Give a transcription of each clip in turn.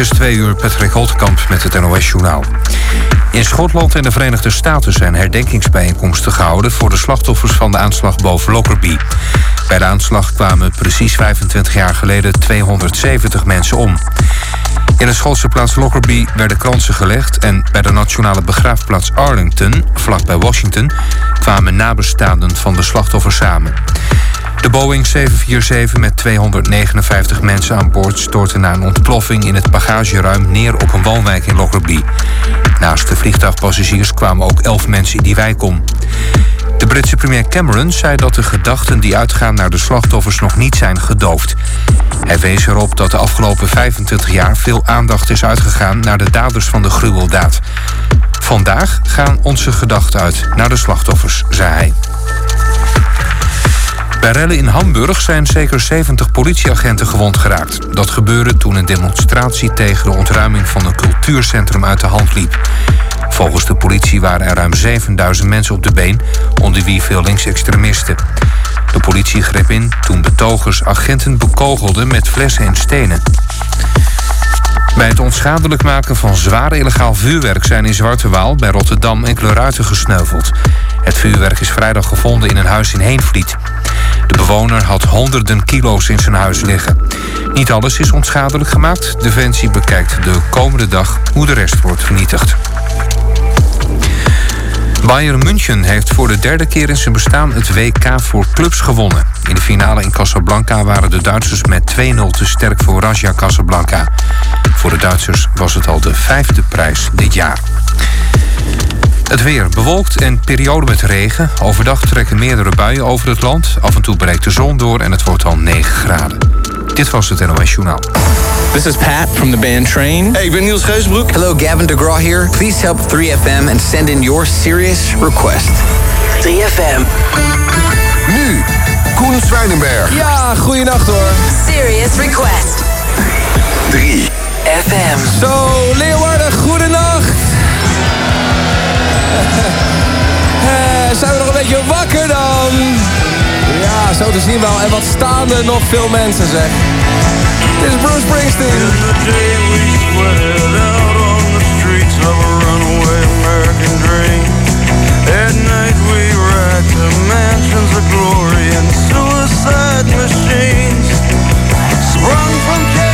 is twee uur Patrick Holtkamp met het NOS-journaal. In Schotland en de Verenigde Staten zijn herdenkingsbijeenkomsten gehouden... voor de slachtoffers van de aanslag boven Lockerbie. Bij de aanslag kwamen precies 25 jaar geleden 270 mensen om. In de Schotse plaats Lockerbie werden kransen gelegd... en bij de nationale begraafplaats Arlington, vlakbij Washington... kwamen nabestaanden van de slachtoffers samen. De Boeing 747 met 259 mensen aan boord stortte na een ontploffing in het bagageruim neer op een woonwijk in Lockerbie. Naast de vliegtuigpassagiers kwamen ook 11 mensen in die wijk om. De Britse premier Cameron zei dat de gedachten die uitgaan naar de slachtoffers nog niet zijn gedoofd. Hij wees erop dat de afgelopen 25 jaar veel aandacht is uitgegaan naar de daders van de gruweldaad. Vandaag gaan onze gedachten uit naar de slachtoffers, zei hij. Bij rellen in Hamburg zijn zeker 70 politieagenten gewond geraakt. Dat gebeurde toen een demonstratie tegen de ontruiming van een cultuurcentrum uit de hand liep. Volgens de politie waren er ruim 7000 mensen op de been, onder wie veel linksextremisten. De politie greep in toen betogers agenten bekogelden met flessen en stenen. Bij het onschadelijk maken van zwaar illegaal vuurwerk zijn in Zwarte Waal bij Rotterdam enkele ruiten gesneuveld. Het vuurwerk is vrijdag gevonden in een huis in Heenvliet. De bewoner had honderden kilo's in zijn huis liggen. Niet alles is onschadelijk gemaakt. Defensie bekijkt de komende dag hoe de rest wordt vernietigd. Bayern München heeft voor de derde keer in zijn bestaan het WK voor clubs gewonnen. In de finale in Casablanca waren de Duitsers met 2-0 te sterk voor Raja Casablanca. Voor de Duitsers was het al de vijfde prijs dit jaar. Het weer bewolkt en periode met regen. Overdag trekken meerdere buien over het land. Af en toe breekt de zon door en het wordt al 9 graden. Dit was het NOS Journaal. This is Pat from the band Train. Hey, ik ben Niels Geusbroek. Hello, Gavin DeGraw here. Please help 3FM and send in your serious request. 3FM. Nu, Koen Zwijnenberg. Ja, goeienacht hoor. Serious request. 3 FM. Zo, Leeuwarden, goedenacht. Een beetje wakker dan? Ja, zo te zien wel. En wat staan er nog veel mensen, zeg. Is Bruce Springsteen. At night we ride to mansions of glory and suicide machines. Sprung from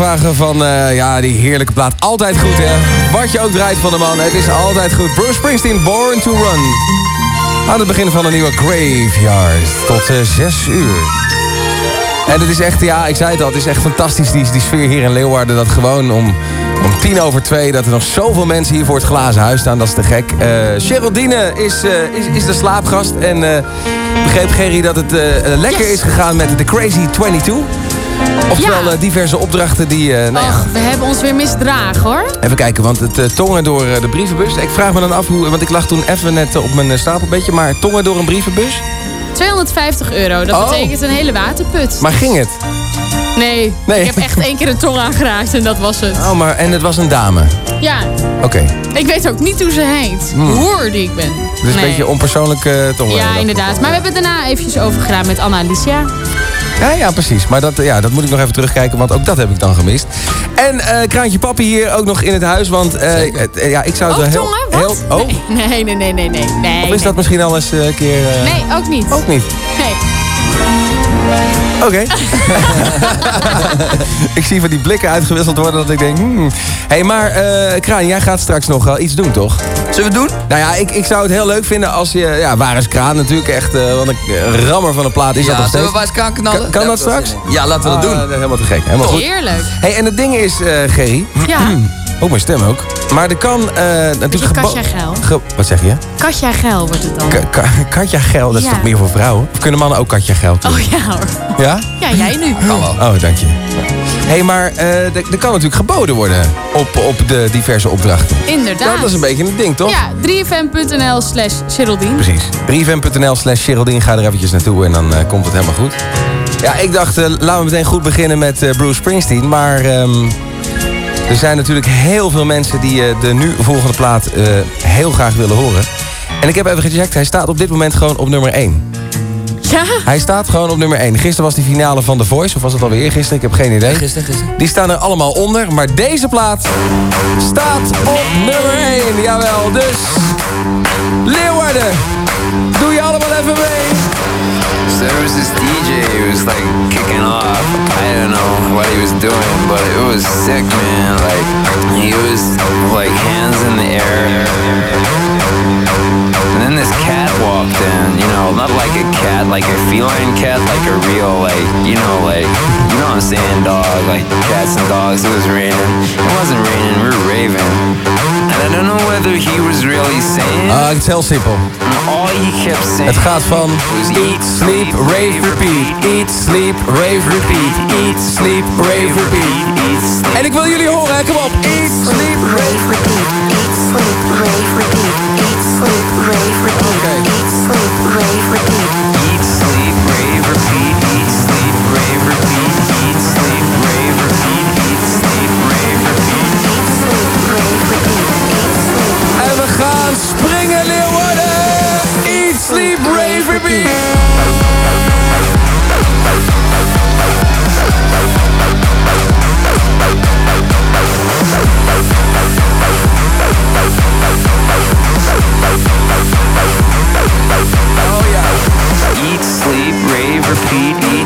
aanvragen van eh, ja, die heerlijke plaat. Altijd goed, hè? Wat je ook draait van de man, het is altijd goed. Bruce Springsteen, Born to Run. Aan het begin van een nieuwe Graveyard. Tot eh, 6 uur. En het is echt, ja, ik zei het al, het is echt fantastisch die, die sfeer hier in Leeuwarden. Dat gewoon om, om tien over twee, dat er nog zoveel mensen hier voor het glazen huis staan. Dat is te gek. Eh Geraldine is, is, is de slaapgast. En begreep Gerry dat het lekker is gegaan met de Crazy 22. Oftewel Ja. eh, diverse opdrachten die... eh, nou ja, we hebben ons weer misdragen hoor. Even kijken, want het eh, tongen door de brievenbus. Ik vraag me dan af hoe, want ik lag toen even net op mijn stapelbedje. Maar tongen door een brievenbus? 250 euro, dat Oh. betekent een hele waterput. Maar ging het? Nee, Nee. ik heb echt één keer een tong aangeraakt en dat was het. Oh, maar en het was een dame. Ja, Oké. ik weet ook niet hoe ze heet. Hoe hoor die ik ben. Dus een Nee. beetje onpersoonlijk eh tongen. Ja, inderdaad. Maar we hebben het daarna eventjes overgedaan met Anna Alicia. Ja, ja, precies. Maar dat, ja, dat moet ik nog even terugkijken, want ook dat heb ik dan gemist. En eh, Kraantje Papi hier ook nog in het huis, want eh, het- ja, ik zou het Ook wel heel... heel oh, Nee, nee, nee, nee, nee. nee of is dat misschien al eens een keer... Nee, ook niet. Ook niet. Nee. Oké. ik zie van die blikken uitgewisseld worden dat ik denk... Hmm. hey, maar eh, Kraan, jij gaat straks nog wel iets doen, toch? Zullen we het doen? Nou ja, ik, ik zou het heel leuk vinden als je... Ja, waar is Kraan natuurlijk echt... eh want een rammer van een plaat is dat nog zullen steeds. we wijs knallen? Kan- kan dat straks? Ja, laten we dat Ah, doen. helemaal te gek. Helemaal goed. Heerlijk. Hey, en het ding is, eh Gerry... Ja, Oh, mijn stem ook. Maar er kan natuurlijk... Beetje gebo- Katja Geil. ge- Wat zeg je? Katja Geil wordt het dan. Ka- ka- Katja Gel, dat is Ja. toch meer voor vrouwen? Of kunnen mannen ook Katja Gel doen? Oh ja hoor. Ja? Ja, jij nu. Kan wel. Oh, dank je. Hé, hey, maar eh, er er kan natuurlijk geboden worden op, op de diverse opdrachten. Inderdaad. Dat is een beetje het ding, toch? Ja, 3fm.nl slash Geraldine. Precies. 3fm.nl slash Geraldine, ga er eventjes naartoe en dan eh, komt het helemaal goed. Ja, ik dacht, laten we meteen goed beginnen met Bruce Springsteen. Maar ehm, er zijn natuurlijk heel veel mensen die eh, de nu volgende plaat eh, heel graag willen horen. En ik heb even gecheckt, hij staat op dit moment gewoon op nummer 1. Ja? Hij staat gewoon op nummer 1. Gisteren was die finale van The Voice, of was het alweer eergisteren? Ik heb geen idee. Gisteren, gisteren. Die staan er allemaal onder, maar deze plaat staat op nummer 1. Jawel, dus Leeuwarden, doe je allemaal even mee. So there was this DJ who was like kicking off. I don't know what he was doing, but it was sick, man. Like he was like hands in the air. And then this cat walked in, you know, not like a cat, like a feline cat, like a real, like, you know, like, you know what I'm saying, dog, like cats and dogs. It was raining. It wasn't raining, we were raving. Ah, het is heel simpel. Het gaat van eat, sleep, rave, repeat. Eat, sleep, rave, repeat. Eat, sleep, rave, repeat. Eat, sleep, En ik wil jullie horen, kom op. Eat, sleep, rave, repeat. Eat, sleep, rave, repeat. Eat, sleep, rave, repeat. Oh, eat, sleep, rave, repeat, eat.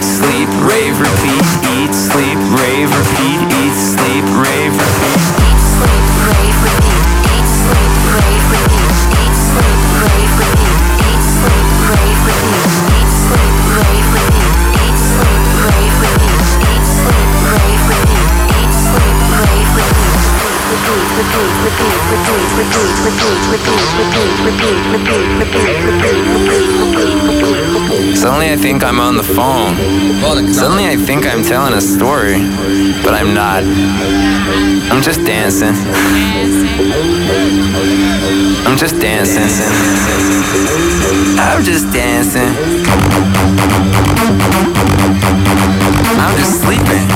Suddenly I think I'm on the phone. Suddenly I think I'm telling a story. But I'm not. I'm just dancing. I'm just dancing. I'm just dancing. I'm just sleeping.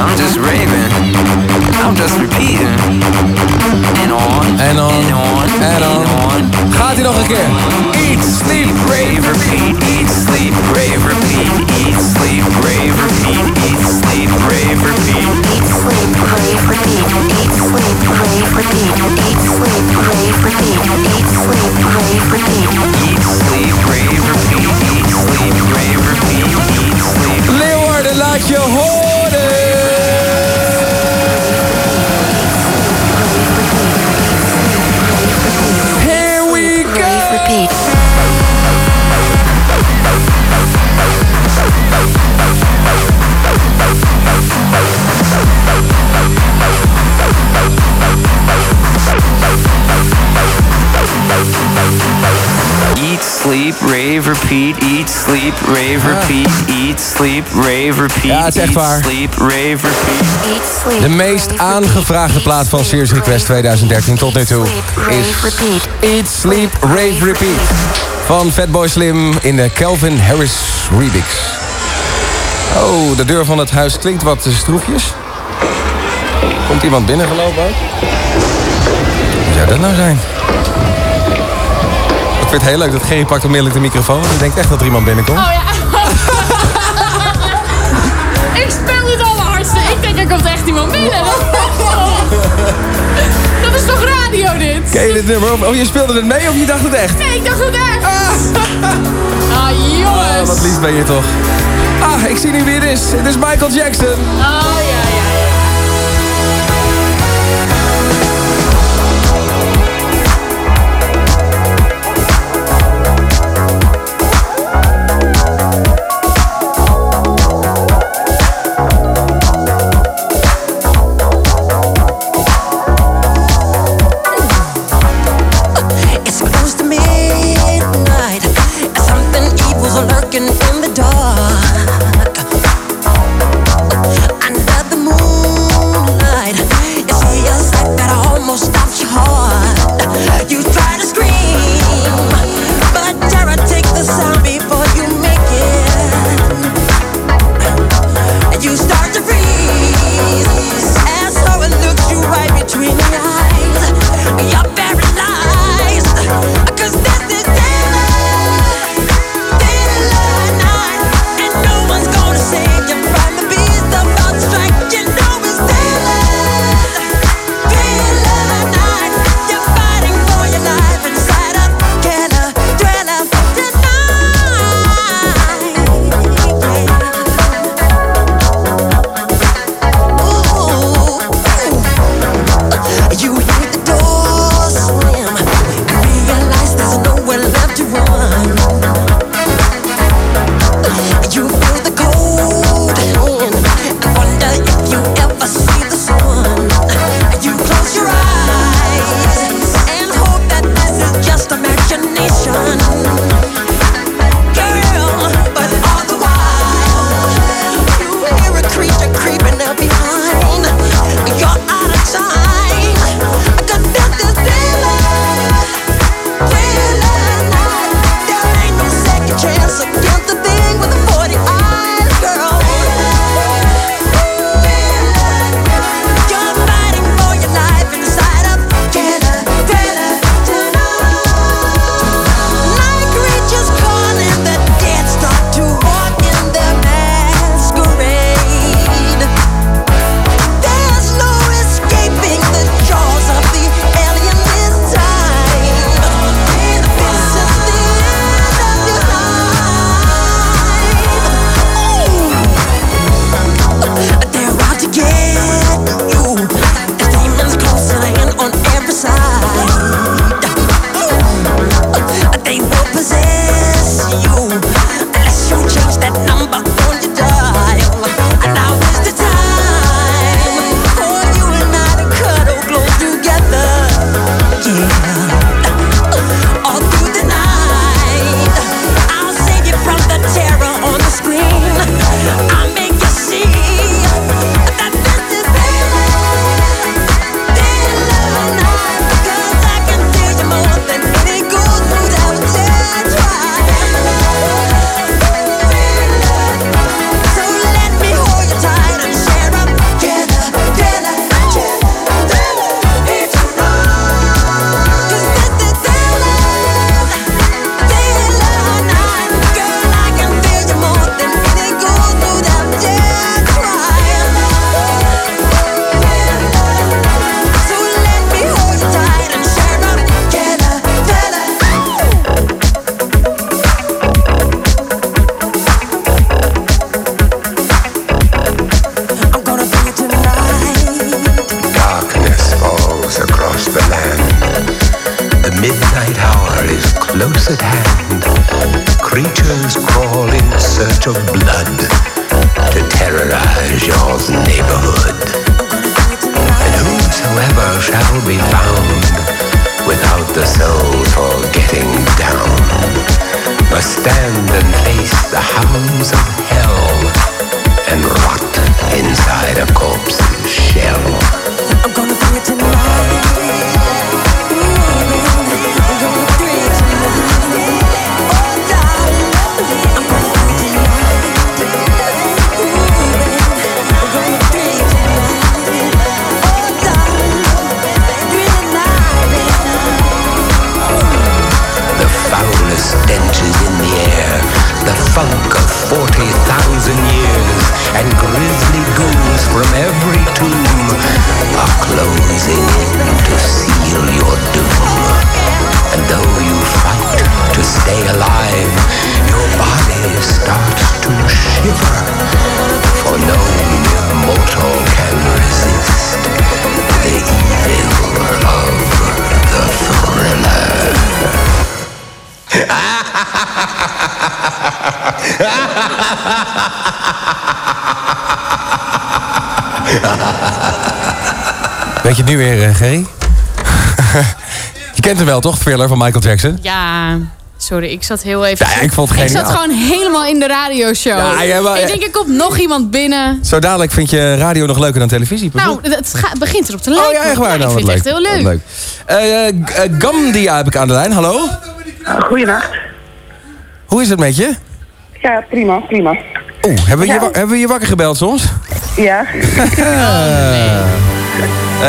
I'm just raving. I'm just repeating. And on. And on. And on. And on. And on. Gaat hij nog een keer? Eat, sleep, rave, repeat. Eat, sleep, rave, repeat. Eat, sleep, rave, repeat. Eat, sleep, rave, repeat. Eat, sleep, rave, repeat. Eat, sleep, rave, repeat. Eat, sleep, rave, repeat. Eat, sleep, rave, repeat. Eat, sleep, rave, repeat. Eat, sleep, rave, repeat. Leeuwarden laat je horen. Here we go. sleep, rave, repeat, eat, sleep, rave, ah. repeat, eat, sleep, rave, repeat. Ja, het is echt waar. Sleep, rave, repeat. De meest aangevraagde plaat van Sears Request 2013 tot nu toe is Eat, Sleep, Rave, Repeat. Van Fatboy Slim in de Calvin Harris remix. Oh, de deur van het huis klinkt wat stroefjes. Komt iemand binnengelopen? Hoe zou dat nou zijn? vind het heel leuk dat Gerry pakt onmiddellijk de microfoon. Ik denk echt dat er iemand binnenkomt. Oh ja. ik speel dit allerhardste. Ik denk, er komt echt iemand binnen. Dat is toch radio dit? Ken je dit nummer? Oh, je speelde het mee of je dacht het echt? Nee, ik dacht het echt. Ah, ah jongens. Ah, wat lief ben je toch. Ah, ik zie nu wie het is. Het is Michael Jackson. Oh, ja, ja, ja. Van Michael Jackson? Ja, sorry, ik zat heel even... Ja, ik vond het Ik zat gewoon helemaal in de radioshow. Ja, wel- ik denk, er komt nog iemand binnen. Zo dadelijk vind je radio nog leuker dan televisie. Nou, het begint erop te lijken. Oh ja, echt waar. Ja, nou, ik wat vind het echt heel leuk. Wat leuk. Eh, eh, Gamdia heb ik aan de lijn, hallo? Goedenacht. Hoe is het met je? Ja, prima, prima. Oeh, hebben we, Ja. je, wa- hebben we je wakker gebeld soms? Ja. Eh,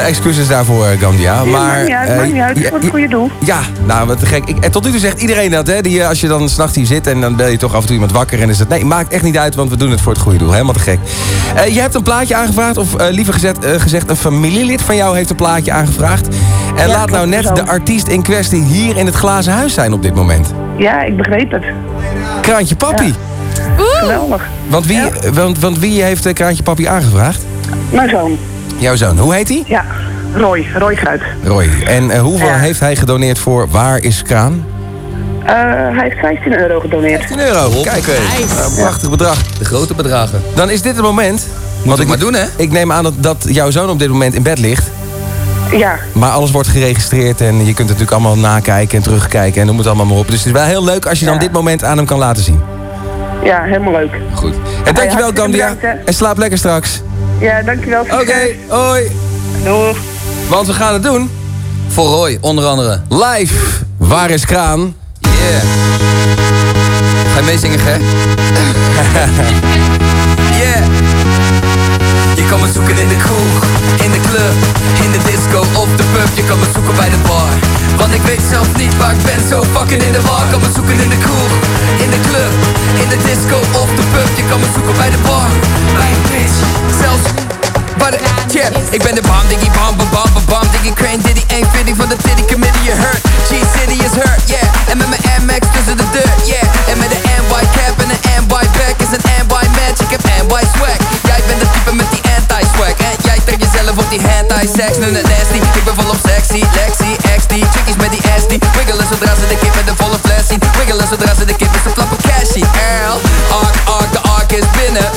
excuses daarvoor, eh, Gamdia. Ja, maar, maakt niet uit, eh, maakt niet uit. ja, Voor het goede doel. Ja, nou wat te gek. Ik, en tot nu toe zegt iedereen dat, hè? Die, eh, als je dan s'nachts hier zit en dan bel je toch af en toe iemand wakker en is het. Nee, maakt echt niet uit, want we doen het voor het goede doel. Helemaal te gek. Eh, je hebt een plaatje aangevraagd, of eh, liever gezegd, eh, gezegd, een familielid van jou heeft een plaatje aangevraagd. En laat nou net de artiest in kwestie hier in het glazen huis zijn op dit moment. Ja, ik begreep het. Kraantje Papi. Geweldig. Want, wie, want, want wie heeft eh, Kraantje Papi aangevraagd? Mijn zoon. Jouw zoon. Hoe heet hij? Ja, Roy. Roy Gruit. Roy. En eh, hoeveel heeft hij gedoneerd voor Waar is Kraan? Eh, hij heeft 15 euro gedoneerd. 15 euro. Kijk, eh, een prachtig bedrag. De grote bedragen. Dan is dit het moment. Moet ik maar doen, hè? Ik neem aan dat, dat jouw zoon op dit moment in bed ligt. Ja. Maar alles wordt geregistreerd en je kunt het natuurlijk allemaal nakijken en terugkijken en noem het allemaal maar op. Dus het is wel heel leuk als je dan dit moment aan hem kan laten zien. Ja, helemaal leuk. Goed. En dankjewel, Gambia. En slaap lekker straks. Ja, dankjewel. Oké, hoi. Doeg. Want we gaan het doen. Voor Roy, onder andere. Live. Waar is Kraan? Yeah. Ga je meezingen, Ger? Yeah. Je kan me zoeken in de kroeg, in de club, in de disco of de pub. Je kan me zoeken bij de bar. Want ik weet zelf niet waar ik ben, zo fucking in de war. Kan me zoeken in de kroeg, in de club, in de disco of de pub. Je kan me zoeken bij de bar, bij een bitch, zelfs bij de yeah. Ik ben de bam, diggy bam, bam, bam, bam, diggy crane, diddy, ain't fitty van de titty committee, je hurt. G-City is hurt, yeah. En met mijn MX tussen de deur, yeah. En met de NY cap en een NY back is een NY match. Ik heb NY swag. Jij bent de type met die En jij trekt jezelf op die anti-sex, nu net nasty. Ik ben volop sexy, Lexi, XD. Chickies met die SD. Wiggelen zodra ze de kip met de volle fles zien. Wiggelen zodra ze de kip met zijn flappen cash zien. Earl, ark, ark, de ark is binnen.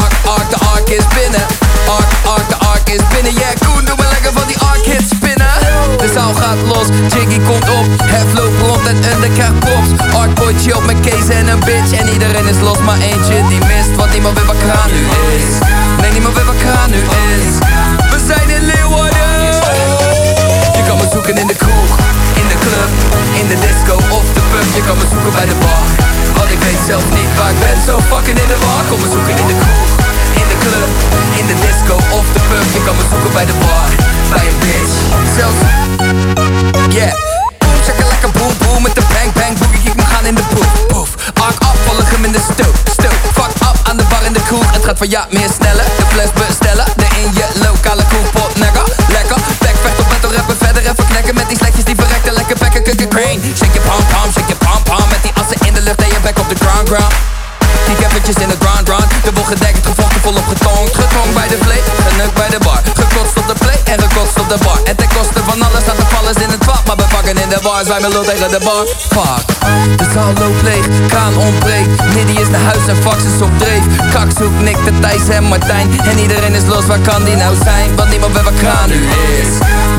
Ark, ark, de ark is binnen. Ark, ark, de ark is binnen. Yeah, Koen, doe maar lekker van die ark hits spinnen. De zaal gaat los, Jiggy komt op. Hef loopt rond en under krijgt props. Artboy chillt met Kees en een bitch. En iedereen is los, maar eentje die mist. Want niemand weet waar kraan nu is. Nee, niemand weet waar kraan nu is. We zijn in Leeuwarden. Je kan me zoeken in de kroeg, in de club, in de disco of de pub. Je kan me zoeken bij de bar. Want ik weet zelf niet waar ik ben, zo fucking in de war. Kom me zoeken in de kroeg, in de club, in de disco of de pub. Je kan me zoeken bij de bar, bij een bitch. Zelfs, yeah. Boom, lekker boom, boom met de bang, bang. Boogie kick me gaan in de poef, poef. Ark volg hem in de stoop, Het gaat van ja, meer sneller. De fles bestellen, de in je lokale koelpot, nigga. Lekker, backvecht op battle rappen, verder even knekken met die slekjes die verrekten. Lekker bekken, kukken, crane. Shake je pom pom, shake je pom pom. Met die assen in de lucht en je back op de ground, ground. Die keppertjes in de ground, ground. De boel gedekt, gevochten, volop getonkt. Getongd bij de play, genukt bij de de bar. En ten koste van alles staat de vallers in het vat. Maar we pakken in de bars, wij met lul tegen de bar. Fuck. De zaal loopt leeg, kraan ontbreekt. Niddy is naar huis en fax is op dreef. Kak zoekt Nick, de Thijs en Martijn. En iedereen is los, waar kan die nou zijn? Want niemand weet waar kraan nu is.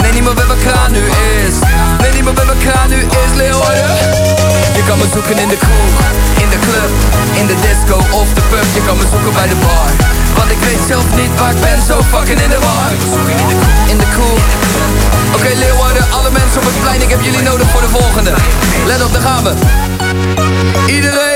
Nee, niemand weet waar kraan nu is. Nee, niemand weet waar kraan nu is, Leeuwarden. Je kan me zoeken in de kroeg, in de club, in de disco of de pub. Je kan me zoeken bij de bar. Want ik weet zelf niet waar ik ben, zo fucking in de war. In de kroeg. Oké Leeuwarden, alle mensen op het plein, ik heb jullie nodig voor de volgende. Let op, daar gaan we. Iedereen,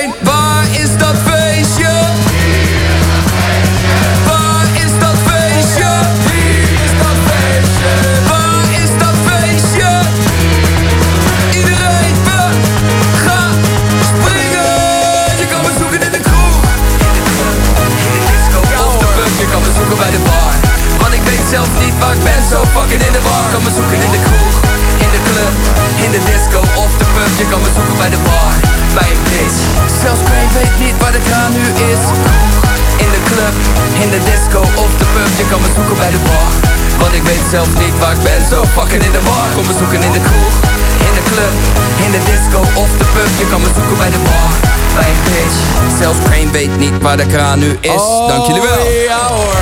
weet niet waar de kraan nu is. Dank jullie wel. Oh, Ja hoor.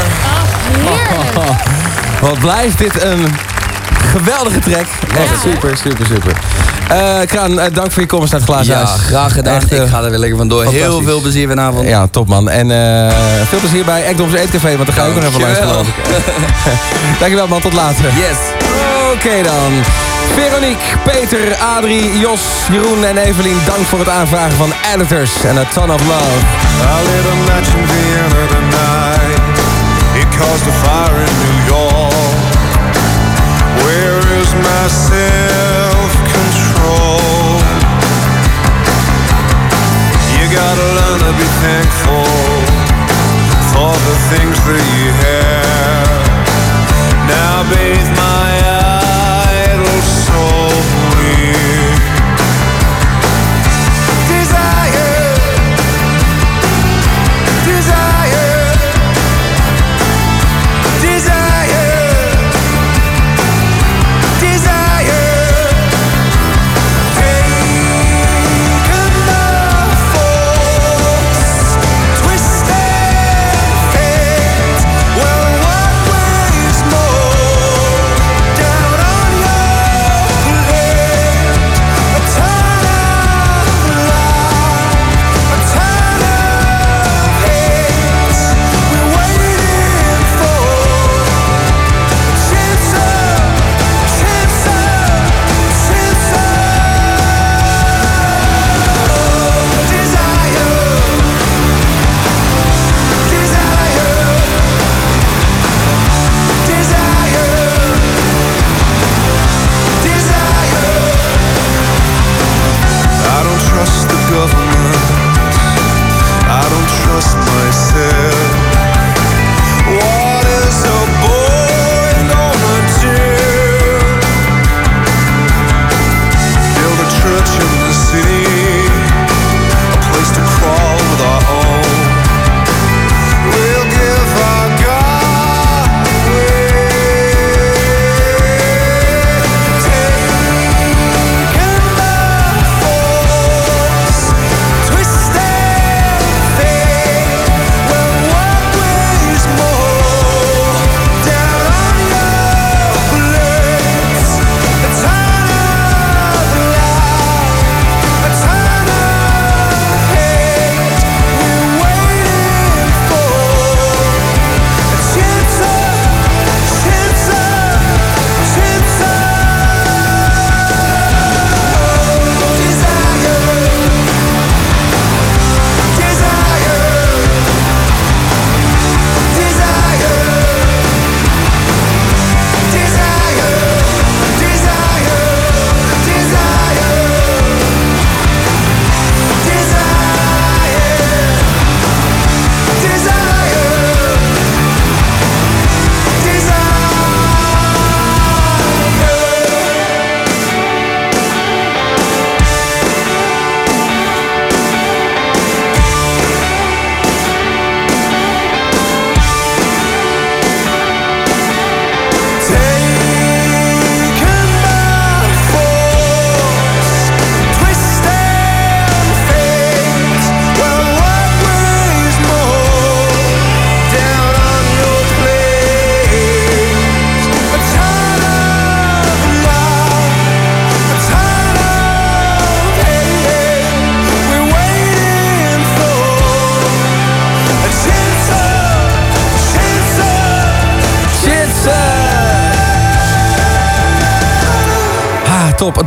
Wat blijft dit een geweldige track. Echt super, super, super. Eh, Kraan, eh, dank voor je komst naar het Ja, graag gedaan. Echt, eh, ik ga er weer lekker vandoor. Heel veel plezier vanavond. Ja, top man. En eh, veel plezier bij Ekdoms Eetcafé, want daar ga ik ook nog even langs geloof ik. Dankjewel man, tot later. Yes. Oké dan. Veronique, Peter, Adrie, Jos, Jeroen en Evelien, dank voor het aanvragen van editors en a ton of love. A match in Vienna tonight. It caused a fire in New York. Where is my self-control? You gotta learn to be thankful for the things that you have. Now bathe my idle soul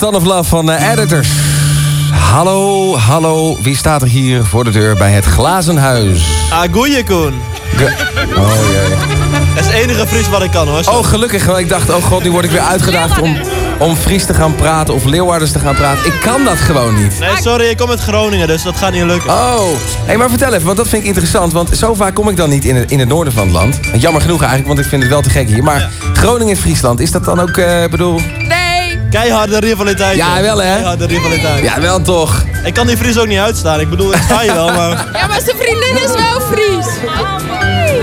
Ton of love van eh, editors. Hallo, hallo. Wie staat er hier voor de deur bij het Glazen Huis? Goeie Koen. Oh jee. Dat is het enige Fries wat ik kan hoor. Oh, gelukkig. want Ik dacht, oh god, nu word ik weer uitgedaagd om, om Fries te gaan praten of Leeuwarders te gaan praten. Ik kan dat gewoon niet. Nee, sorry, ik kom uit Groningen, dus dat gaat niet lukken. Oh, hey, maar vertel even, want dat vind ik interessant. Want zo vaak kom ik dan niet in het, in het noorden van het land. Jammer genoeg eigenlijk, want ik vind het wel te gek hier. Maar Groningen en Friesland, is dat dan ook, eh bedoel... Keiharde rivaliteit. Ja, wel, hè? Keiharde rivaliteit. Ja, wel toch. Ik kan die Fries ook niet uitstaan. Ik bedoel, ik sta je wel, maar... Ja, maar zijn vriendin is wel Fries.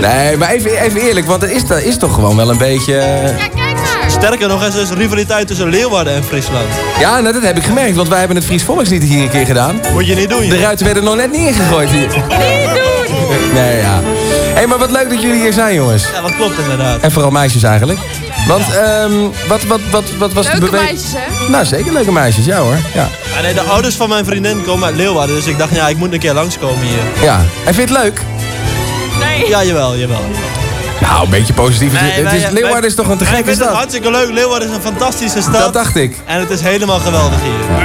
Nee, maar even, even eerlijk, want het is, dat is toch gewoon wel een beetje... eh, Ja, kijk maar. Sterker nog, er is dus rivaliteit tussen Leeuwarden en Friesland. Ja, nou, dat heb ik gemerkt, want wij hebben het Fries Volkslied hier een keer gedaan. Moet je niet doen. De ruiten werden nog net niet ingegooid hier. Niet doen! Nee, ja. Hé, hey, maar wat leuk dat jullie hier zijn, jongens. Ja, dat klopt inderdaad. En vooral meisjes eigenlijk. Want, ehm, wat, wat, wat, wat was de Leuke beweging? meisjes, hè? Nou, zeker leuke meisjes, ja hoor. Ja. Ja, nee, de ouders van mijn vriendin komen uit Leeuwarden, dus ik dacht, ja, ik moet een keer langskomen hier. ja. En vind je het leuk? Nee. Ja, jawel, jawel. Nou, een beetje positief. Nee, het wij- is, Leeuwarden wij- is toch een te gekke het stad? hartstikke leuk. Leeuwarden is een fantastische stad. Dat dacht ik. En het is helemaal geweldig hier.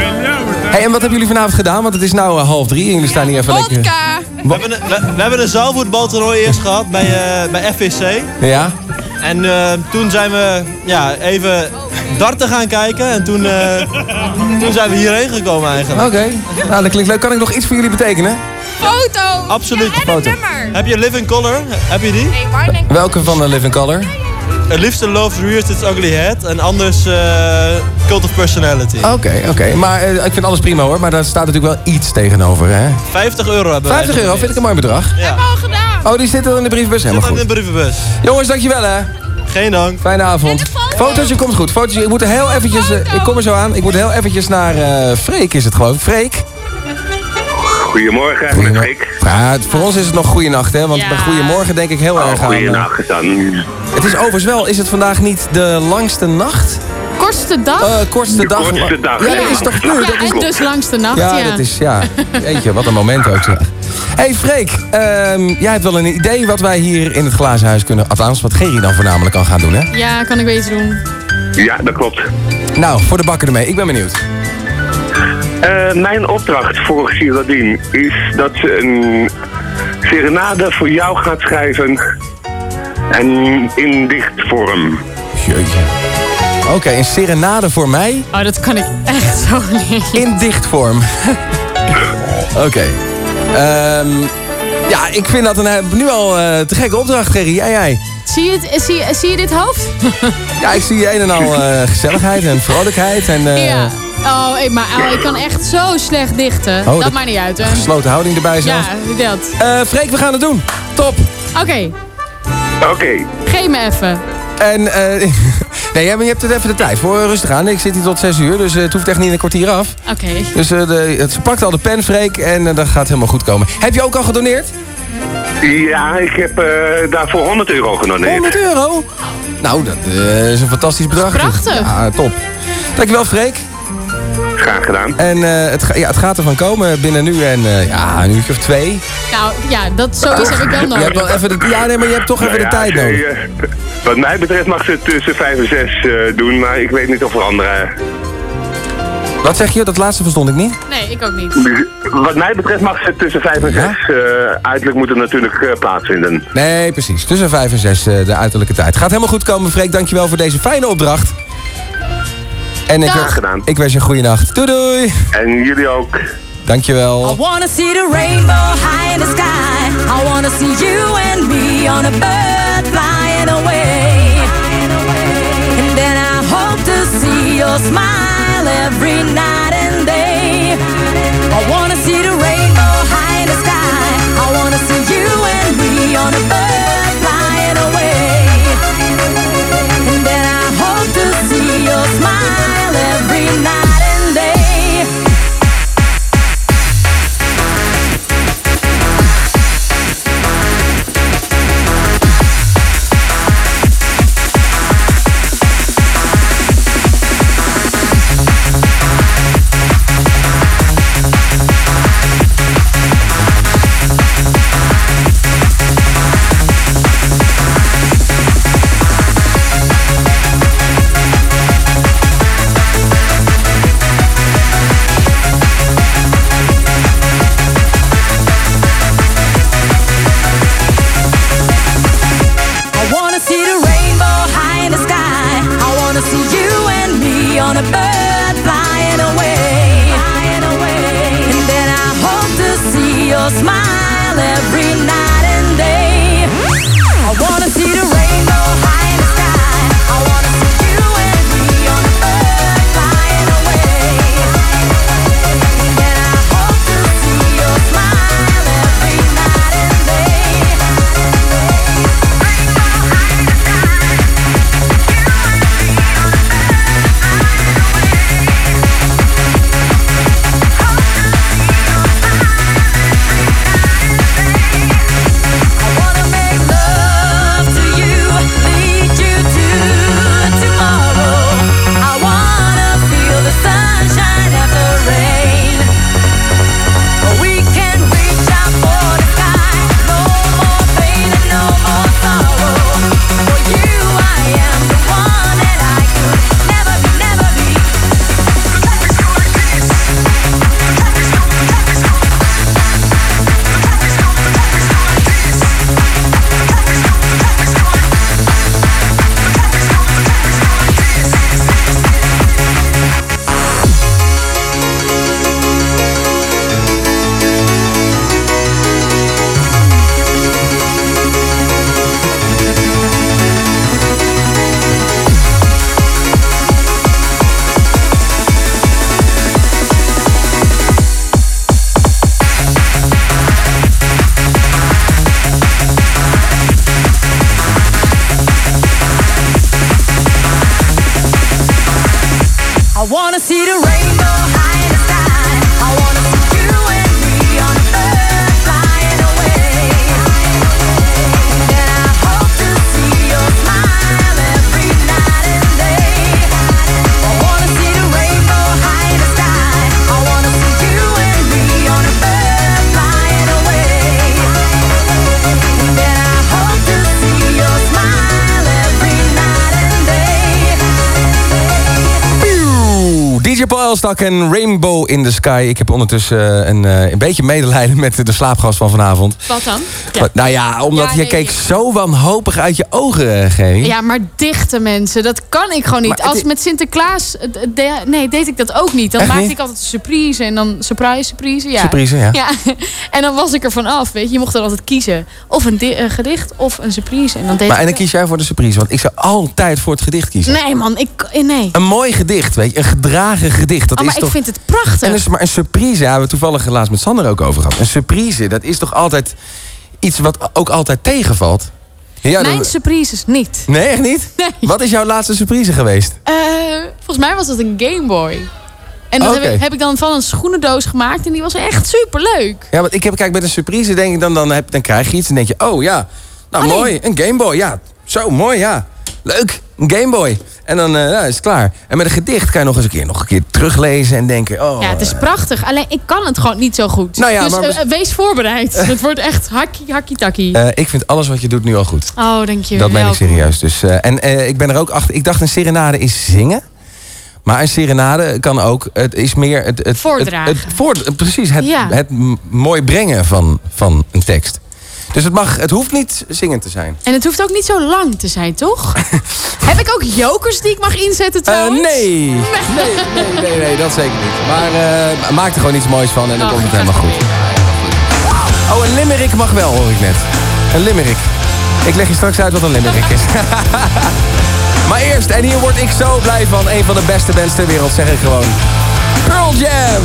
Hey, en wat hebben jullie vanavond gedaan? Want het is nou eh, half drie en jullie staan hier even lekker... We hebben, een, we, we hebben een zaalvoetbaltoernooi eerst gehad bij, eh, bij FVC. Ja? En eh, toen zijn we ja, even darten gaan kijken. En toen, eh, toen zijn we hierheen gekomen eigenlijk. Oké. Nou, dat klinkt leuk. Kan ik nog iets voor jullie betekenen? Foto! Absoluut. Ja, en Foto. Heb je Living Color? Heb je die? Nee, ik? Welke van de Living Color? Het liefste Love Rears Its Ugly Head. En anders eh, Cult of Personality. Oké, oké. Maar eh, ik vind alles prima hoor. Maar daar staat natuurlijk wel iets tegenover, hè? 50 euro hebben we 50 euro vind ik een mooi bedrag. Ja. Oh, die zit al in de brievenbus. Helemaal Zit in goed. de brievenbus. Jongens, dankjewel hè. Geen dank. Fijne avond. Fotootje komt goed. Fotootje. Ik moet er heel eventjes... eh, ik kom er zo aan. Ik moet heel eventjes naar eh Freek is het geloof ik. Freek? Goedemorgen, Goedemorgen. Rick. Ja, voor ons is het nog goeienacht hè. Want Ja. bij goeiemorgen denk ik heel Oh, erg aan... eh, goeienacht dan. Het is overigens wel... Is het vandaag niet de langste nacht? Kortste dag? Eh, kortste dag. kortste dag. Ja, dat is toch... ja, Nee, dat is en dus langste nacht, Ja, ja. dat is, ja. Jeetje, wat een moment ook zeg. Hey Freek, ehm, jij hebt wel een idee wat wij hier in het glazen huis kunnen... Althans, wat Gerry dan voornamelijk kan gaan doen, hè? Ja, kan ik beter doen. Ja, dat klopt. Nou, voor de bakker ermee. Ik ben benieuwd. Eh, mijn opdracht voor Geraldine is dat ze een serenade voor jou gaat schrijven. En in dichtvorm. Jeetje. Oké, een serenade voor mij Oh, dat kan ik echt zo niet. in dichtvorm. Oké. Ehm, ja, ik vind dat een, eh, nu al eh, te gekke opdracht, Gerry. Jij, jij. Zie je, het, zie, zie je dit hoofd? Ja, ik zie een en al eh, gezelligheid en vrolijkheid en eh, ja. Oh, maar oh, ik kan echt zo slecht dichten. Oh, dat dat- maakt niet uit, hè. gesloten houding erbij Ja, zelfs. dat. Eh, Freek, we gaan het doen. Top. Oké, Oké, geef me even. En eh, nee, maar je hebt er even de tijd voor. Rustig aan. Ik zit hier tot 6 uur, dus eh, het hoeft echt niet in een kwartier af. Oké. Dus eh, de, het, ze pakt al de pen, Freek, en eh, dat gaat helemaal goed komen. Heb je ook al gedoneerd? ja, ik heb eh, daarvoor 100 euro gedoneerd. 100 euro? Nou, dat eh, is een fantastisch bedrag. prachtig. Ja, top. Dankjewel, Freek. Graag gedaan. En eh, het, ga- ja, het gaat ervan komen binnen nu en eh, ja, een uurtje of twee. Nou, ja, dat zoiets heb ik wel Je nodig. hebt wel even de, ja, nee, maar je hebt toch even Nou de ja, tijd nodig. je, eh, wat mij betreft mag ze het tussen 5 en 6 eh, doen, maar ik weet niet of er andere... Wat zeg je? Dat laatste verstond ik niet. Nee, ik ook niet. Wat mij betreft mag ze het tussen 5 en 6. eh uiterlijk moet het natuurlijk eh, plaatsvinden. Nee, precies. Tussen 5 en 6 eh, de uiterlijke tijd. Gaat helemaal goed komen, Freek. Dankjewel voor deze fijne opdracht. En ik, gedaan. ik wens je een goede nacht. Doei doei. En jullie ook. Dankjewel. I wanna see the rainbow high in the sky. I wanna see you and me on a bird flying away. And then I hope to see your smile every night and day. I wanna see the rainbow high in the sky. I wanna see you and me on a bird Elstak en Rainbow in the Sky. Ik heb ondertussen eh, een, eh, een beetje medelijden met de slaapgast van vanavond. Wat dan? Nou ja, omdat Ja, je nee. keek zo wanhopig uit je ogen, eh, Gerry. Ja, maar dichte mensen, dat kan ik gewoon niet. Maar Als met Sinterklaas, de- nee, deed ik dat ook niet. Dan Echt maakte niet? ik altijd een surprise en dan surprise, surprise. Ja. Surprise, ja. En dan was ik er vanaf, weet je. Je mocht er altijd kiezen. Of een, di- een gedicht of een surprise. En dan deed Maar en dan kies jij voor de surprise, want ik zou altijd voor het gedicht kiezen. Nee man, ik, nee. Een mooi gedicht, weet je, een gedragen gedicht. Dat Oh, is maar toch... ik vind het prachtig. En dus, maar een surprise, ja, we hebben toevallig laatst met Sander ook over gehad. Een surprise, dat is toch altijd iets wat ook altijd tegenvalt? Ja, Mijn dan- surprises niet. Nee, echt niet? Nee. Wat is jouw laatste surprise geweest? Eh, volgens mij was dat een Game Boy. En dat Oké. heb, ik, heb ik dan van een schoenendoos gemaakt. En die was echt superleuk. Ja, want ik heb, kijk, met een surprise denk ik dan, dan, heb, dan krijg je iets en denk je, oh ja, nou Oh, nee. mooi, een Game Boy, ja, zo mooi, ja, leuk, een Game Boy. En dan eh, ja, is het klaar. En met een gedicht kan je nog eens een keer, nog een keer teruglezen en denken, oh. Ja, het is prachtig. Alleen ik kan het gewoon niet zo goed. Nou ja, dus maar- eh, eh, wees voorbereid. het wordt echt hakkie, hakkie, takkie. eh, ik vind alles wat je doet nu al goed. oh, dank je Dat ben ik serieus. Dus, eh, en eh, ik ben er ook achter. Ik dacht een serenade is zingen. Maar een serenade kan ook. Het is meer het. het Voordragen. Het, het voort- precies. Het, Ja. het mooi brengen van, van een tekst. Dus het, mag, het hoeft niet zingend te zijn. En het hoeft ook niet zo lang te zijn, toch? Heb ik ook jokers die ik mag inzetten Eh, trouwens? nee. nee. Nee, nee, nee, dat zeker niet. Maar eh, maak er gewoon iets moois van en dan Oh, komt het helemaal goed. Oh, een limerick mag wel, hoor ik net. Een limerick. Ik leg je straks uit wat een limerick is. maar eerst, en hier word ik zo blij van, een van de beste bands ter wereld, zeg ik gewoon. Pearl Jam!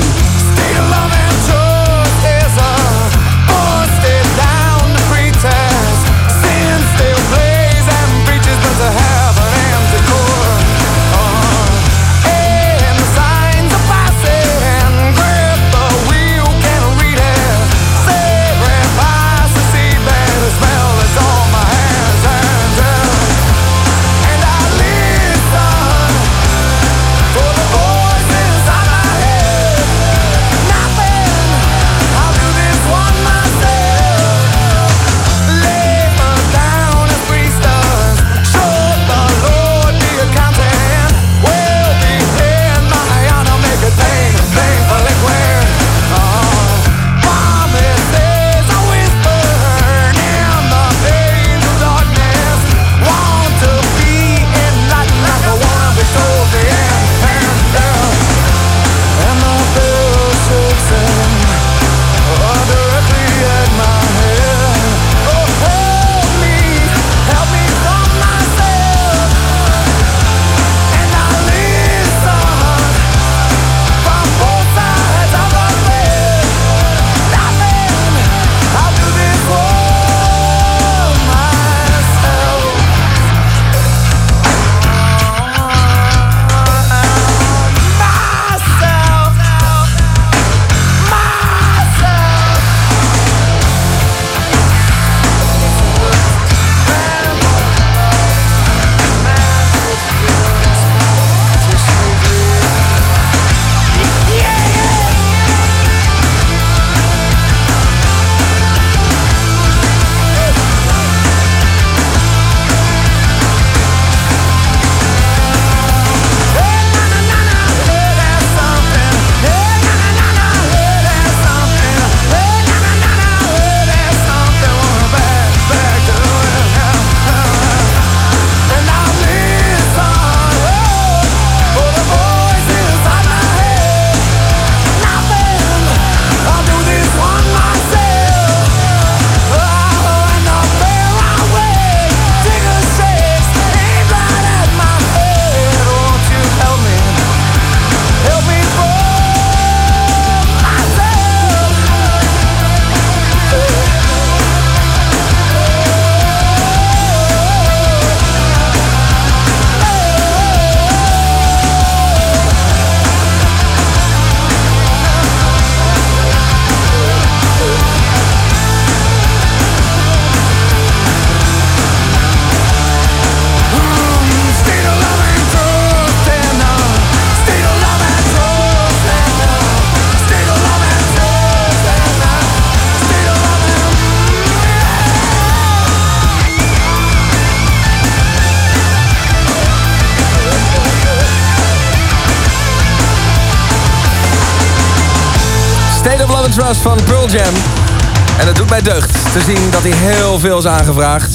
Veel is aangevraagd.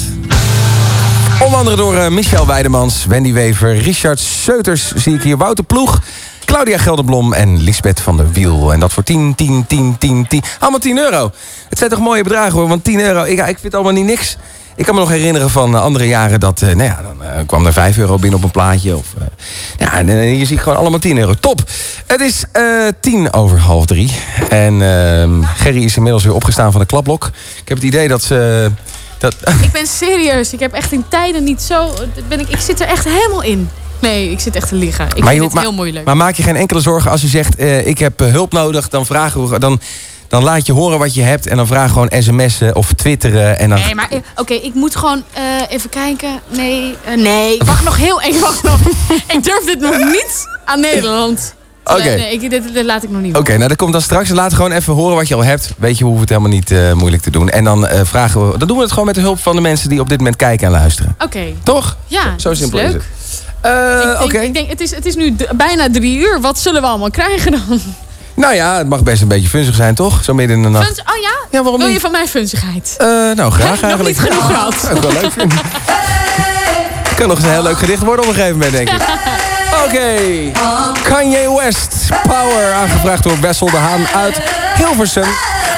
Onder andere door eh, Michel Weidemans, Wendy Wever, Richard Seuters zie ik hier, Wouter Ploeg... Claudia Gelderblom en Lisbeth van der Wiel. En dat voor 10, 10, 10, 10, 10. Allemaal 10 euro. Het zijn toch mooie bedragen hoor, want 10 euro, ik, ik vind allemaal niet niks. Ik kan me nog herinneren van eh, andere jaren dat, eh, nou ja, dan eh, kwam er 5 euro binnen op een plaatje. Of, eh, ja, en hier zie ik gewoon allemaal 10 euro. Top! Het is eh 10 over half drie. En ehm, Gerry is inmiddels weer opgestaan van de klapblok. Ik heb het idee dat ze... Dat, Ik ben serieus. Ik heb echt in tijden niet zo... Ben ik, ik zit er echt helemaal in. Nee, ik zit echt te liggen. Ik Maar vind het heel moeilijk. Maar maak je geen enkele zorgen als je zegt: eh, Ik heb eh, hulp nodig. Dan, vragen we, dan, dan laat je horen wat je hebt. En dan vraag gewoon sms'en of twitteren. En dan, Nee, maar eh, oké, ik moet gewoon even kijken. Nee, eh, nee. Wacht nog heel even. Wacht nog. ik durf dit nog niet aan Nederland. Oké. Nee, dit, dit laat ik nog niet Oké, nou dat komt dan straks. Laat gewoon even horen wat je al hebt. Weet je, we hoeven het helemaal niet eh, moeilijk te doen. En dan eh, vragen we. Dan doen we het gewoon met de hulp van de mensen die op dit moment kijken en luisteren. Oké. Toch? Ja, Zo dat simpel is het. Eh, Oké. ik denk, het, is, het is nu bijna drie uur. Wat zullen we allemaal krijgen dan? Nou ja, het mag best een beetje funzig zijn, toch? Zo midden in de nacht. Funs- oh ja? Ja, waarom Wil niet? je van mij funzigheid? Nou, graag Nog eigenlijk. niet genoeg gehad. Zou ik wel leuk vinden. Kan nog eens een heel leuk gedicht worden op een gegeven moment, denk ik. Oké. Kanye West, Power, aangevraagd door Wessel de Haan uit Hilversum.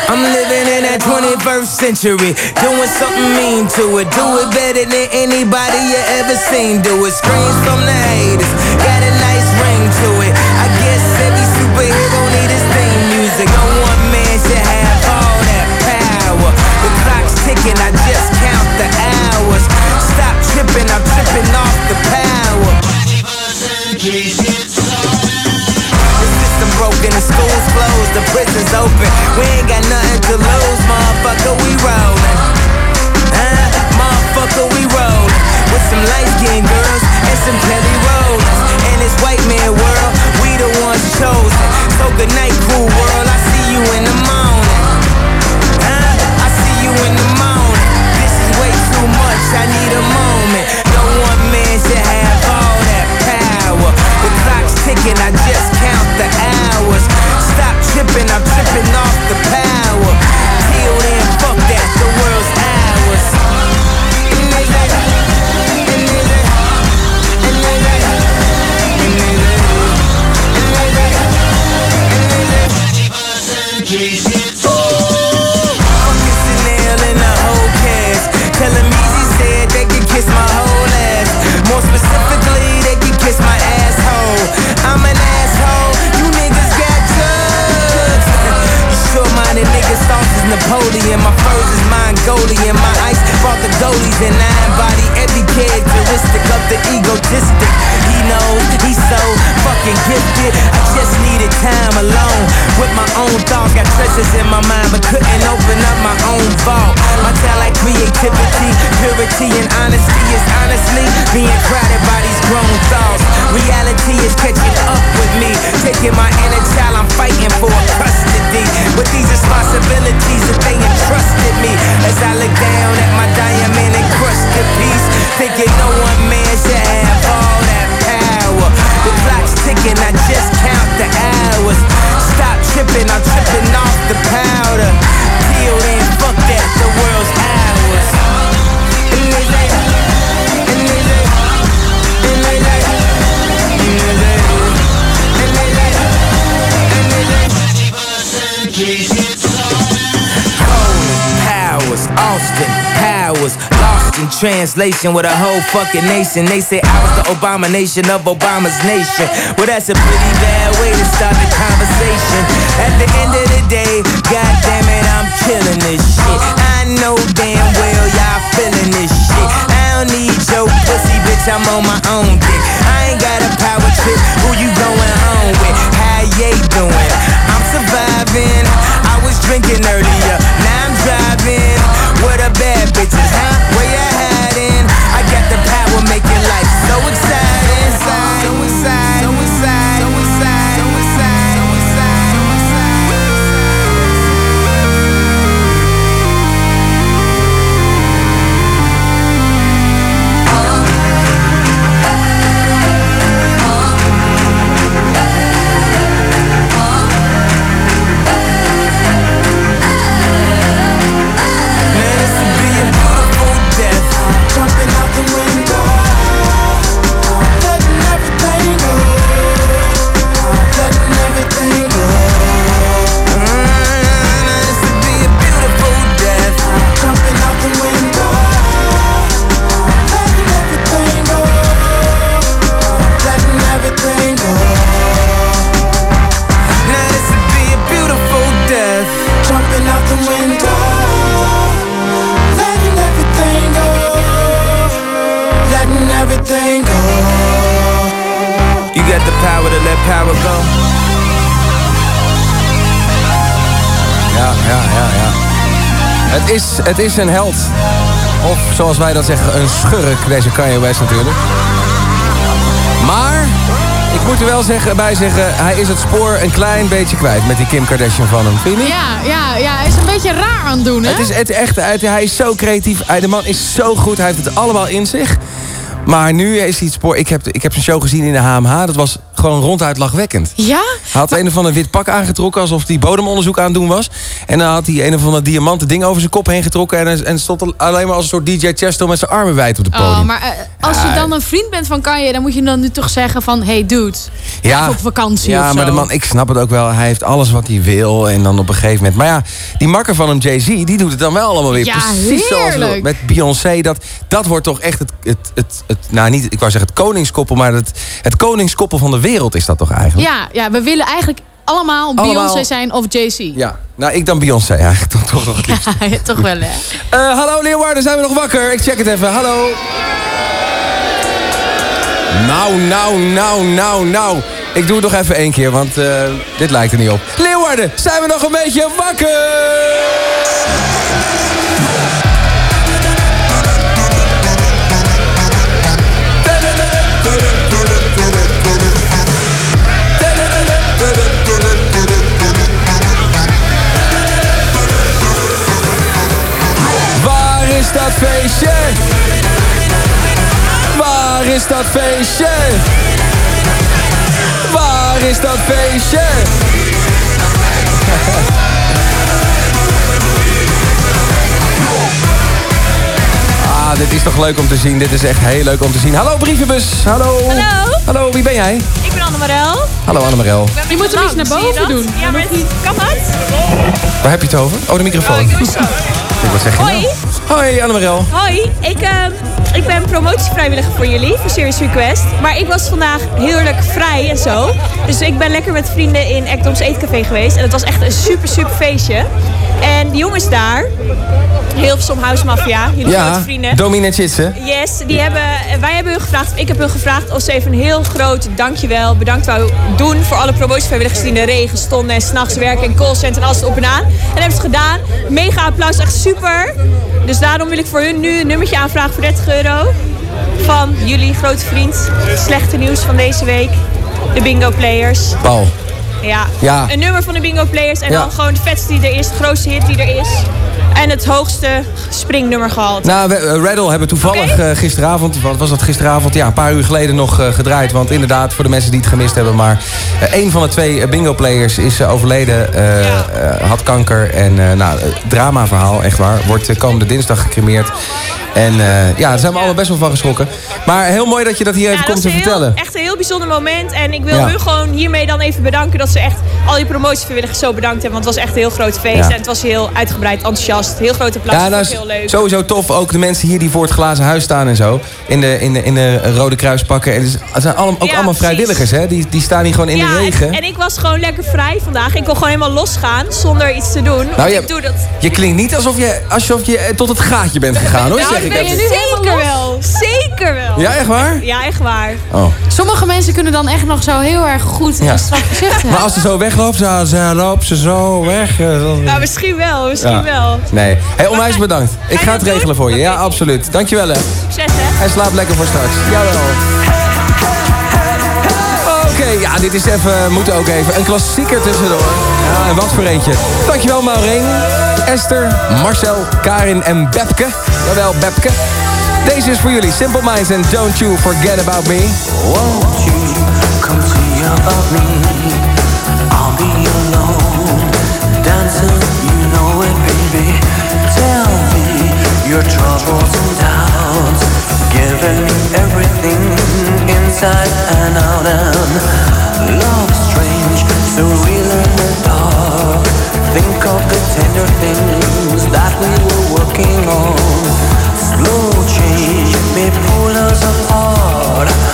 I'm living in that 21st century, doing something mean to it. Do it better than anybody you ever seen. Do it. Screams from the haters, got a nice ring to it. I guess every superhero need his theme music. Man have all that power. The clock's ticking, I just count the hours. Stop tripping, I'm tripping off the power. The system broken, the school's closed, the prison's open. We ain't got nothing to lose, motherfucker, we rollin'. Uh, motherfucker, we rollin'. With some light-skinned girls and some Kelly Rollins. In this white man world, we the ones chosen. So good night, cool world, I see you in the morning. Uh, I see you in the morning. This is way too much, I need a moment. No one man should have power. The clock's ticking, I just count the hours. Stop tripping, I'm tripping off the power. Till then, fuck that, the world's ours. Could kiss my whole ass. More could kiss my asshole. I'm an asshole. You niggas got drugs. you sure-minded niggas sauce Napoleon. My furs is Mongolian. My ice brought the goalies and I embody every characteristic of the egotistic. He knows he's so fucking gifted. I just needed time alone with my own thoughts. Got treasures in my mind, but couldn't open up my own vault. My talent, creativity, purity, and honesty is honestly being crowded by these grown thoughts. Reality is catching up with me, taking my inner child. I'm fighting for custody with these responsibilities that they entrusted me. As I look down at my diamond encrusted piece, thinking no one man should have all that power. The clock's ticking, I just count the hours. Stop tripping, I'm tripping off the powder. Till then, fuck that, the world's ours. And they and they and they and they Austin, Powers, lost in translation with a whole fucking nation. They say I was the abomination of Obama's nation. Well, that's a pretty bad way to start the conversation. At the end of the day, god damn it, I'm killing this shit. I know damn well y'all feeling this shit. I don't need your pussy, bitch, I'm on my own dick. I ain't got a power trip, who you going home with? How you doing? I'm surviving. I was drinking earlier, now I'm driving. What a bad bitches, huh? Where you hiding? I got the power, make your life so exciting. So exciting, Het is, een held. Of zoals wij dat zeggen, een schurk, deze Kanye West natuurlijk. Maar, ik moet er wel zeggen, bij zeggen, hij is het spoor een klein beetje kwijt met die Kim Kardashian van hem. Vind je? Ja, ja, ja, hij is een beetje raar aan het doen, hè? Het is het echt, het- hij is zo creatief. Hij- De man is zo goed, hij heeft het allemaal in zich. Maar nu is hij het spoor... Ik heb, ik heb zijn show gezien in de HMH. Dat was gewoon ronduit lachwekkend. Ja? Hij had een of ander wit pak aangetrokken... alsof hij bodemonderzoek aan het doen was. En dan had hij een of ander diamanten ding over zijn kop heen getrokken... en, en stond al- alleen maar als een soort DJ Chesto met zijn armen wijd op het podium. Oh, maar eh, als je dan een vriend bent van Kanye, dan moet je dan nu toch zeggen van... Hey dude, ja, op vakantie Ja, maar de man, ik snap het ook wel. Hij heeft alles wat hij wil. En dan op een gegeven moment... Maar ja, die makker van hem, Jay-Z, die doet het dan wel allemaal weer Ja, precies zoals heerlijk. met Beyoncé. Dat, dat wordt toch echt het, het, het, het... Nou, niet, ik wou zeggen het koningskoppel... maar het, het koningskoppel van de wereld is dat toch eigenlijk? Ja, ja, we willen eigenlijk allemaal, Allemaal- Beyoncé zijn of Jay-Z. Ja, nou, ik dan Beyoncé eigenlijk toch, toch nog. Ja, toch wel, hè? Eh, hallo Leeuwarden, zijn we nog wakker? Ik check het even, hallo. Nou, nou, nou, nou, nou. Ik doe het nog even één keer, want eh, dit lijkt er niet op. Leeuwarden, zijn we nog een beetje wakker? Is dat feestje? Waar is dat feestje? Waar is dat feestje? Ah, dit is toch leuk om te zien. Dit is echt heel leuk om te zien. Hallo brievenbus. Hallo. Hallo. Hallo, wie ben jij? Ik ben Annemarel. Hallo Annemarel. Je moet hem eens naar boven doen. Ja, maar kan dat? Waar heb je het over? Oh, de microfoon. Oh, ik doe zo. Ik wat zeg je nou? Hoi Annemarel. Hoi, ik, ehm, ik ben promotievrijwilliger voor jullie, voor Serious Request. Maar ik was vandaag heerlijk vrij en zo. Dus ik ben lekker met vrienden in Ekdoms Eetcafé geweest. En het was echt een super, super feestje. En die jongens daar, Hilversum House Mafia, jullie grote Ja, vrienden. Domine Chitsen. Yes, die hebben, wij hebben hun gevraagd, ik heb hun gevraagd of ze even een heel groot dankjewel, bedankt wou doen voor alle promotievrijwilligers die in de regen stonden en s'nachts werken en callcenter en alles op en aan. En dat hebben ze gedaan. Mega applaus, echt super. Dus daarom wil ik voor hun nu een nummertje aanvragen voor 30 euro. Van jullie grote vriend. Slechte nieuws van deze week. De Bingo Players. Paul. Ja. Ja. Een nummer van de Bingo Players en Ja. dan gewoon de vetste die er is, de grootste hit die er is. En het hoogste springnummer gehaald. Nou, we, eh, Rattle hebben toevallig eh, gisteravond, wat was dat gisteravond? Ja, een paar uur geleden nog eh, gedraaid. Want inderdaad, voor de mensen die het gemist hebben. Maar een van de twee eh, bingo-players is overleden, had kanker. En nou, drama-verhaal, echt waar. Wordt komende dinsdag gecremeerd. En ja, daar zijn we allemaal best wel van geschrokken. Maar heel mooi dat je dat hier even Ja, komt te een vertellen. Heel, echt een heel bijzonder moment. En ik wil Ja. hun gewoon hiermee dan even bedanken dat ze echt al die promotievrijwilligers zo bedankt hebben. Want het was echt een heel groot feest. Ja. En het was heel uitgebreid, enthousiast. Heel grote applaus. Ja, Ja, nou, heel leuk. sowieso tof. Ook de mensen hier die voor het glazen huis staan en zo. In de, in de, in de Rode Kruispakken. En het is- het zijn allemaal, ook Ja, allemaal precies. vrijwilligers, hè? Die, die staan hier gewoon in ja, de en- regen. En, ik was gewoon lekker vrij vandaag. Ik kon gewoon helemaal losgaan zonder iets te doen. Nou, je- ik doe dat. Je klinkt niet alsof je, alsof je eh, tot het gaatje bent gegaan, hoor. Nou, zeg ik ben je nu Zeker wel. Zeker wel. Ja, echt waar? Ja, echt waar. Oh. Sommige mensen kunnen dan echt nog zo heel erg goed Ja. en strak gezicht hebben. Als ze zo wegloopt, zo, ze loopt ze zo weg. Nou, misschien wel. Misschien Ja. wel. Nee. Hey, onwijs bedankt. Ik ga het regelen voor je. Ja, absoluut. Dankjewel, hè. Succes, hè. En slaap lekker voor straks. Jawel. Oké, ja, dit is even, moet ook even. Een klassieker tussendoor. Ja, en wat voor eentje. Dankjewel, Maureen, Esther, Marcel, Karin en Bepke. Jawel, Bepke. Deze is voor jullie. Simple Minds en Don't You Forget About Me. Won't you come me your Slow change may pull us apart.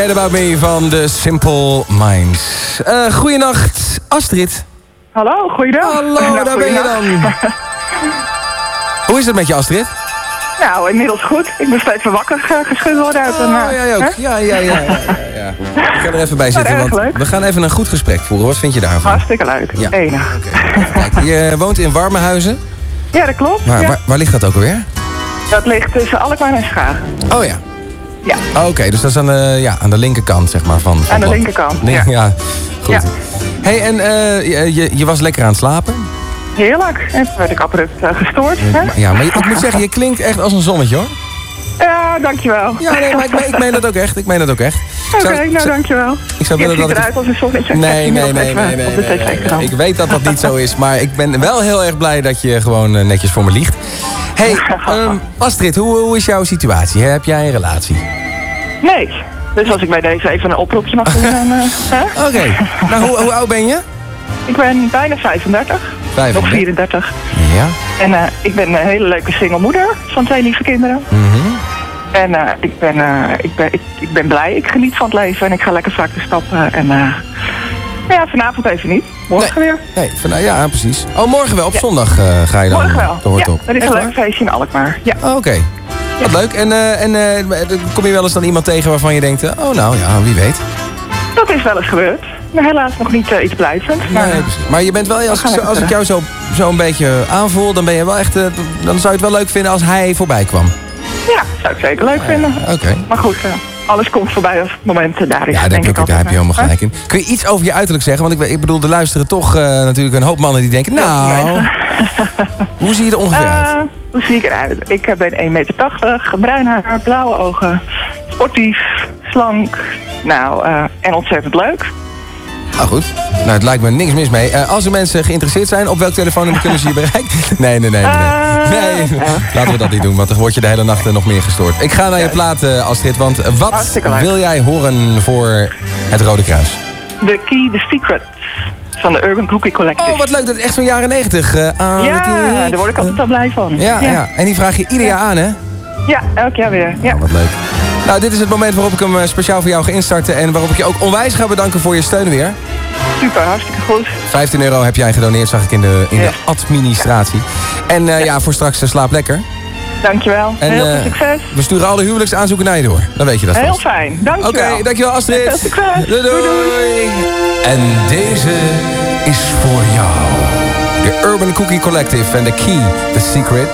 Forget About Me van The Simple Minds. Eh goeienacht, Astrid. Hallo, goeiedag. Hallo, daar ben je dan. Hoe is het met je, Astrid? Nou, inmiddels goed. Ik ben steeds wakker eh, geschud worden uit een... Oh, eh, jij ook. hè? Ja, ja, ja. ja, ja. Ik ga er even bij zitten, Maar erg want leuk. we gaan even een goed gesprek voeren. Wat vind je daarvan? Hartstikke leuk. Ja. Enig. Kijk, je woont in Warmenhuizen. Ja, dat klopt. Maar ja. waar, waar ligt dat ook alweer? Dat ligt tussen Alkmaar en Schagen. Oh ja. Ja. Oh, Oké, dus dat is aan de, ja, aan de linkerkant, zeg maar, van... van Aan de linkerkant, ja. ja. Goed. Ja. hey, en eh, je- je, je was lekker aan het slapen? Heerlijk. En toen werd ik abrupt eh, gestoord. Hè? Ja, maar je- ik moet zeggen, je klinkt echt als een zonnetje, hoor. Ja, dankjewel. Ja, nee, maar ik, meen- ik meen dat ook echt. Ik meen dat ook echt. Oké, nou dankjewel. Ik zou Je willen dat ziet eruit als een zonnetje. Nee, nee, nee, nee, nee. Ik weet dat dat niet zo is, maar ik ben wel heel erg blij dat je gewoon eh, netjes voor me liegt. Hey, ehm, Astrid, hoe, hoe is jouw situatie? Heb jij een relatie? Nee. Dus als ik bij deze even een oproepje mag doen, dan... eh, hè? Oké. Nou, hoe, hoe oud ben je? Ik ben bijna 35. 35. Nog 34. Ja. En eh, ik ben een hele leuke single moeder van twee lieve kinderen. Mhm. En eh, ik, ben, ik, ben, ik, ik ben blij, ik geniet van het leven en ik ga lekker vaak de stappen. En ja, vanavond even niet. Morgen weer. Nee, van, nou ja, precies. Oh, morgen wel. Op zondag eh, ga je dan Morgen wel. de hoort ja, op. er is Echt een leuk feestje in Alkmaar. Ja. Oh, Oké. Wat leuk. En, eh, en eh, kom je wel eens dan iemand tegen waarvan je denkt... oh, nou ja, wie weet. Dat is wel eens gebeurd. Maar helaas nog niet iets blijvends. Maar, Nee, precies. Maar je bent wel, als, ik, als ik jou zo, zo een beetje aanvoel, dan ben je wel echt. dan zou je het wel leuk vinden als hij voorbij kwam. Ja, zou ik zeker leuk vinden. Oké. Maar goed, alles komt voorbij als het moment eh, daar is. Ja, daar denk heb, ik je, daar heb je helemaal gelijk in. Kun je iets over je uiterlijk zeggen? Want ik, ik bedoel, er luisteren toch eh, natuurlijk een hoop mannen die denken... Nou, hoe zie je er ongeveer uit? Eh, hoe zie ik eruit? Ik ben 1,80 meter, bruin haar, blauwe ogen, sportief, slank. Nou, en ontzettend leuk. Nou goed, nou, het lijkt me niks mis mee. Eh, als er mensen geïnteresseerd zijn, op welk telefoonnummer kunnen ze je bereiken? Nee, nee, nee. Nee, nee. nee. laten we dat niet doen, want dan word je de hele nacht eh, nog meer gestoord. Ik ga naar je plaat, eh, Astrid, want eh, wat wil jij horen voor het Rode Kruis? The Key, The Secret van de Urban Cookie Collective. Oh, wat leuk, dat is echt zo'n jaren negentig. eh, aan ja, daar word ik altijd wel blij van. Ja, ja. en die vraag je ieder jaar aan, hè? Ja, elk jaar weer. Ja. Wat leuk. Nou, dit is het moment waarop ik hem eh, speciaal voor jou ga instarten... en waarop ik je ook onwijs ga bedanken voor je steun weer. Super, hartstikke goed. 15 euro heb jij gedoneerd, zag ik in de, in Ja. de administratie. En eh, ja, voor straks eh, slaap lekker. Dankjewel. En, Heel veel eh, succes. We sturen alle huwelijksaanzoeken naar je door. Dan weet je dat Heel vast. fijn. Oké, Dankjewel. dankjewel Astrid. Veel succes. Doei, doei. En deze is voor jou. De Urban Cookie Collective en The Key, The Secret.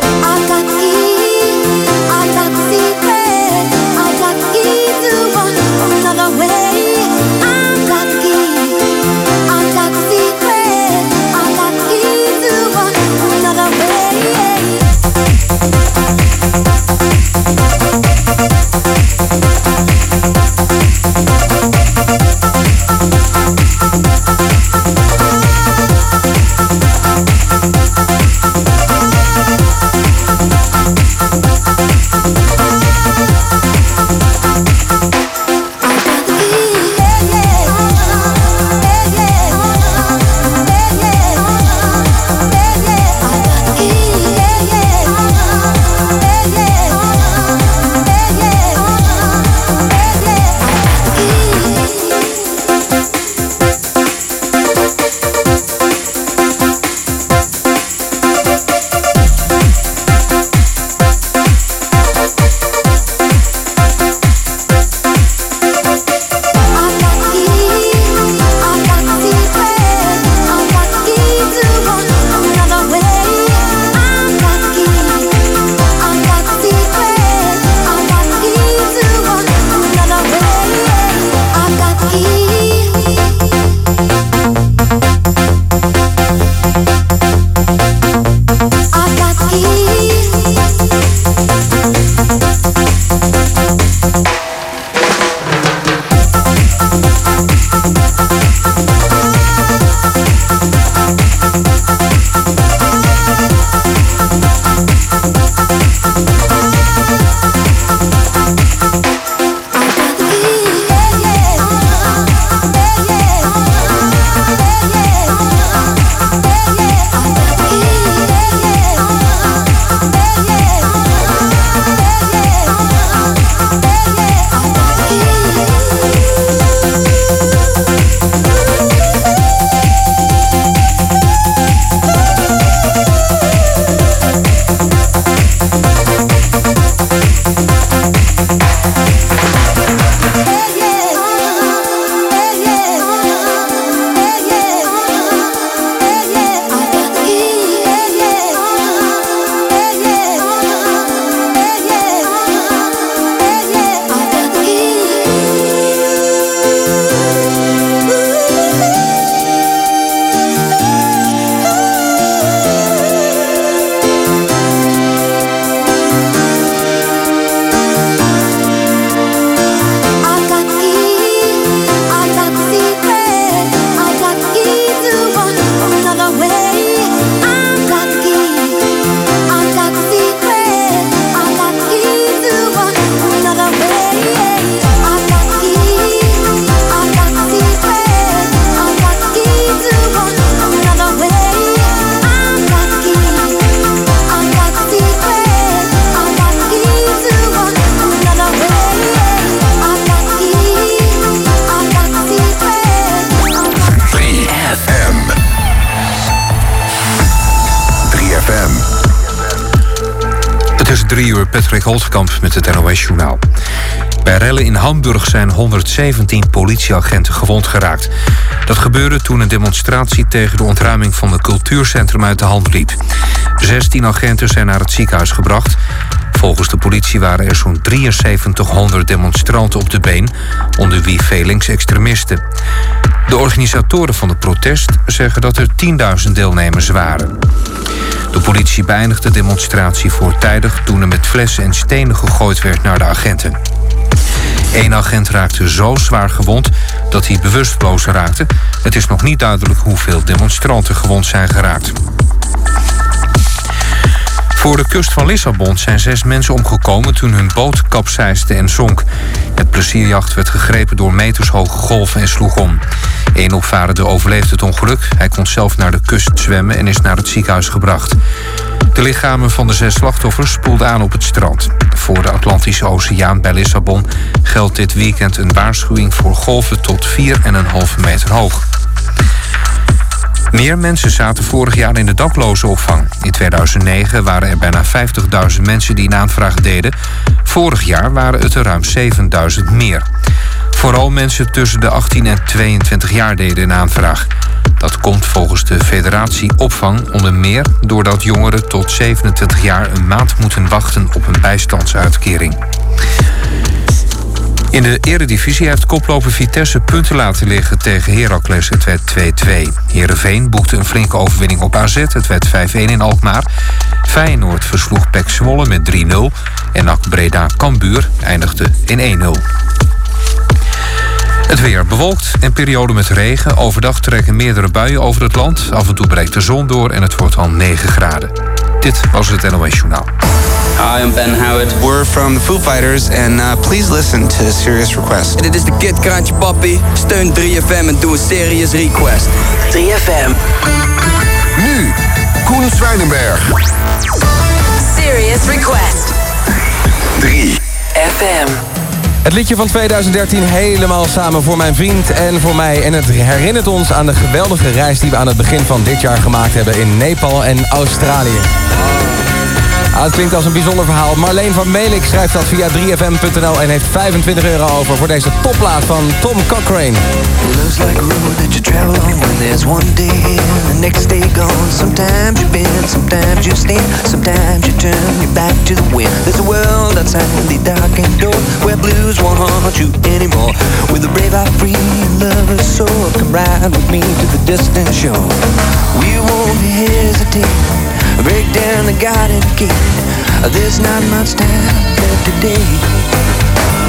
Patrick Holtkamp met het NOS-journaal. Bij rellen in Hamburg zijn 117 politieagenten gewond geraakt. Dat gebeurde toen een demonstratie tegen de ontruiming van het cultuurcentrum uit de hand liep. 16 agenten zijn naar het ziekenhuis gebracht. Volgens de politie waren er zo'n 7300 demonstranten op de been, onder wie veel linksextremisten. De organisatoren van het protest zeggen dat er 10.000 deelnemers waren. De politie beëindigde de demonstratie voortijdig toen er met flessen en stenen gegooid werd naar de agenten. Eén agent raakte zo zwaar gewond dat hij bewusteloos raakte. Het is nog niet duidelijk hoeveel demonstranten gewond zijn geraakt. Voor de kust van Lissabon zijn zes mensen omgekomen toen hun boot kapseisde en zonk. Het plezierjacht werd gegrepen door metershoge golven en sloeg om. Eén opvarende overleefde het ongeluk. Hij kon zelf naar de kust zwemmen en is naar het ziekenhuis gebracht. De lichamen van de zes slachtoffers spoelden aan op het strand. Voor de Atlantische Oceaan bij Lissabon geldt dit weekend een waarschuwing voor golven tot 4,5 meter hoog. Meer mensen zaten vorig jaar in de daklozenopvang. In 2009 waren er bijna 50.000 mensen die een aanvraag deden. Vorig jaar waren het er ruim 7.000 meer. Vooral mensen tussen de 18 en 22 jaar deden een aanvraag. Dat komt volgens de federatie opvang onder meer doordat jongeren tot 27 jaar een maand moeten wachten op een bijstandsuitkering. In de eredivisie heeft koploper Vitesse punten laten liggen tegen Heracles. Het werd 2-2. Heerenveen boekte een flinke overwinning op AZ. Het werd 5-1 in Alkmaar. Feyenoord versloeg Pek Zwolle met 3-0. En NAC Breda Cambuur eindigde in 1-0. Het weer bewolkt en periode met regen. Overdag trekken meerdere buien over het land. Af en toe breekt de zon door en het wordt al 9 graden. Dit was het NOS Journaal. Hi, I'm Ben Howard. We're from the Foo Fighters, and uh, please listen to Serious Request. Dit is de Kid Kraantje Papi. Steun 3FM en doe een serious request. 3FM. Nu, Koen Zwijnenberg. Serious Request. 3 FM. Het liedje van 2013 helemaal samen voor mijn vriend en voor mij. En het herinnert ons aan de geweldige reis die we aan het begin van dit jaar gemaakt hebben in Nepal en Australië. Ah, het klinkt als een bijzonder verhaal. Marleen van Melik schrijft dat via 3fm.nl en heeft 25 euro over voor deze topplaat van Tom Cochrane. Love's like a road that you travel on when there's one day here, the next day gone. Sometimes you bend, sometimes you stand, sometimes you turn your back to the wind. There's a world outside the darkened door where blues won't haunt you anymore. With a brave heart free and lover's soul, come ride with me to the distant shore. We won't hesitate, break down the garden gate. There's not much time left today.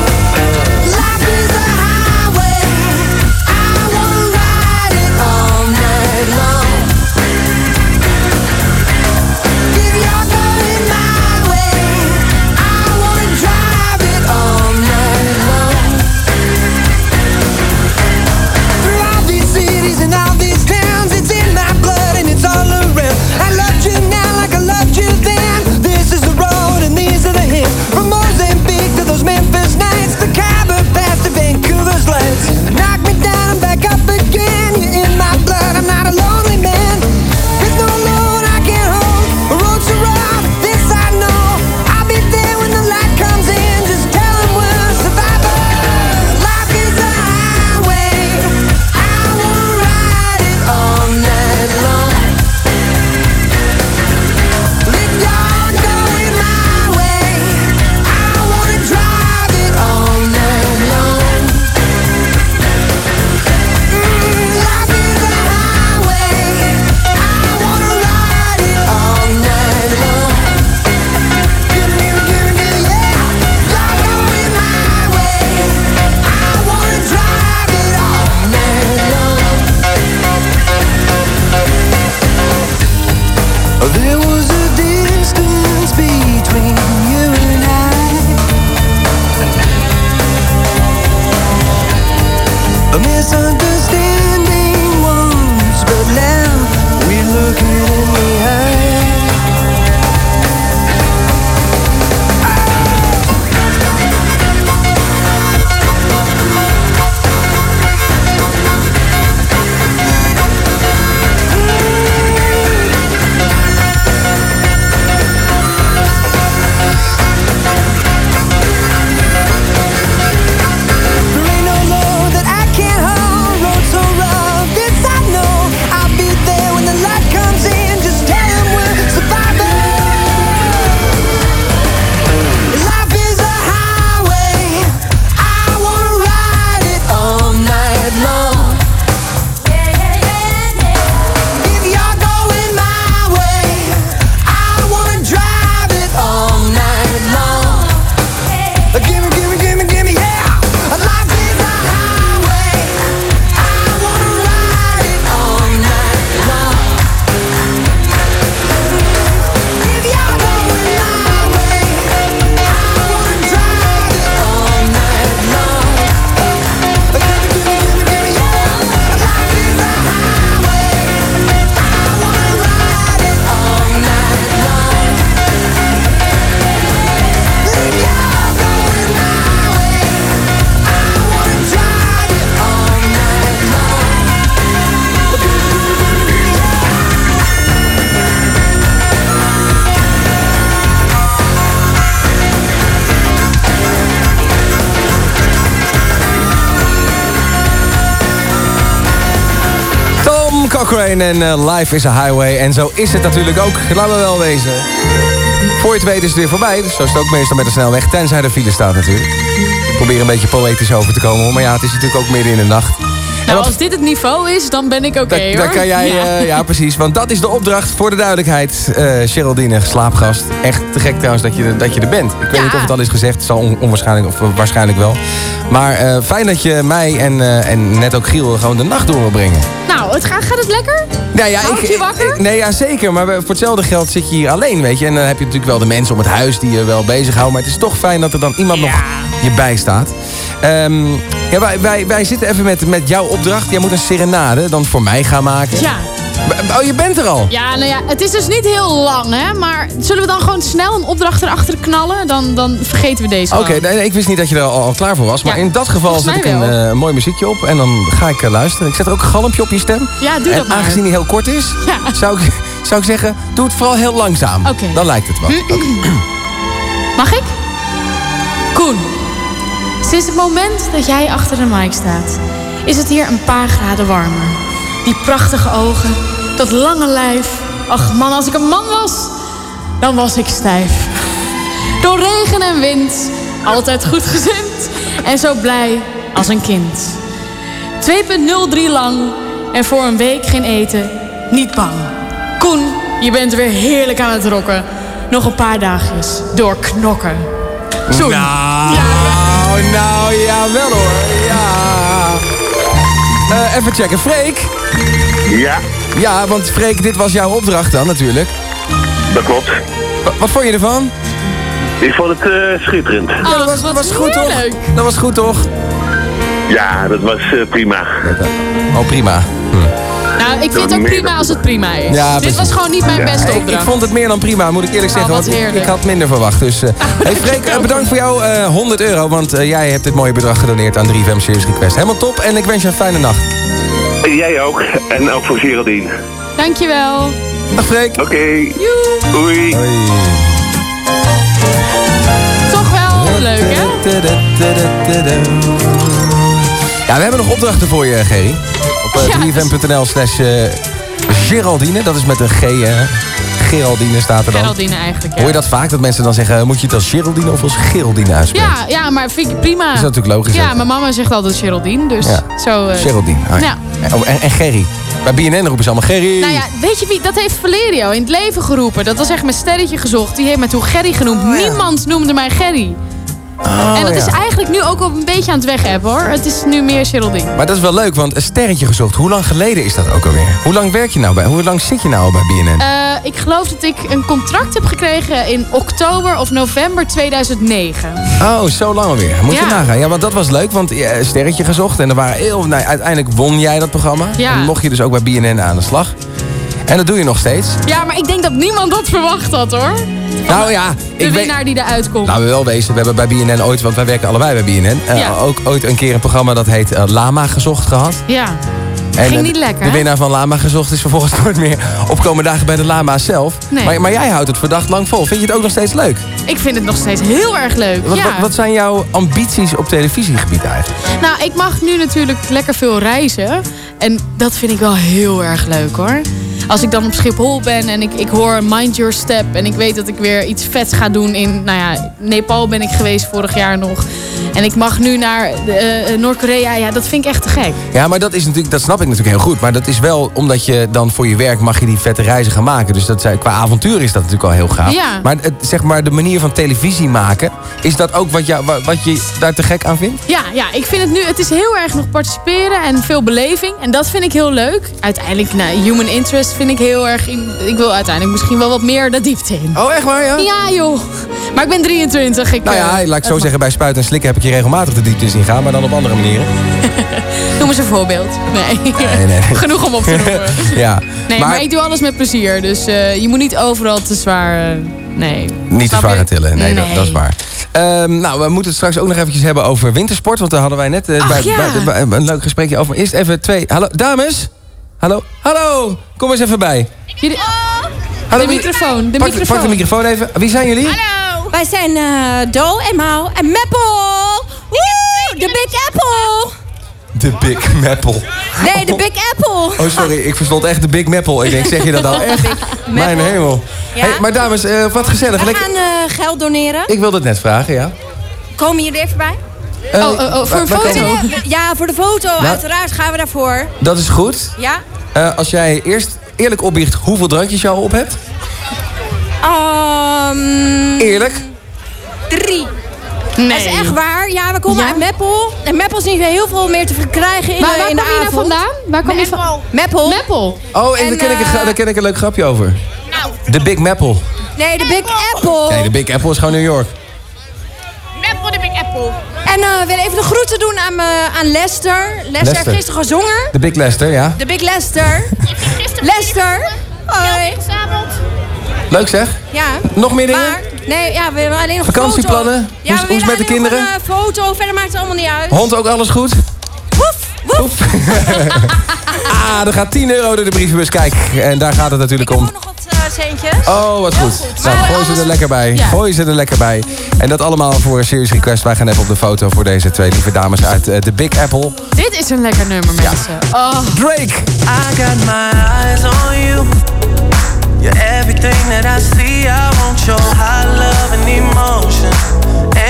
En eh, Life is a Highway. En zo is het natuurlijk ook. Laten we wel wezen. Voor je het weet is het weer voorbij. Dus zo is het ook meestal met de snelweg. Tenzij er file staat natuurlijk. Ik probeer een beetje poëtisch over te komen. Maar ja, het is natuurlijk ook midden in de nacht. Nou, als dit het niveau is, dan ben ik oké hoor. kan jij, Ja. ja. ja precies. Want dat is de opdracht voor de duidelijkheid. Eh Geraldine, slaapgast. Echt te gek trouwens dat je, er- dat je er bent. Ik weet niet of het al is gezegd. Het zal on- onwaarschijnlijk, of eh, waarschijnlijk wel. Maar eh, fijn dat je mij en, eh, en net ook Giel gewoon de nacht door wil brengen. Nou, het gaat, gaat het lekker? Nou ja, Houd ik, je wakker? ik- nee, ja, zeker. Maar voor hetzelfde geld zit je hier alleen, weet je. En dan heb je natuurlijk wel de mensen om het huis die je wel bezighouden. Maar het is toch fijn dat er dan iemand nog je bijstaat. Ehm ja, wij, wij, wij zitten even met, met jouw opdracht. Jij moet een serenade dan voor mij gaan maken. Ja. Oh, je bent er al? Ja, nou ja, het is dus niet heel lang, hè. Maar zullen we dan gewoon snel een opdracht erachter knallen? Dan, dan vergeten we deze Oké, nee, ik wist niet dat je er al, al klaar voor was. Maar Ja, in dat geval zet ik mij een eh, mooi muziekje op. En dan ga ik eh, luisteren. Ik zet er ook een galmpje op je stem. Ja, doe en dat maar. aangezien die heel kort is, zou, ik, zou ik zeggen... doe het vooral heel langzaam. Oké. Dan lijkt het wel. Mag ik? Koen, sinds het moment dat jij achter de mic staat... is het hier een paar graden warmer. Die prachtige ogen, dat lange lijf. Ach man, als ik een man was, dan was ik stijf. Door regen en wind, altijd goed gezind... en zo blij als een kind. 2.03 lang en voor een week geen eten, niet bang. Koen, je bent weer heerlijk aan het rocken. Nog een paar dagjes doorknokken. Zoen. Nou, nou, jawel hoor. Ja. Eh, even checken. Freek? Ja. Ja, want Freek, dit was jouw opdracht dan natuurlijk. Dat klopt. Wa- wat vond je ervan? Ik vond het eh, schitterend. Ja, dat was, dat was goed toch? Dat was goed toch? Ja, dat was eh, prima. Oh, prima. Nou, ik vind het ook prima als het prima is. Ja, Dit was gewoon niet mijn Ja, beste opdracht. ik vond het meer dan prima, moet ik eerlijk zeggen. wat want ik, had minder verwacht. Dus, eh hey Freek, eh, bedankt voor jou eh 100 euro. Want jij hebt dit mooie bedrag gedoneerd aan 3FM Series Request. Helemaal top en ik wens je een fijne nacht. Jij ook. En ook voor Geraldine. Dankjewel. Dag Freek. Oké. Doei. Toch wel leuk, hè? Ja, we hebben nog opdrachten voor je, Gerry. Op uh, 3fm.nl slash eh, Geraldine. Dat is met een G, hè. Geraldine staat er dan. Geraldine eigenlijk, ja. Hoor je dat vaak? Dat mensen dan zeggen, moet je het als Geraldine of als Geraldine uitspreken? Ja, ja, maar vind ik prima. Dat is natuurlijk logisch Ja, mijn mama zegt altijd Geraldine, dus Ja. zo... eh, Geraldine. ah, Ja. En, oh, en, en Gerry. Bij BNN roepen ze allemaal Gerry. Nou ja, weet je wie? Dat heeft Valerio in het leven geroepen. Dat was echt mijn sterretje gezocht. Die heeft mij toen Gerry genoemd. Niemand noemde mij Gerry. Oh, en dat ja. is eigenlijk nu ook een beetje aan het weg hebben hoor. Het is nu meer Geraldine. Maar dat is wel leuk, want een sterretje gezocht. Hoe lang geleden is dat ook alweer? Hoe lang werk je nou bij? Hoe lang zit je nou al bij BNN? Eh, ik geloof dat ik een contract heb gekregen in oktober of november 2009. Oh, zo lang alweer. Moet je nagaan. Ja, want dat was leuk, want ja, een sterretje gezocht. En er waren heel, nou, uiteindelijk won jij dat programma. Ja. En mocht je dus ook bij BNN aan de slag. En dat doe je nog steeds. Ja, maar ik denk dat niemand dat verwacht had hoor. Nou ja, De winnaar die eruit komt. Laten we wel wezen, we hebben bij BNN ooit, want wij werken allebei bij BNN... eh, Ja. ook ooit een keer een programma dat heet eh, Lama Gezocht gehad. Ja. En, Ging eh, niet lekker, De winnaar van Lama Gezocht is vervolgens nooit meer opkomen dagen bij de Lama's zelf. Nee. Maar, maar jij houdt het verdacht lang vol. Vind je het ook nog steeds leuk? Ik vind het nog steeds heel erg leuk. Wat, ja. wat, wat zijn jouw ambities op televisiegebied eigenlijk? Nou, ik mag nu natuurlijk lekker veel reizen. En dat vind ik wel heel erg leuk hoor. Als ik dan op Schiphol ben en ik, ik hoor Mind Your Step... en ik weet dat ik weer iets vets ga doen in... Nou ja, Nepal ben ik geweest vorig jaar nog. En ik mag nu naar eh, Noord-Korea. Ja, dat vind ik echt te gek. Ja, maar dat is natuurlijk, dat snap ik natuurlijk heel goed. Maar dat is wel omdat je dan voor je werk mag je die vette reizen gaan maken. Dus dat, qua avontuur is dat natuurlijk al heel gaaf. Ja. Maar het, zeg maar de manier van televisie maken, is dat ook wat, jou, wa- wat je daar te gek aan vindt? Ja, ja, ik vind het nu... Het is heel erg nog participeren en veel beleving. En dat vind ik heel leuk. Uiteindelijk, nou, human interest vind ik heel erg... in- Ik wil uiteindelijk misschien wel wat meer de diepte in. Oh, echt waar, ja? Ja, joh. Maar ik ben 23. Ik, Nou ja, eh, laat ik zo zeggen, bij spuiten en slikken heb ik je regelmatig de diepte zien gaan, maar dan op andere manieren. Noem eens een voorbeeld. Nee. Nee, nee. Genoeg om op te noemen. ja, Nee, maar, ik doe alles met plezier. Dus eh, je moet niet overal te zwaar... eh, nee. niet te zwaar gaan tillen. Nee, Dat, Nee. dat is waar. Ehm, nou, we moeten het straks ook nog eventjes hebben over wintersport, want daar hadden wij net Ach, bij, ja. bij- bij- een leuk gesprekje over. Eerst even twee. Hallo, dames? Hallo? Hallo? Kom eens even bij. Jullie... Hallo, de wie- microfoon, de pak, microfoon. Pak de microfoon even. Wie zijn jullie? Hallo. Wij zijn eh Dol en Mau en Meppel. Woe, de Big Apple. De Big Maple. Nee, de Big Apple. Oh, sorry, ik verstond echt de Big Maple. Ik denk, zeg je dat nou echt? Mijn hemel. Ja. Hey, maar dames, eh, wat gezellig. We Lekker- gaan eh, geld doneren. Ik wilde het net vragen, ja. Komen jullie even bij? Eh, Oh, oh, oh, voor een waar- waar foto? komen Ja, voor de foto. Nou- Uiteraard gaan we daarvoor. Dat is goed. Ja? Eh, als jij eerst eerlijk opbiecht hoeveel drankjes je al op hebt. Ehm, Eerlijk? Drie. Nee. Dat is echt waar. Ja, we komen Ja? uit Meppel. En Meppel is niet heel veel meer te verkrijgen in, Maar de, waar in de kom je nou avond. vandaan? Waar kom je? Meppel. Meppel. Oh, en, En, daar, ken ik een, eh, daar ken ik een leuk grapje over. Nou. De Big Maple. Nee, de Big Apple. Nee, de Big Apple is gewoon New York. Meppel, de Big Apple. En eh, we willen even de groeten doen aan, me- aan Lester. Lester, heeft Lester. gisteren gezongen. De Big Lester, ja. De Big Lester. Lester. Hoi. Leuk zeg. Ja. Nog meer dingen? Maar, nee, ja, we willen alleen nog Vakantieplannen? foto. Ja, Hoe is met de kinderen? Een eh, foto, verder maakt het allemaal niet uit. Hond ook alles goed? Woef, ah, er gaat 10 euro door de brievenbus. Kijk, en daar gaat het natuurlijk om. Centjes. Oh, wat goed. Nou, Maar gooi ze er lekker bij. Ja. Gooi ze er lekker bij. En dat allemaal voor een Serious Request. Wij gaan even op de foto voor deze twee lieve dames uit eh, de Big Apple. Dit is een lekker nummer, mensen. Oh. Drake. I got my eyes on you. You're everything that I see. I want your high love and emotion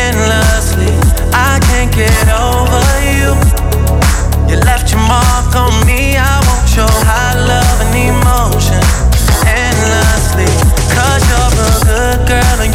endlessly. I can't get over you. You left your mark on me. I want your high love and emotion girl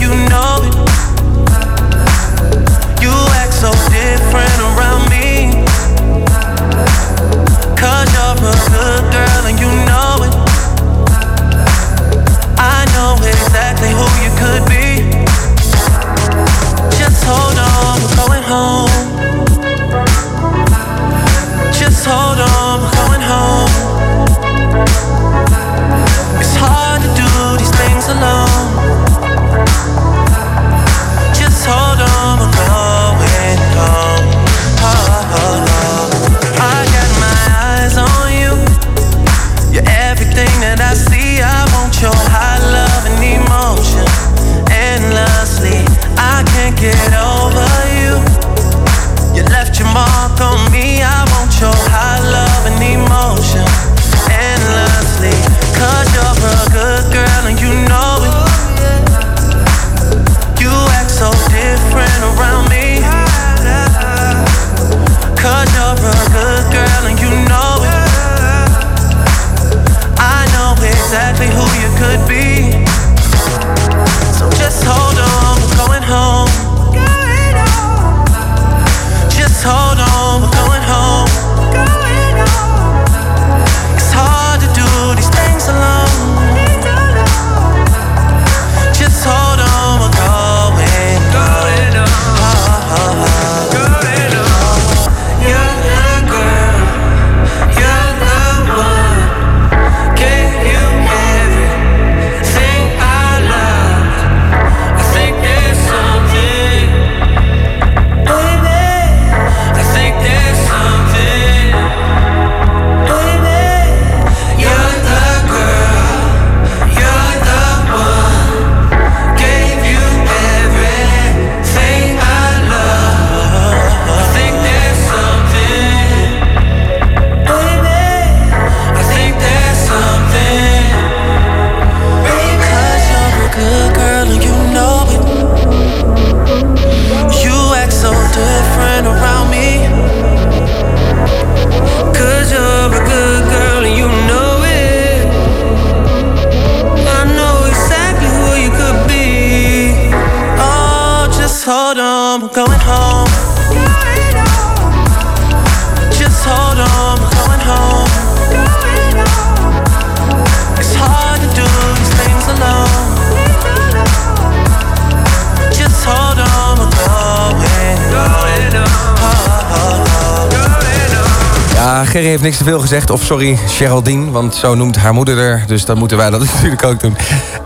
heeft niks te veel gezegd. Of sorry, Geraldine, want zo noemt haar moeder er. Dus dan moeten wij dat natuurlijk ook doen.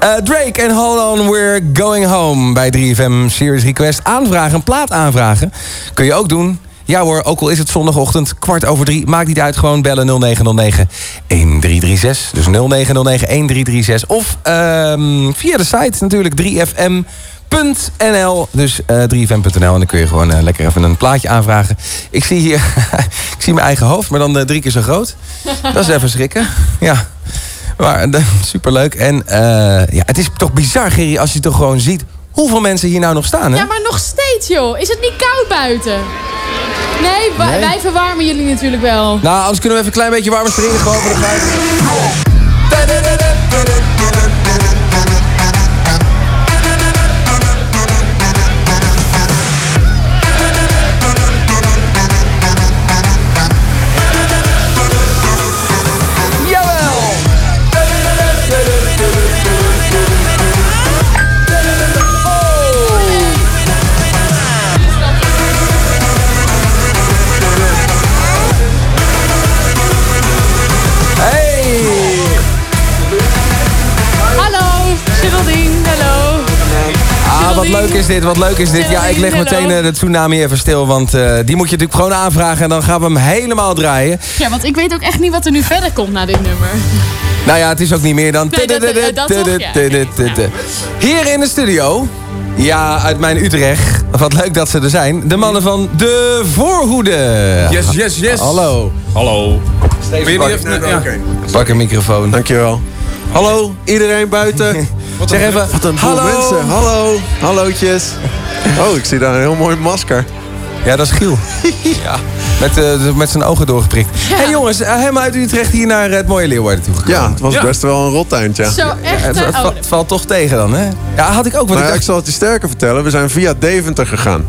Eh, Drake en Hold On, We're Going Home bij 3FM Series Request. Aanvragen, plaat aanvragen. Kun je ook doen. Ja hoor, ook al is het zondagochtend, kwart over drie. Maakt niet uit, gewoon bellen 0909 1336. Dus 0909 1336. Of ehm, via de site natuurlijk 3FM 3fm.nl. Dus eh 3fm.nl. En dan kun je gewoon eh, lekker even een plaatje aanvragen. Ik zie hier, ik zie mijn eigen hoofd, maar dan eh, drie keer zo groot. Dat is even schrikken. Ja. Maar superleuk. En ja, het is toch bizar, Gerry, als je toch gewoon ziet hoeveel mensen hier nou nog staan, hè? Ja, maar nog steeds, joh. Is het niet koud buiten? Nee, wa- Nee. wij verwarmen jullie natuurlijk wel. Nou, anders kunnen we even een klein beetje warmer springen. Gewoon voor de vijf. Leuk is dit, wat leuk is dit. Ja, ik leg meteen eh, de tsunami even stil, want eh, die moet je natuurlijk gewoon aanvragen en dan gaan we hem helemaal draaien. Ja, want ik weet ook echt niet wat er nu verder komt na dit nummer. Nou ja, het is ook niet meer dan... Hier in de studio, ja, uit mijn Utrecht. Wat leuk dat ze er zijn. De mannen van De Voorhoede. Yes, yes, yes. Hallo. Hallo. Steven, pak, even... Ja. pak een microfoon. Dankjewel. Hallo, iedereen buiten. Zeg even, Wat een hallo. mensen. Hallo, hallootjes. Oh, ik zie daar een heel mooi masker. Ja, dat is Giel. ja. Met, eh, de- met zijn ogen doorgeprikt. Hé hey jongens, eh, helemaal uit Utrecht hier naar het mooie Leeuwarden toe gekomen. Ja, het was best wel een rottuintje. Zo, echt, Het, hè? het Oh, va- het valt toch tegen dan, hè? Ja, had ik ook. Want Nou ik ja, zal het je sterker vertellen. We zijn via Deventer gegaan.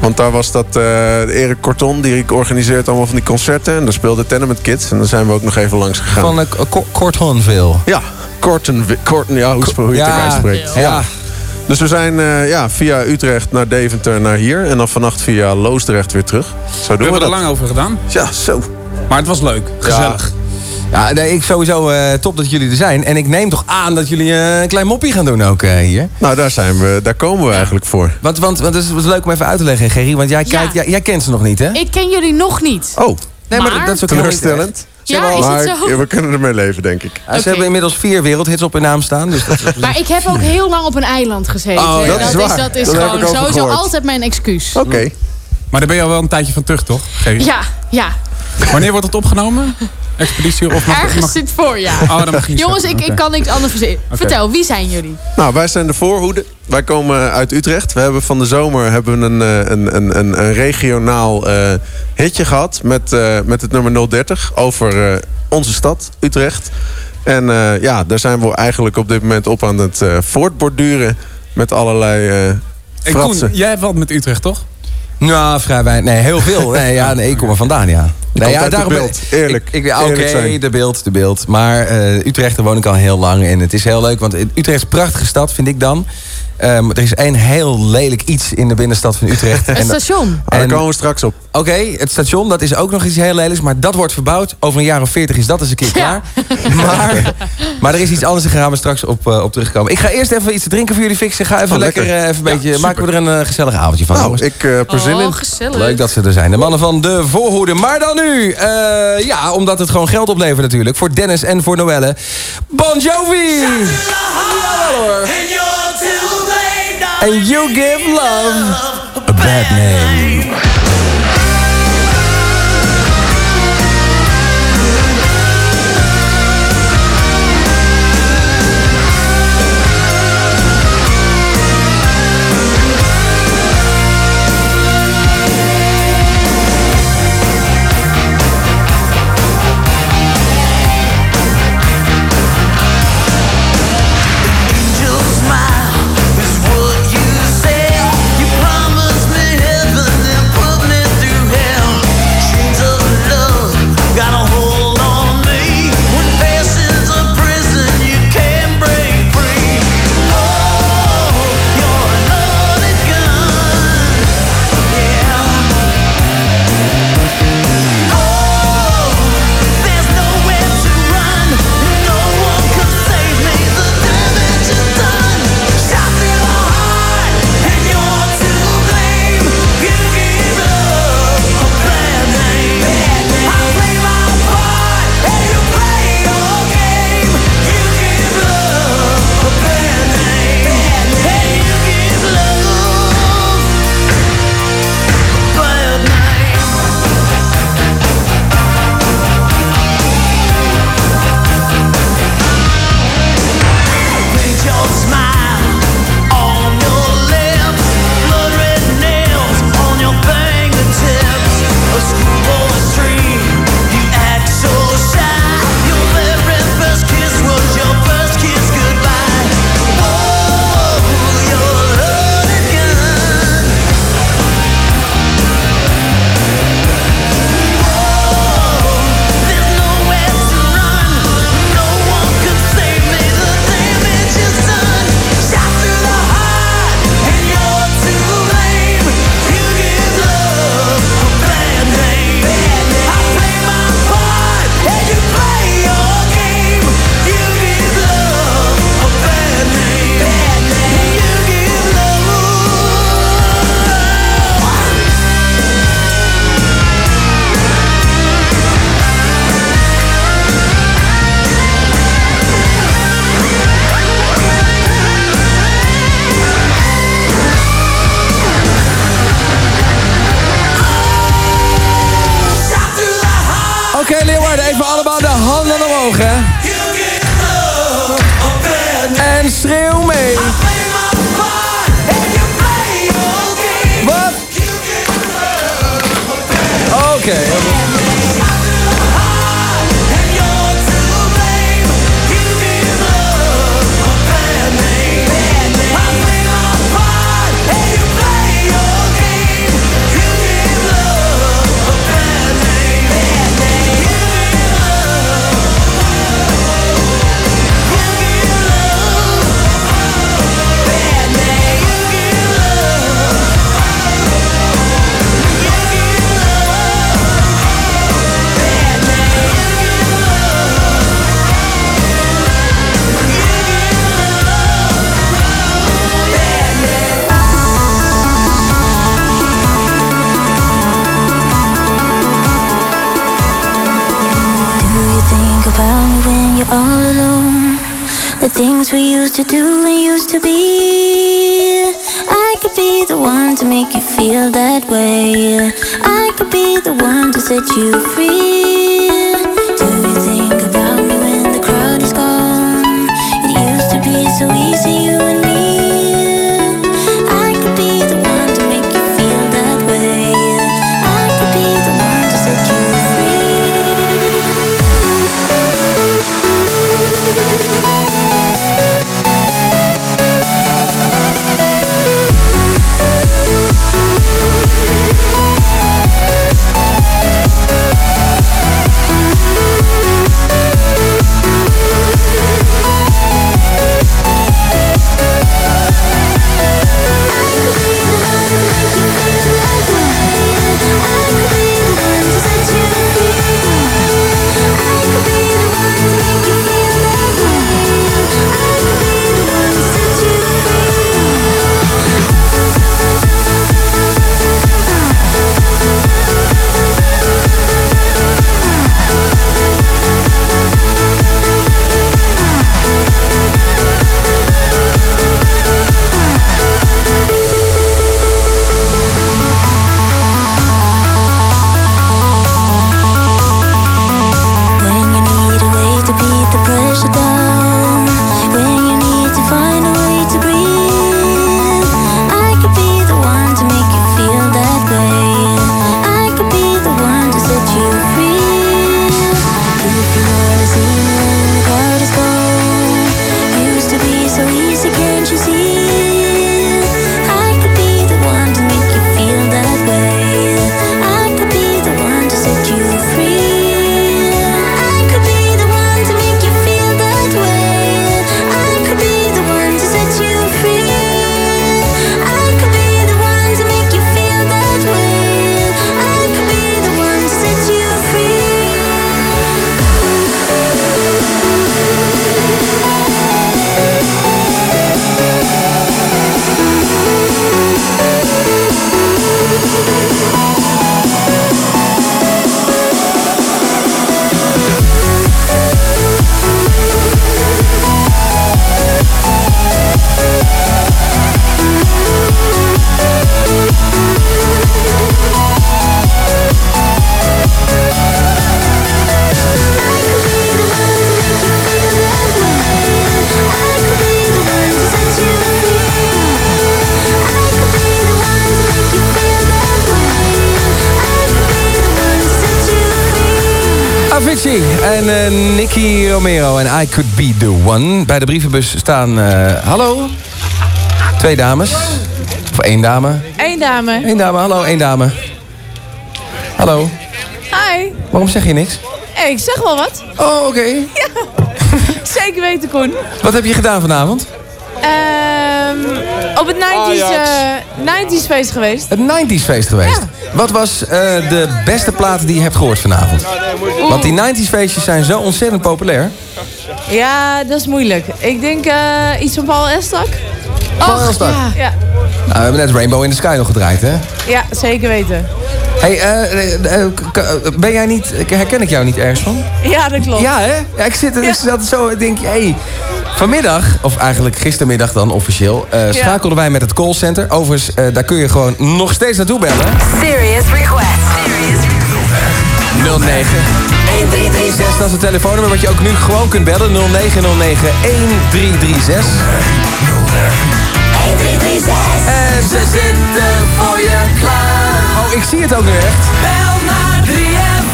Want daar was dat eh Erik Korton, die organiseert allemaal van die concerten. En daar speelde Tenement Kids. En daar zijn we ook nog even langs gegaan. van uh, Hornville. Ja, Korten, Korten ja, hoe, hoe je het Ja, uitspreekt. ja. Dus we zijn eh, ja, via Utrecht naar Deventer naar hier. En dan vannacht via Loosdrecht weer terug. Zo We doen we, hebben er dat. lang over gedaan. Ja, zo. Maar het was leuk. Gezellig. Ja, nee, ik sowieso eh, top dat jullie er zijn. En ik neem toch aan dat jullie een klein moppie gaan doen ook eh, hier. Nou, daar, zijn we, daar komen we eigenlijk voor. Want, want, want het is leuk om even uit te leggen, Gerry. Want jij, Ja. kijkt, jij, jij kent ze nog niet, hè? Ik ken jullie nog niet. Oh, Nee, maar, Maar- dat is ook teleurstellend. Ja, is maar het zo? ja, we kunnen ermee leven, denk ik. Ze hebben inmiddels vier wereldhits op hun naam staan. Dus dat is Maar ik heb ook heel lang op een eiland gezeten. Oh, dat dat is waar. dat is gewoon sowieso gehoord. altijd mijn excuus. Oké. Maar daar ben je al wel een tijdje van terug, toch? Ja, ja. Wanneer wordt het opgenomen? Expeditie of mag, Ergens mag- dit voorjaar. Oh, dan mag je niet Jongens, ik, ik kan niks anders verzinnen. Vertel, wie zijn jullie? Nou, wij zijn de voorhoede. Wij komen uit Utrecht. We hebben van de zomer hebben we een, eh, een, een, een, een regionaal eh, hitje gehad met, eh, met het nummer 030 over eh, onze stad, Utrecht. En eh, ja, daar zijn we eigenlijk op dit moment op aan het eh, voortborduren met allerlei eh Hey, Koen, jij hebt wat met Utrecht, toch? Nou, vrij weinig. Nee, heel veel. Nee, ja, nee, ik kom er vandaan, ja. Je nee, ja, daarom- beeld. Eerlijk. Ik, ik, Oké, de beeld, de beeld. Maar eh, Utrecht, daar woon ik al heel lang. En het is heel leuk, want Utrecht is een prachtige stad, vind ik dan. Ehm, er is één heel lelijk iets in de binnenstad van Utrecht. Het En station. Ah, daar komen we straks op. Oké, het station, dat is ook nog iets heel lelijks. Maar dat wordt verbouwd. Over een jaar of veertig is dat eens een keer klaar. Maar, maar er is iets anders en daar gaan we straks op, eh, op terugkomen. Ik ga eerst even iets te drinken voor jullie fixen. Ga even Oh, lekker, lekker. eh, even een Ja, beetje, super. maken we er een eh, gezellig avondje van. Nou, ik zin Oh, in. gezellig. Leuk dat ze er zijn. De mannen van de voorhoede. Maar dan nu, eh, ja, omdat het gewoon geld oplevert natuurlijk. Voor Dennis en voor Noelle. Bon Jovi! Hoor. And you give love a bad name. The One. Bij de brievenbus staan, eh, hallo, twee dames. Of één dame. Eén dame. Eén dame, hallo, één dame. Hallo, Hi. waarom zeg je niks? Hey, ik zeg wel wat. Oh, oké. Ja. Zeker weten, Koen. Wat heb je gedaan vanavond? Ehm, op het 90s, Ajax. eh 90s feest geweest. Het 90s feest geweest. Wat was eh, de beste plaat die je hebt gehoord vanavond? Want die 90s feestjes zijn zo ontzettend populair. Ja, dat is moeilijk. Ik denk eh, iets van Paul Elstak. Paul Elstak? Ja. Ja. Nou, we hebben net Rainbow in the Sky nog gedraaid, hè? ja, zeker weten. Hey, eh, ben jij niet, herken ik jou niet ergens van? Ja, dat klopt. Ja, hè? Ja, ik zit er dus altijd zo en denk, hey, vanmiddag, of eigenlijk gistermiddag dan officieel, eh, schakelden wij met het callcenter. Overigens, eh, daar kun je gewoon nog steeds naartoe bellen. Serious request. 09 1336, dat is het telefoonnummer wat je ook nu gewoon kunt bellen. 0909 1336. En ze zitten voor je klaar. Oh, ik zie het ook nu echt. Bel naar 3FM.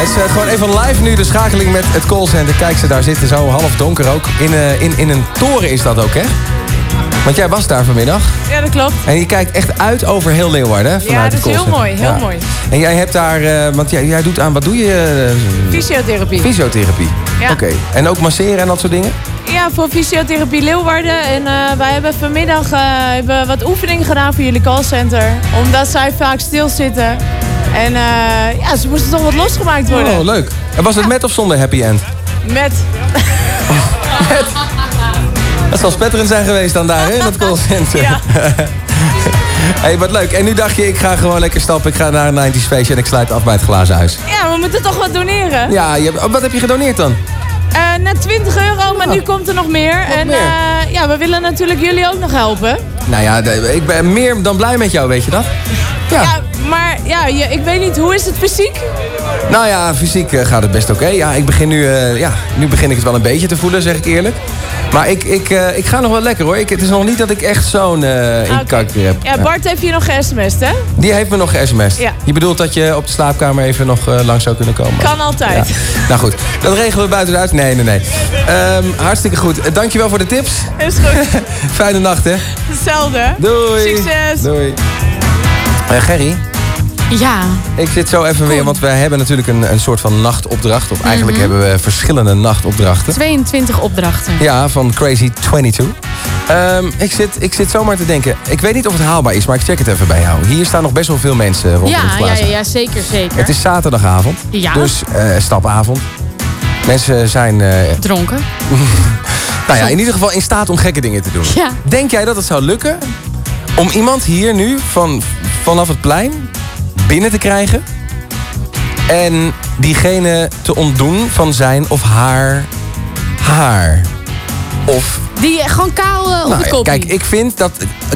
Het is eh, gewoon even live nu de schakeling met het callcenter. Kijk, ze daar zitten zo half donker ook. In, eh, in, in een toren is dat ook, hè? Want jij was daar vanmiddag. Ja, dat klopt. En je kijkt echt uit over heel Leeuwarden, hè? Vanuit Ja, dat is heel mooi. Heel Ja. mooi. En jij hebt daar, eh, want jij, jij doet aan, wat doe je? eh, Fysiotherapie. Fysiotherapie. Ja. Oké. En ook masseren en dat soort dingen? Ja, voor fysiotherapie Leeuwarden. En eh, wij hebben vanmiddag hebben wat oefeningen gedaan voor jullie callcenter. Omdat zij vaak stilzitten. En ja, ze moesten toch wat losgemaakt worden. Oh, leuk. En was het met of zonder happy end? Met. Dat zal spetterend zijn geweest dan daar, hè? in Dat callcenter. Ja. hey, wat leuk. En nu dacht je, ik ga gewoon lekker stappen. Ik ga naar een 90s feestje en ik sluit af bij het glazen huis. Ja, we moeten toch wat doneren. Ja, je, hebt- oh, wat heb je gedoneerd dan? Eh, net 20 euro, maar nu komt er nog meer. en meer. eh, ja, we willen natuurlijk jullie ook nog helpen. Nou ja, ik ben meer dan blij met jou, weet je dat? Ja. Ja, maar ja, je, ik weet niet, hoe is het fysiek? Nou ja, fysiek eh, gaat het best oké. Ja, ik begin nu, eh, ja, nu begin ik het wel een beetje te voelen, zeg ik eerlijk. Maar ik, ik, eh, ik ga nog wel lekker hoor. Ik, het is nog niet dat ik echt zo'n eh inkakje heb. Ja, Bart heeft je nog ge-sms'd, hè? Die heeft me nog ge-sms'd. Ja. Je bedoelt dat je op de slaapkamer even nog eh, langs zou kunnen komen? Kan altijd. Ja. Nou goed, dat regelen we buiten uit. Nee, nee, nee. Ehm, hartstikke goed. Dankjewel voor de tips. Is goed. Fijne nacht, hè. Hetzelfde. Doei. Succes. Doei. Gerry, Ja. ik zit zo even weer, want we hebben natuurlijk een, een soort van nachtopdracht. Of eigenlijk Mhm. hebben we verschillende nachtopdrachten. 22 opdrachten. Ja, van Crazy 22. Ehm, ik, zit, ik zit zomaar te denken. Ik weet niet of het haalbaar is, maar ik check het even bij jou. Hier staan nog best wel veel mensen rondom het Ja, ja, ja, ja, zeker, zeker. Het is zaterdagavond. Ja. Dus eh, stapavond. Mensen zijn, eh, Dronken. nou ja, in ieder geval in staat om gekke dingen te doen. Ja. Denk jij dat het zou lukken om iemand hier nu van, vanaf het plein binnen te krijgen en diegene te ontdoen van zijn of haar haar? Of Die gewoon kaal op Nou ja, kopje. kijk, ik vind dat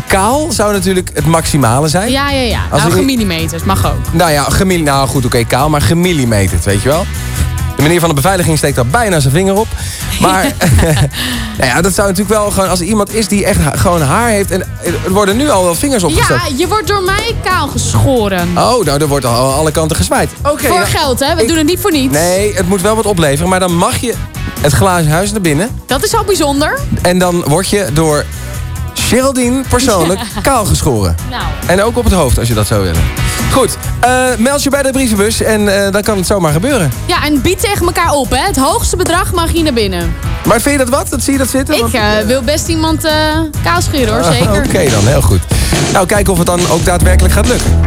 kaal zou natuurlijk het maximale zijn. Ja, ja, ja. Als nou, er- gemillimeters. Mag ook. Nou ja, gemilli nou goed, oké, kaal, maar gemillimeterd, weet je wel. De meneer van de beveiliging steekt daar bijna zijn vinger op. Maar nou ja, dat zou natuurlijk wel gewoon... als er iemand is die echt gewoon haar heeft... en er worden nu al wel vingers opgestoken. Ja, je wordt door mij kaal geschoren. Oh, nou, er wordt al alle kanten gezwaaid. Oké. voor nou, geld, hè? We doen het niet voor niets. Nee, het moet wel wat opleveren. Maar dan mag je het glazen huis naar binnen. Dat is al bijzonder. En dan word je door Geraldine persoonlijk kaal geschoren. Nou. En ook op het hoofd, als je dat zou willen. Goed, eh, meld je bij de brievenbus en eh, dan kan het zomaar gebeuren. Ja, en bied tegen elkaar op, hè? Het hoogste bedrag mag hier naar binnen. Maar vind je dat wat? Dat zie je dat zitten? Ik Want- eh, wil best iemand eh kaal scheren, hoor. Ah, Zeker. Oké dan, heel goed. Nou, kijken of het dan ook daadwerkelijk gaat lukken.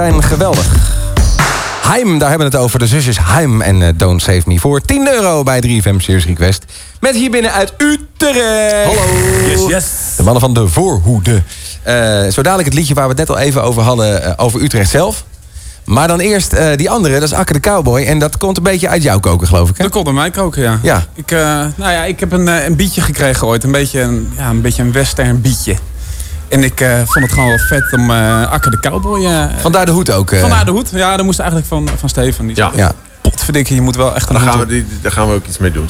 Zijn geweldig. Heim, daar hebben we het over. De zusjes Heim en eh, Don't Save Me. Voor 10 euro bij 3FM Series Request. Met hier binnen uit Utrecht. Hallo. Yes, yes. De mannen van de voorhoede. Eh, zo dadelijk het liedje waar we het net al even over hadden. eh, over Utrecht zelf. Maar dan eerst die andere, dat is Akker de Cowboy. En dat komt een beetje uit jouw koken, geloof ik. Hè? Dat komt bij mij koken, ja. Ja. Ik, nou ja, ik heb een, een bietje gekregen ooit. Een beetje een, ja, een, beetje een western bietje. En ik eh, vond het gewoon wel vet om eh Akker de Cowboy... eh, Vandaar de hoed ook. eh. Vandaar de hoed. Ja, dat moest eigenlijk van, van Steven. Die Ja. Ja. Potverdikke, je moet wel echt een Daar gaan, we, op. die, daar gaan we ook iets mee doen.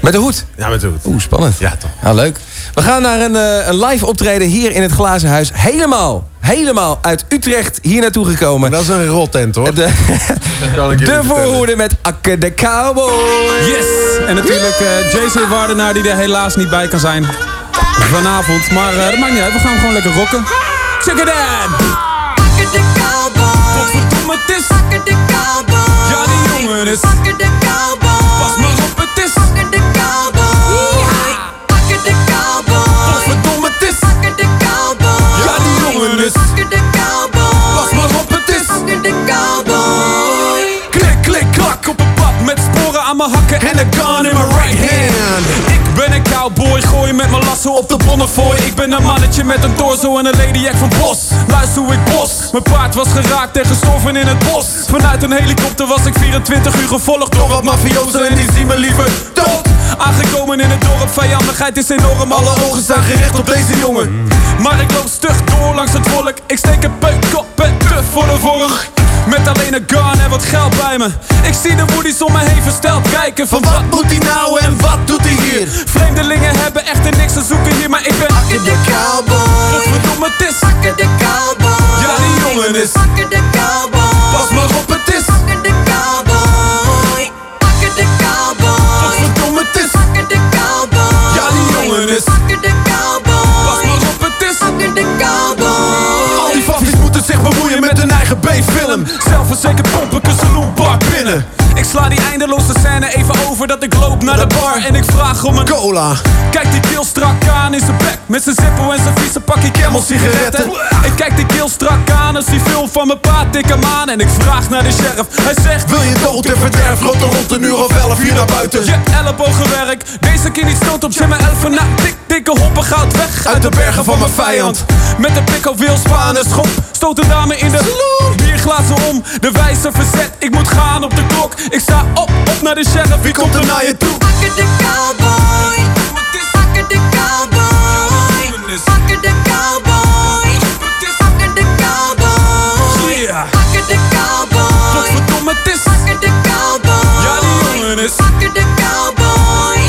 Met de hoed? Ja, met de hoed. Oeh, spannend. Ja, toch. Ja, leuk. We gaan naar een, eh, een live optreden hier in het Glazen Huis. Helemaal, helemaal uit Utrecht hier naartoe gekomen. Dat is een rottent, hoor. De, de voorhoede met Akke de Cowboy. Yes! En natuurlijk eh JC Wardenaar die er helaas niet bij kan zijn vanavond. Maar eh, dat maakt niet uit, we gaan gewoon lekker rocken. Check it out! Godverdomme, het is... Ja, die jongen is... Pas maar op, het is... Godverdomme, het is... Ja, die jongen is... Pas maar op, het is... Klik, klik, klak op een pad met sporen aan mijn hakken en een gun in mijn right hand. Een cowboy, gooi met mijn lasso op de Bonnefoy. Ik ben een mannetje met een torso en een lady van Bos. Luister hoe ik bos. Mijn paard was geraakt en gestorven in het bos. Vanuit een helikopter was ik 24 uur gevolgd door wat mafiozen en die zien me liever dood. Aangekomen in het dorp, vijandigheid is enorm. Alle ogen zijn gericht op deze jongen. Maar ik loop stug door langs het volk. Ik steek een peuk op en tuf voor de vorm. Met alleen een gun en wat geld bij me. Ik zie de woodies om me heen versteld kijken. Van wat moet hij nou en wat doet hij hier? Vreemdelingen hebben echter niks te zoeken hier, maar ik ben Akker de cowboy. Godverdomme, het is Akker de cowboy. Ja, die jongen is Akker de cowboy. B-film. Zelfverzekerd pomp ik een saloonbar binnen. Ik sla die eindeloze scène even over dat ik loop naar de bar en ik vraag om een cola. Kijk die keel strak aan in zijn bek met zijn zippo en zijn vieze pakje camel sigaretten. Ik kijk die keel strak aan als die film van mijn pa tik hem aan en ik vraag naar de sheriff. Hij zegt: Wil je dood en verderf? Er rond een uur of elf hier naar buiten. Je ellebogenwerk, deze keer niet stoot op Jim Elfen na dik dikke hoppen goud weg uit de bergen van mijn vijand. Met de pik op wil spaan en schop, stoot de dame in de bierglazen om. De wijze verzet, ik moet gaan op de klok. Ik sta op, op naar de sheriff, wie komt er naar je toe? Akker de cowboy, akker de cowboy, akker de cowboy, akker de cowboy, yeah. akker de cowboy. Godverdomme, het is akker de cowboy. Ja, die jongen is akker de cowboy,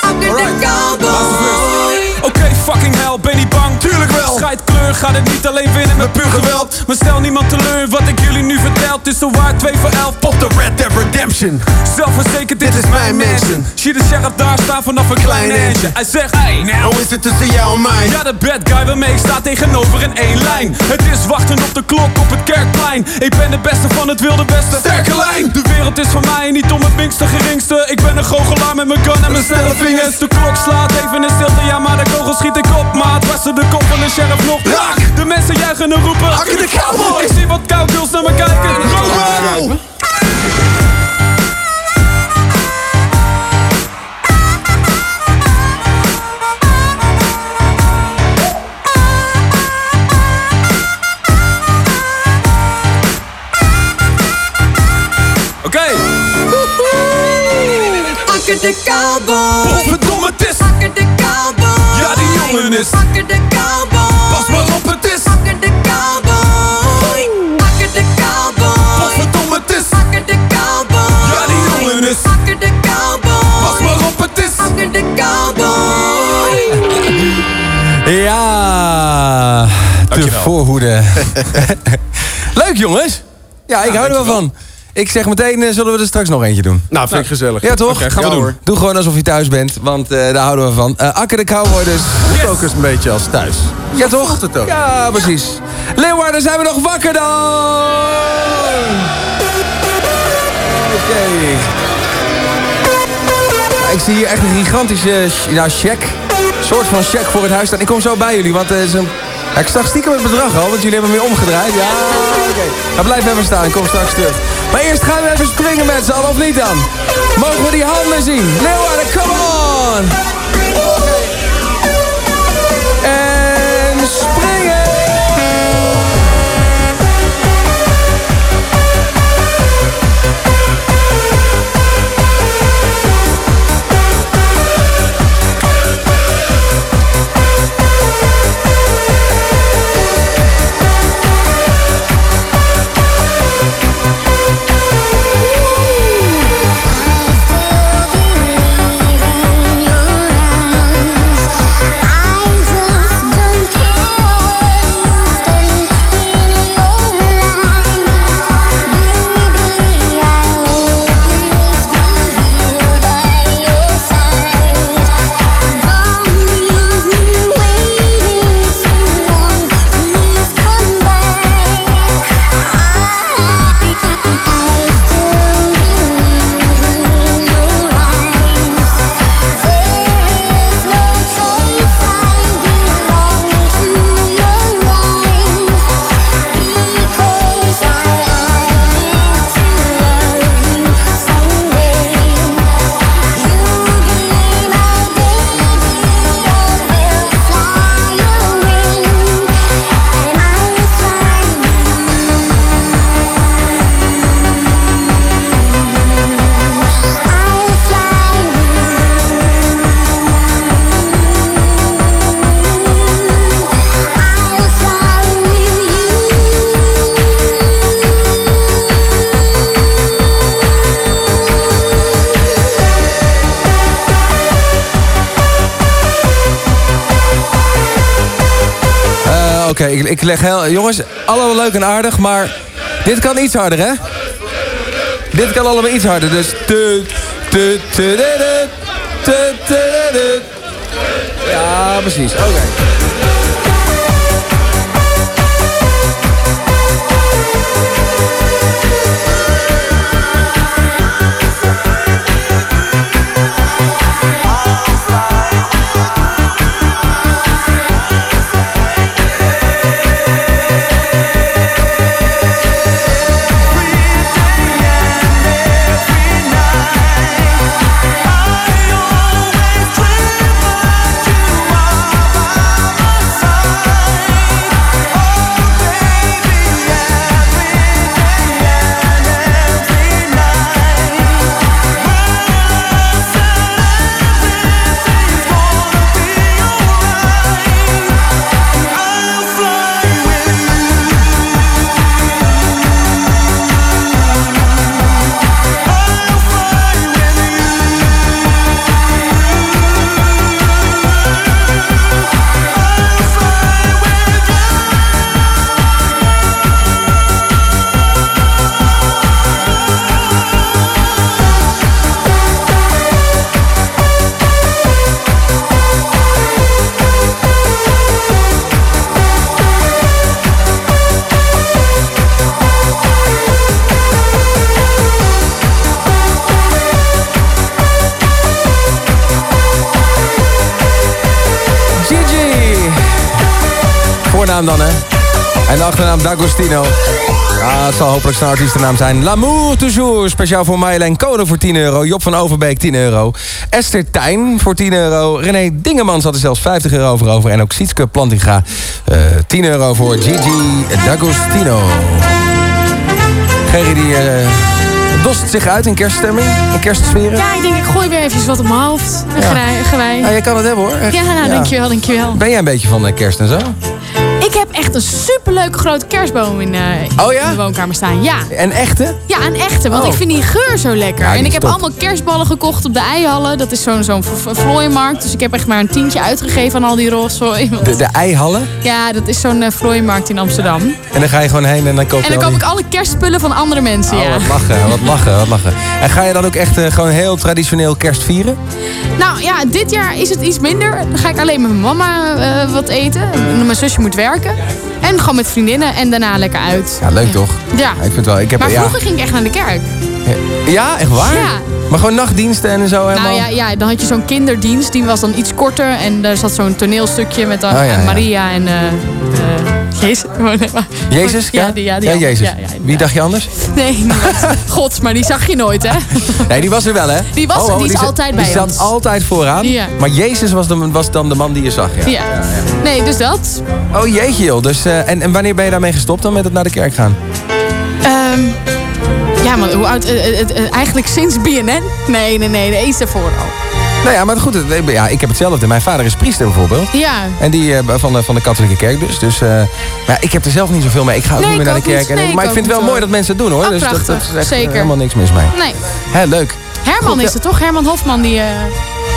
akker de cowboy. Oké, fucking hell, ben niet bang? Tuurlijk wel. Scheidkleur gaat het niet alleen winnen met puur geweld. Maar stel niemand teleur, wat ik jullie nu Het is zo waar, 2 voor 11. Pop de Red Dead Redemption. Zelfverzekerd, dit is mijn mansion. Zie de sheriff daar staan vanaf een klein eentje. Hij zegt, hey, nou is het tussen jou en mij. Ja, de bad guy waarmee ik sta tegenover in één lijn. Het is wachten op de klok op het kerkplein. Ik ben de beste van het wilde westen. Sterke lijn. De wereld is van mij, niet om het minste geringste. Ik ben een goochelaar met mijn gun en mijn snelle vingers. De klok slaat even in stilte, ja, maar de kogel schiet ik op. Maat, was de kop van de sheriff nog raak. De mensen juichen en roepen. Akker de cowboy. Ik zie wat cowgirls naar me kijken. De cowboy. Godverdomme, het is Akker de cowboy. Ja, die jongen is Akker de cowboy. De voorhoede. Leuk jongens. Ja, ik hou er wel van. Ik zeg meteen, eh, zullen we er straks nog eentje doen? Nou, vind ik gezellig. Ja, toch? Oké, gaan we Ja, doen. hoor. Doe gewoon alsof je thuis bent, want eh, daar houden we van. Eh Akker de Cowboy dus. Ook eens een beetje als thuis. Ja, toch? voelt het ook. Ja, precies. Leeuwarden, zijn we nog wakker dan? Oké. Nou, Ik zie hier echt een gigantische sh- nou, check. Een soort van check voor het huis staan. Ik kom zo bij jullie, want er is een Ik zag stiekem het bedrag al, want jullie hebben weer omgedraaid. Ja, oké. Maar blijf even staan, kom straks terug. Maar eerst gaan we even springen met z'n allen, of niet dan? Mogen we die handen zien? Leeuwarden, come on! Oké, ik, ik leg heel... Jongens, allemaal leuk en aardig, maar dit kan iets harder, hè? Dit kan allemaal iets harder, dus... Ja, precies. Oké. Dan, hè? En de achternaam D'Agostino. Ja, het zal hopelijk zijn artiestennaam zijn. L'amour toujours. Speciaal voor Marjolein Konen voor 10 euro. Job van Overbeek 10 euro. Esther Tijn voor 10 euro. René Dingemans had er zelfs 50 euro voor over. En ook Sietske Plantinga. eh 10 euro voor Gigi D'Agostino. Gerry die eh, dost zich uit in kerststemming. In kerstsferen. Ja, ik denk ik gooi weer even wat op mijn hoofd. Een Ja. gewei. Ja, je kan het hebben hoor. Echt. Ja, nou, dankjewel, dankjewel. Ben jij een beetje van eh, kerst en zo? Heb echt een superleuke grote kerstboom in, eh, Oh ja? in de woonkamer staan. Ja. En echte? Ja, een echte, want Oh. ik vind die geur zo lekker. Ja, en ik heb top. allemaal kerstballen gekocht op de eihallen. Dat is zo'n zo'n vlooimarkt. Dus ik heb echt maar een tientje uitgegeven aan al die rotzooi. want- De, de eihallen? Ja, dat is zo'n vlooimarkt in Amsterdam. En dan ga je gewoon heen en dan koop je En dan koop ik alle kerstspullen van andere mensen, Oh, ja. wat lachen, wat lachen, wat lachen. En ga je dan ook echt eh, gewoon heel traditioneel kerst vieren? Nou ja, dit jaar is het iets minder. Dan ga ik alleen met mijn mama wat eten. En Mijn zusje moet werken. En gewoon met vriendinnen en daarna lekker uit. Ja, leuk toch? Ja. ik vind het wel. Ik heb, Maar ja, vroeger ging ik echt naar de kerk. ja, echt waar? Ja. Maar gewoon nachtdiensten en zo helemaal? Nou ja, ja, dan had je zo'n kinderdienst. Die was dan iets korter. En daar zat zo'n toneelstukje met dan Oh, ja. Maria en... eh, eh, Jezus. Jezus? Ja, die, ja, die ja. Jezus. Ja, Wie dacht je anders? Nee, niemand. God, maar die zag je nooit, hè? Nee, die was er wel, hè? Die was er, die is zat- altijd bij Die zat ons. altijd vooraan. Maar Jezus was, de, was dan de man die je zag, ja. Ja. Nee, dus dat. Oh jeetje, joh. Dus, eh, en, en wanneer ben je daarmee gestopt dan met het naar de kerk gaan? Ehm, ja, maar hoe oud? eh, eh, eh, eigenlijk sinds BNN? Nee, nee, nee. De eens daarvoor al. Nou ja, maar goed, het- ja, ik heb hetzelfde. Mijn vader is priester bijvoorbeeld. Ja. En die eh, van, de, van de katholieke kerk dus. dus eh, maar ik heb er zelf niet zoveel mee. Ik ga ook Nee, niet meer naar de kerk. niet. En, Nee, maar ik ik vind het wel mooi dat mensen het doen hoor. Oh, dus dat, dat is echt Zeker. eh, helemaal niks mis mee. Nee. Hè, leuk. Herman Goed, is het toch? Herman Hofman, die eh,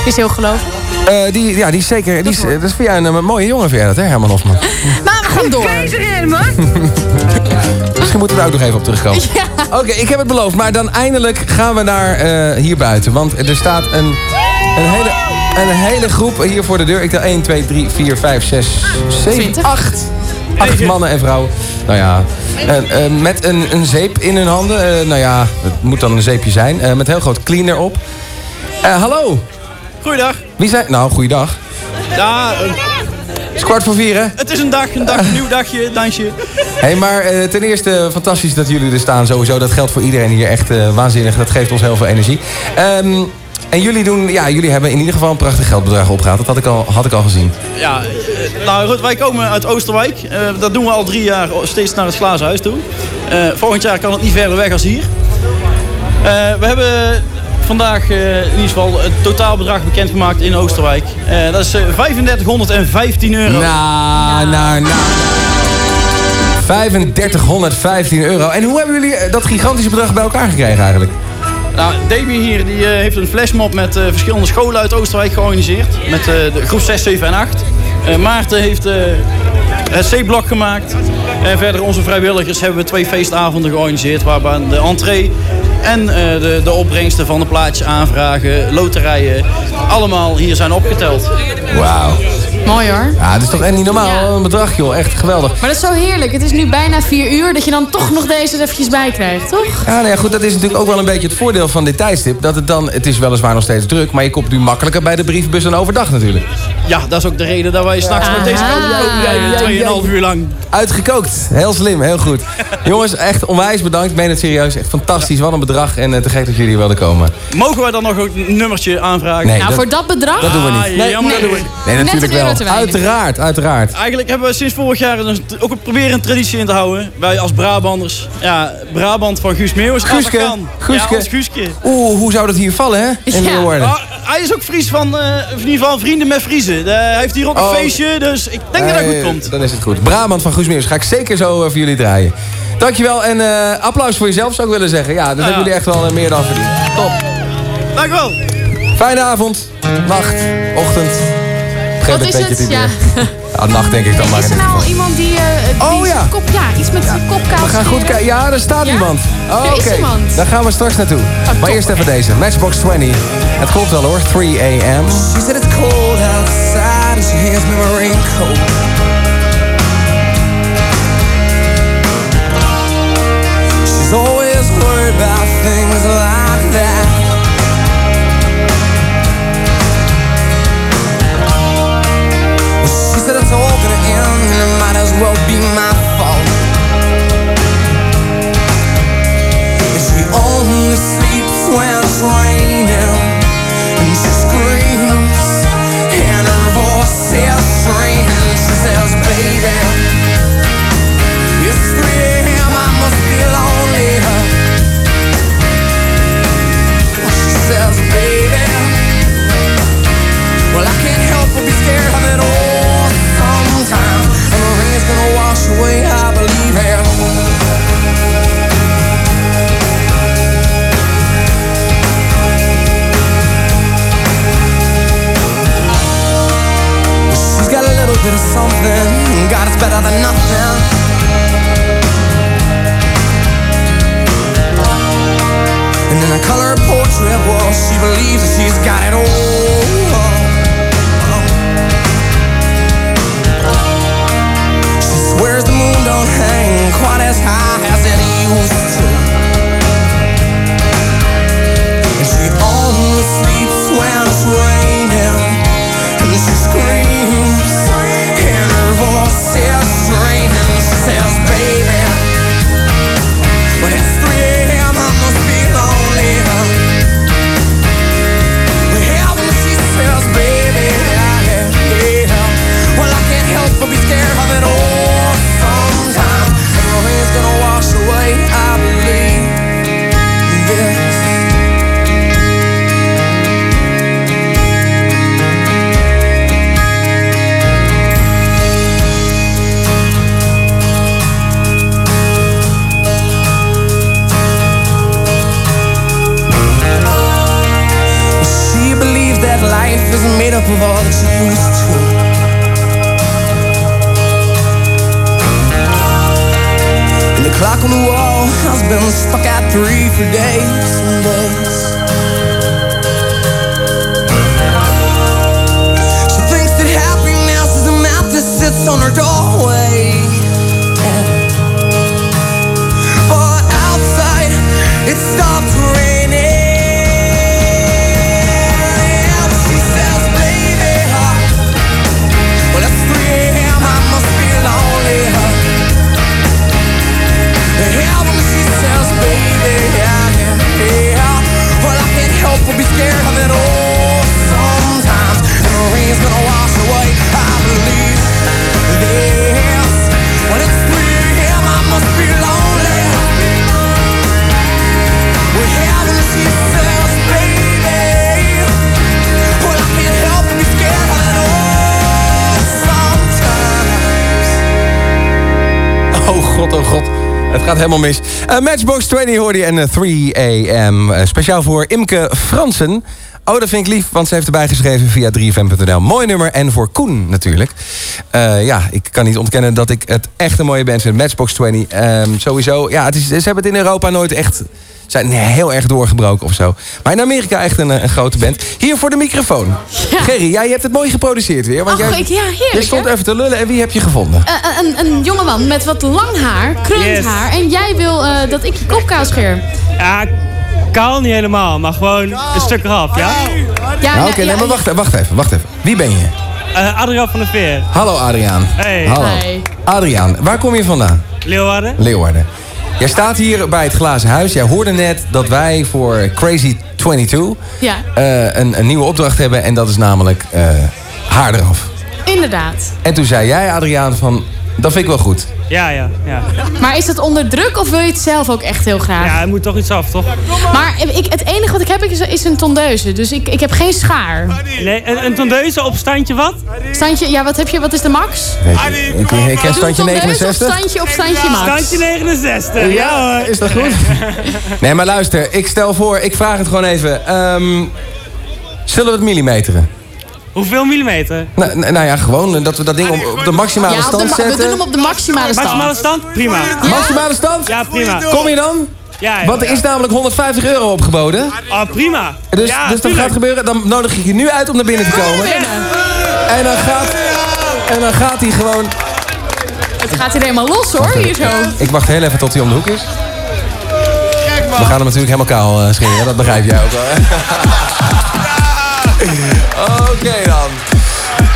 is heel gelovig. Eh, die, ja, die is zeker. Die is, dat is voor jou een, eh, mooie jongen, vind jij dat, hè, Herman Hofman? Maar we gaan door. Misschien moeten we daar ook nog even op terugkomen. Oké, ik heb het beloofd. Maar dan eindelijk gaan we naar eh, hier buiten. Want er staat een, een, hele, een hele groep hier voor de deur. Ik tel 1, 2, 3, 4, 5, 6, 7, 8. Acht mannen en vrouwen. Nou ja, en, eh, met een, een zeep in hun handen. Eh, nou ja, het moet dan een zeepje zijn. Eh, met heel groot cleaner op. Eh, hallo. Goeiedag. Wie zijn... Nou, goeiedag. Ja, eh, Het is kwart voor vier, hè? het is een dag, een dag, een nieuw dagje, dansje. Hé, hey, maar eh, ten eerste fantastisch dat jullie er staan. Sowieso, dat geldt voor iedereen hier echt eh, waanzinnig. Dat geeft ons heel veel energie. Ehm, en jullie, doen, ja, jullie hebben in ieder geval een prachtig geldbedrag opgehaald. Dat had ik al, had ik al gezien. Ja, eh, nou goed, wij komen uit Oosterwijk. Eh, dat doen we al drie jaar steeds naar het glazen huis toe. Eh, volgend jaar kan het niet verder weg als hier. We hebben vandaag in ieder geval het totaalbedrag bekendgemaakt in Oosterwijk. Dat is eh, 3515 euro. Nou, nou, nou. 3515 euro. En hoe hebben jullie dat gigantische bedrag bij elkaar gekregen eigenlijk? Nou, Davy hier die, eh, heeft een flashmob met eh, verschillende scholen uit Oosterwijk georganiseerd. Met eh, de groep 6, 7 en 8. Eh, Maarten heeft het C-blok gemaakt. En verder onze vrijwilligers hebben we twee feestavonden georganiseerd. Waarbij de entree en de, de opbrengsten van de plaatjes aanvragen, loterijen, allemaal hier zijn opgeteld. Wauw. Mooi hoor. Ja, dat is toch echt niet normaal. Een bedrag, joh. Echt geweldig. Maar dat is zo heerlijk. Het is nu bijna vier uur dat je dan toch nog deze er eventjes bij krijgt, toch? Ja, nou ja, goed, dat is natuurlijk ook wel een beetje het voordeel van dit tijdstip. Dat het dan, het is weliswaar nog steeds druk, maar je komt nu makkelijker bij de brievenbus dan overdag natuurlijk. Ja, dat is ook de reden dat wij straks met deze kant komen. 2,5 uur lang. Uitgekookt. Heel slim, heel goed. Jongens, echt onwijs bedankt. Ik meen het serieus. Echt fantastisch. Wat een bedrag. En eh, te gek dat jullie hier wilden komen. Mogen wij dan nog een nummertje aanvragen? Nee, nou, dat- voor dat bedrag? Dat doen we Ah, niet. Nee, jammer. nee, dat doen we nee Net natuurlijk euro wel. te weinig. Uiteraard, uiteraard. Eigenlijk hebben we sinds vorig jaar ook een, proberen een traditie in te houden. Wij als Brabanders. Ja, Brabant van Guus Meeuwis. Guuske, Afghan. Guuske. Ja, Guuske. Oeh, hoe zou dat hier vallen, hè? In Ja. Leeuwarden. Ah, hij is ook Fries van, eh, in ieder geval vrienden met Friesen. Eh, hij heeft hier ook een Oh. feestje, dus ik denk dat dat goed Eh, komt. Dan is het goed. Brabant van Guus Meeuwis ga ik zeker zo eh, voor jullie draaien. Dankjewel en eh, applaus voor jezelf zou ik willen zeggen. Ja, dat ja. hebben jullie echt wel meer dan verdiend. Top. Dank u wel. Fijne avond, nacht, ochtend. Wat het is beetje het? niet Ja. meer. Nacht denk ik dan maar Is er nou iemand die... eh die Oh, ja. Kop, ja, iets met zijn kopkaal. We gaan goed kijken. Ja, er staat Ja? iemand. Oh, Oké, iemand. daar gaan we straks naartoe. maar top, eerst even deze. Matchbox 20. Het klopt wel hoor. 3 a.m. She said it's cold outside and she hands me my raincoat. Bit something. God, it's better than nothing. And in a color portrait, well, she believes that she's got it all. She swears the moon don't hang quite as high as it used to. And she sleeps help but be scared of it all stuck at three for days and days. Helemaal mis. Eh, Matchbox 20 hoorde je en eh, 3 AM. Speciaal voor Imke Fransen. Oh, dat vind ik lief, want ze heeft erbij geschreven via 3fm.nl. Mooi nummer en voor Koen natuurlijk. Eh, ja, ik kan niet ontkennen dat ik het echt een mooie band vind. Matchbox 20. Ehm, sowieso, ja, het is, ze hebben het in Europa nooit echt... zijn heel erg doorgebroken of zo. Maar in Amerika echt een, eh, een grote band. Hier voor de microfoon. Gerry, jij hebt het mooi geproduceerd weer. Want Ach, jij, ik- ja, heerlijk, Je stond even te lullen en wie heb je gevonden? Eh, eh, een, een jongeman met wat lang haar, krullend Yes. haar. En jij wil eh, dat ik je kopkaas scheer. Ja, kaal niet helemaal, maar gewoon een stuk eraf, ja? Ja, Nou, Oké, nee, maar wacht, wacht even, wacht even. Wie ben je? Eh Adriaan van der Veer. Hallo Adriaan. Hey. Hallo. Adriaan, waar kom je vandaan? Leeuwarden. Leeuwarden. Jij staat hier bij het Glazen Huis. Jij hoorde net dat wij voor Crazy 22 Ja, eh, een, een nieuwe opdracht hebben. En dat is namelijk eh, haar eraf. inderdaad. En toen zei jij, Adriaan, van... Dat vind ik wel goed. Ja, ja, ja. Maar is dat onder druk of wil je het zelf ook echt heel graag? Ja, er moet toch iets af, toch? Maar ik, het enige wat ik heb is, is een tondeuze. Dus ik, ik heb geen schaar. Nee, een, een tondeuze op standje wat? Standje, ja, wat heb je? Wat is de max? Ik, ik, ik ken standje Doe een tondeuze 69. Of standje op standje max? Standje 69, ja hoor. Is dat goed? Nee, maar luister. Ik stel voor, ik vraag het gewoon even. Ehm, zullen we het millimeteren? Hoeveel millimeter? Nou, n- nou ja, gewoon dat we dat ding op, op de maximale Ja, op de stand ma- we zetten. doen hem op de maximale stand. Maximale stand? Prima. Maximale stand? Ja, prima. Kom je dan? Ja, ja. Want er is namelijk 150 euro opgeboden. Ah, prima. Dus, ja, dus dat gaat gebeuren. Dan nodig ik je nu uit om naar binnen te komen. En dan gaat, en dan gaat hij gewoon... Het gaat hier helemaal los hoor, hier zo. Ik wacht heel even tot hij om de hoek is. We gaan hem natuurlijk helemaal kaal eh, scheren. Dat begrijp jij ook wel. Oké dan.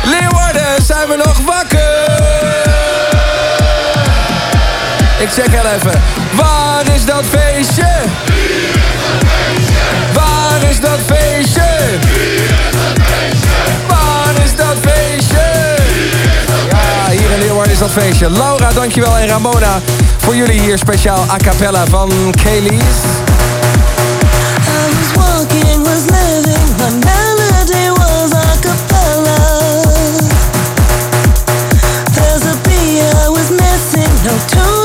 Leeuwarden, zijn we nog wakker? Ik check heel even. Waar is dat feestje? Waar is dat feestje? Waar is dat feestje? Ja, hier in Leeuwarden is dat feestje. Laura, dankjewel. En Ramona, voor jullie hier speciaal a cappella van Kaylee's. too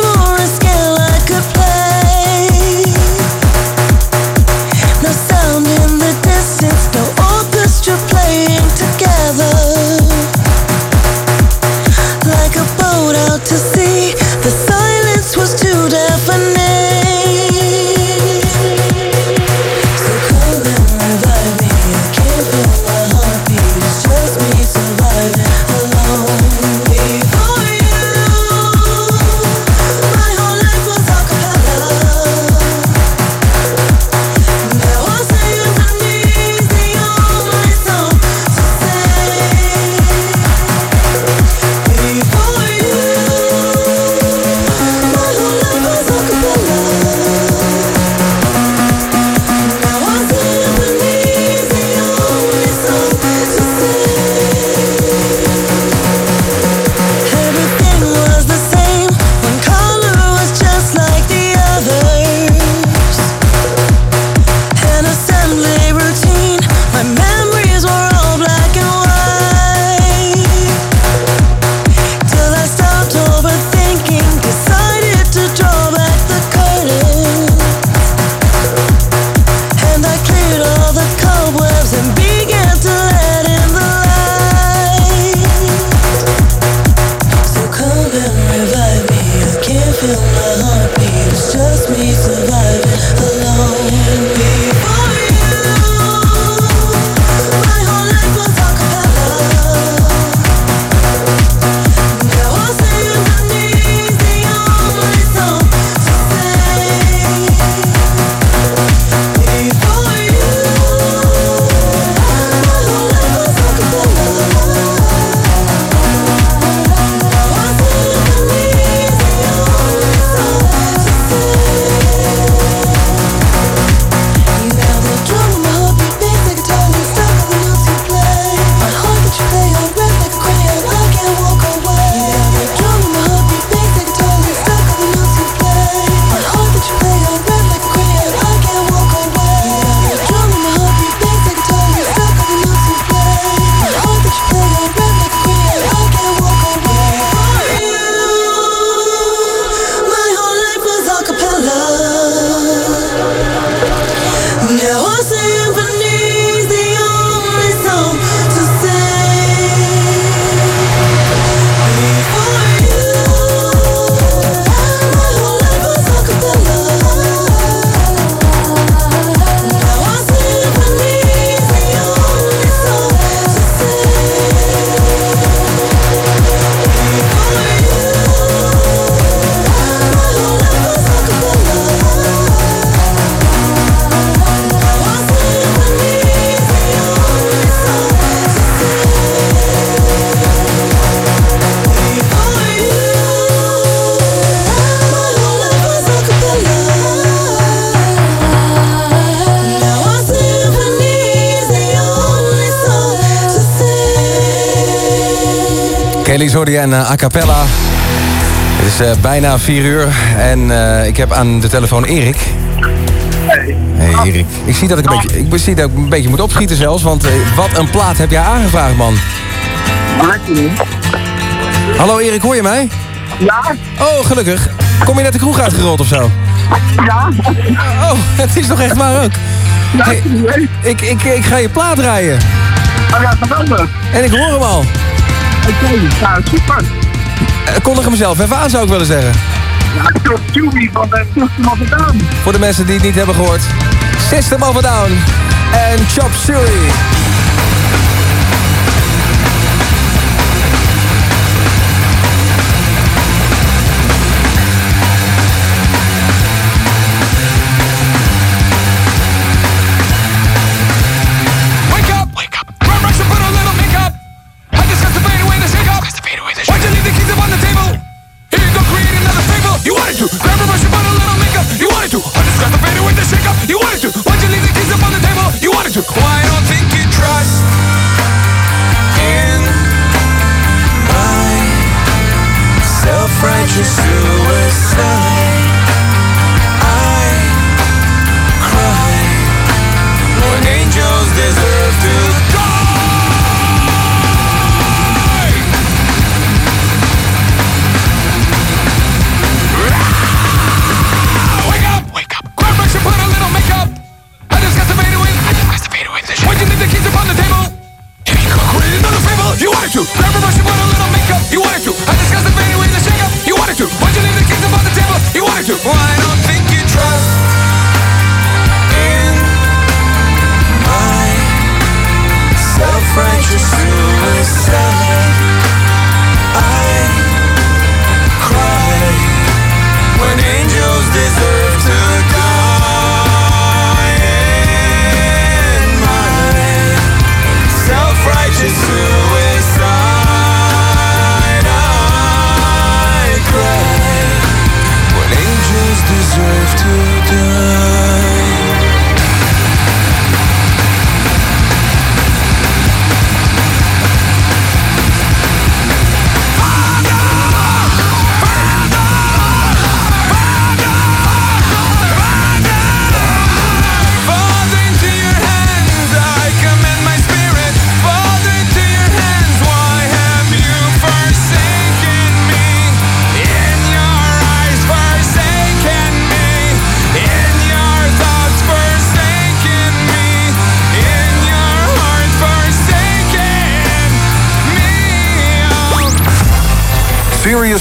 en eh, A Cappella. Het is eh, bijna 4 uur en eh, ik heb aan de telefoon Erik. Hey. Hey Erik, ik zie dat ik een beetje, ik zie dat ik een beetje moet opschieten zelfs, want wat een plaat heb jij aangevraagd, man. Hallo Erik, hoor je mij? Ja. Oh, gelukkig. Kom je net de kroeg uitgerold of zo? Ja. Oh, het is toch echt waar ook? Hey, ik, ik, ik ga je plaat draaien. Oh ja, geweldig. En ik hoor hem al. Oké, nou super. Eh, Kondig hem zelf even aan, zou ik willen zeggen. Ja, Top van de System of a Down. Voor de mensen die het niet hebben gehoord. System of a Down en Chop Suey.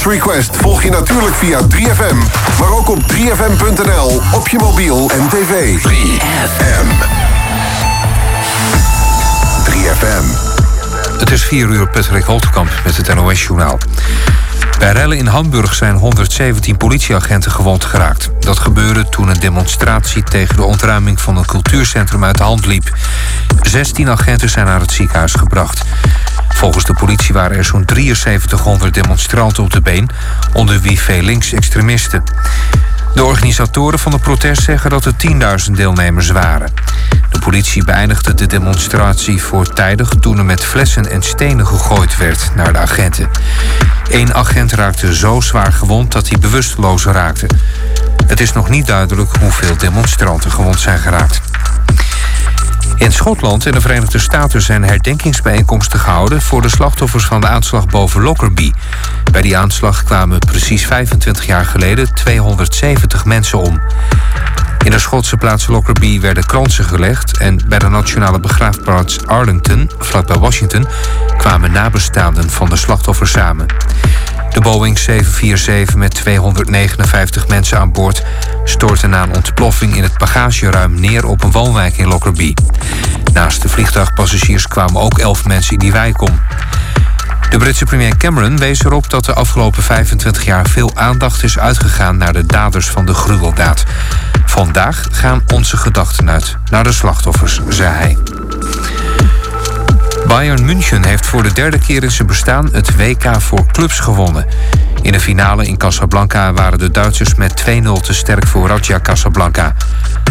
Serious Request volg je natuurlijk via 3FM, maar ook op 3FM.nl, op je mobiel en tv. 3FM. 3FM. Het is 4 uur Patrick Holtkamp met het NOS-journaal. Bij rellen in Hamburg zijn 117 politieagenten gewond geraakt. Dat gebeurde toen een demonstratie tegen de ontruiming van een cultuurcentrum uit de hand liep. 16 agenten zijn naar het ziekenhuis gebracht. Volgens de politie waren er zo'n 7300 demonstranten op de been, onder wie veel linksextremisten. De organisatoren van het protest zeggen dat er 10.000 deelnemers waren. De politie beëindigde de demonstratie voortijdig toen er met flessen en stenen gegooid werd naar de agenten. Eén agent raakte zo zwaar gewond dat hij bewusteloos raakte. Het is nog niet duidelijk hoeveel demonstranten gewond zijn geraakt. In Schotland en de Verenigde Staten zijn herdenkingsbijeenkomsten gehouden voor de slachtoffers van de aanslag boven Lockerbie. Bij die aanslag kwamen precies 25 jaar geleden 270 mensen om. In de Schotse plaats Lockerbie werden kransen gelegd en bij de nationale begraafplaats Arlington, vlakbij Washington, kwamen nabestaanden van de slachtoffers samen. De Boeing 747 met 259 mensen aan boord stortte na een ontploffing in het bagageruim neer op een woonwijk in Lockerbie. Naast de vliegtuigpassagiers kwamen ook 11 mensen in die wijk om. De Britse premier Cameron wees erop dat de afgelopen 25 jaar veel aandacht is uitgegaan naar de daders van de gruweldaad. Vandaag gaan onze gedachten uit naar de slachtoffers, zei hij. Bayern München heeft voor de derde keer in zijn bestaan het WK voor clubs gewonnen. In de finale in Casablanca waren de Duitsers met 2-0 te sterk voor Raja Casablanca.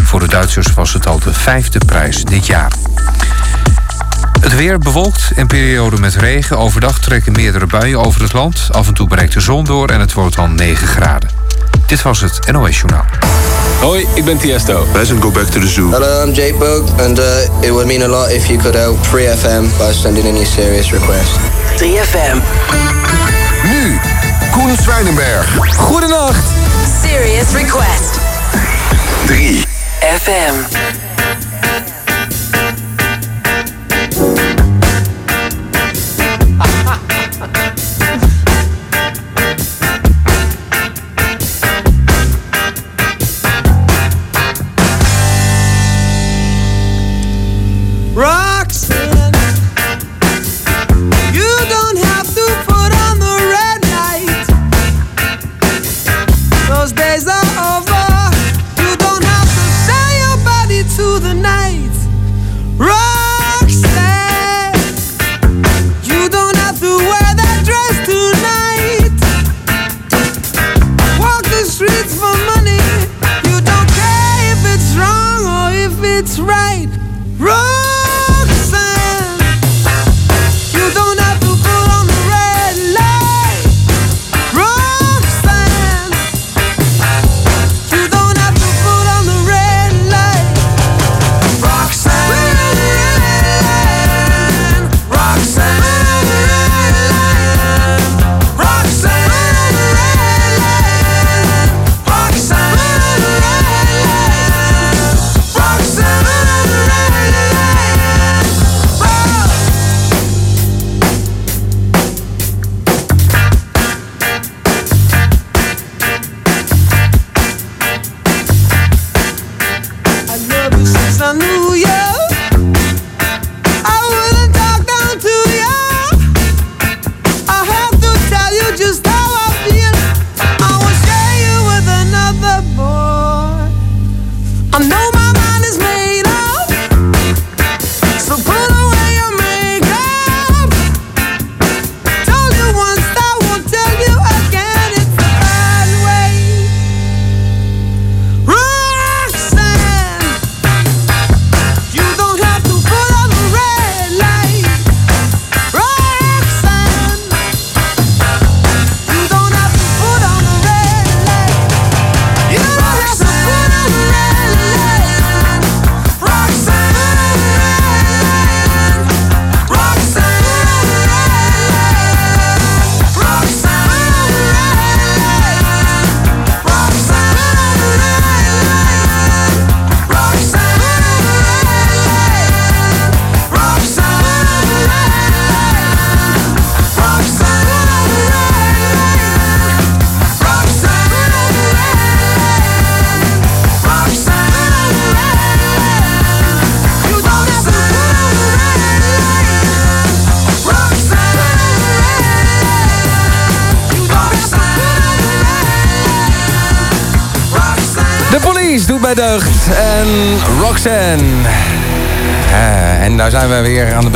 Voor de Duitsers was het al de vijfde prijs dit jaar. Het weer bewolkt en periode met regen. Overdag trekken meerdere buien over het land. Af en toe breekt de zon door en het wordt dan 9 graden. Dit was het NOS Journaal. Hoi, ik ben Tiesto. Present, go back to the zoo. Hello, I'm Jake Bug, and uh, it would mean a lot if you could help 3FM by sending in your serious request. 3FM. Nu, Koen Zwijnenberg. Goedenacht. Serious Request. 3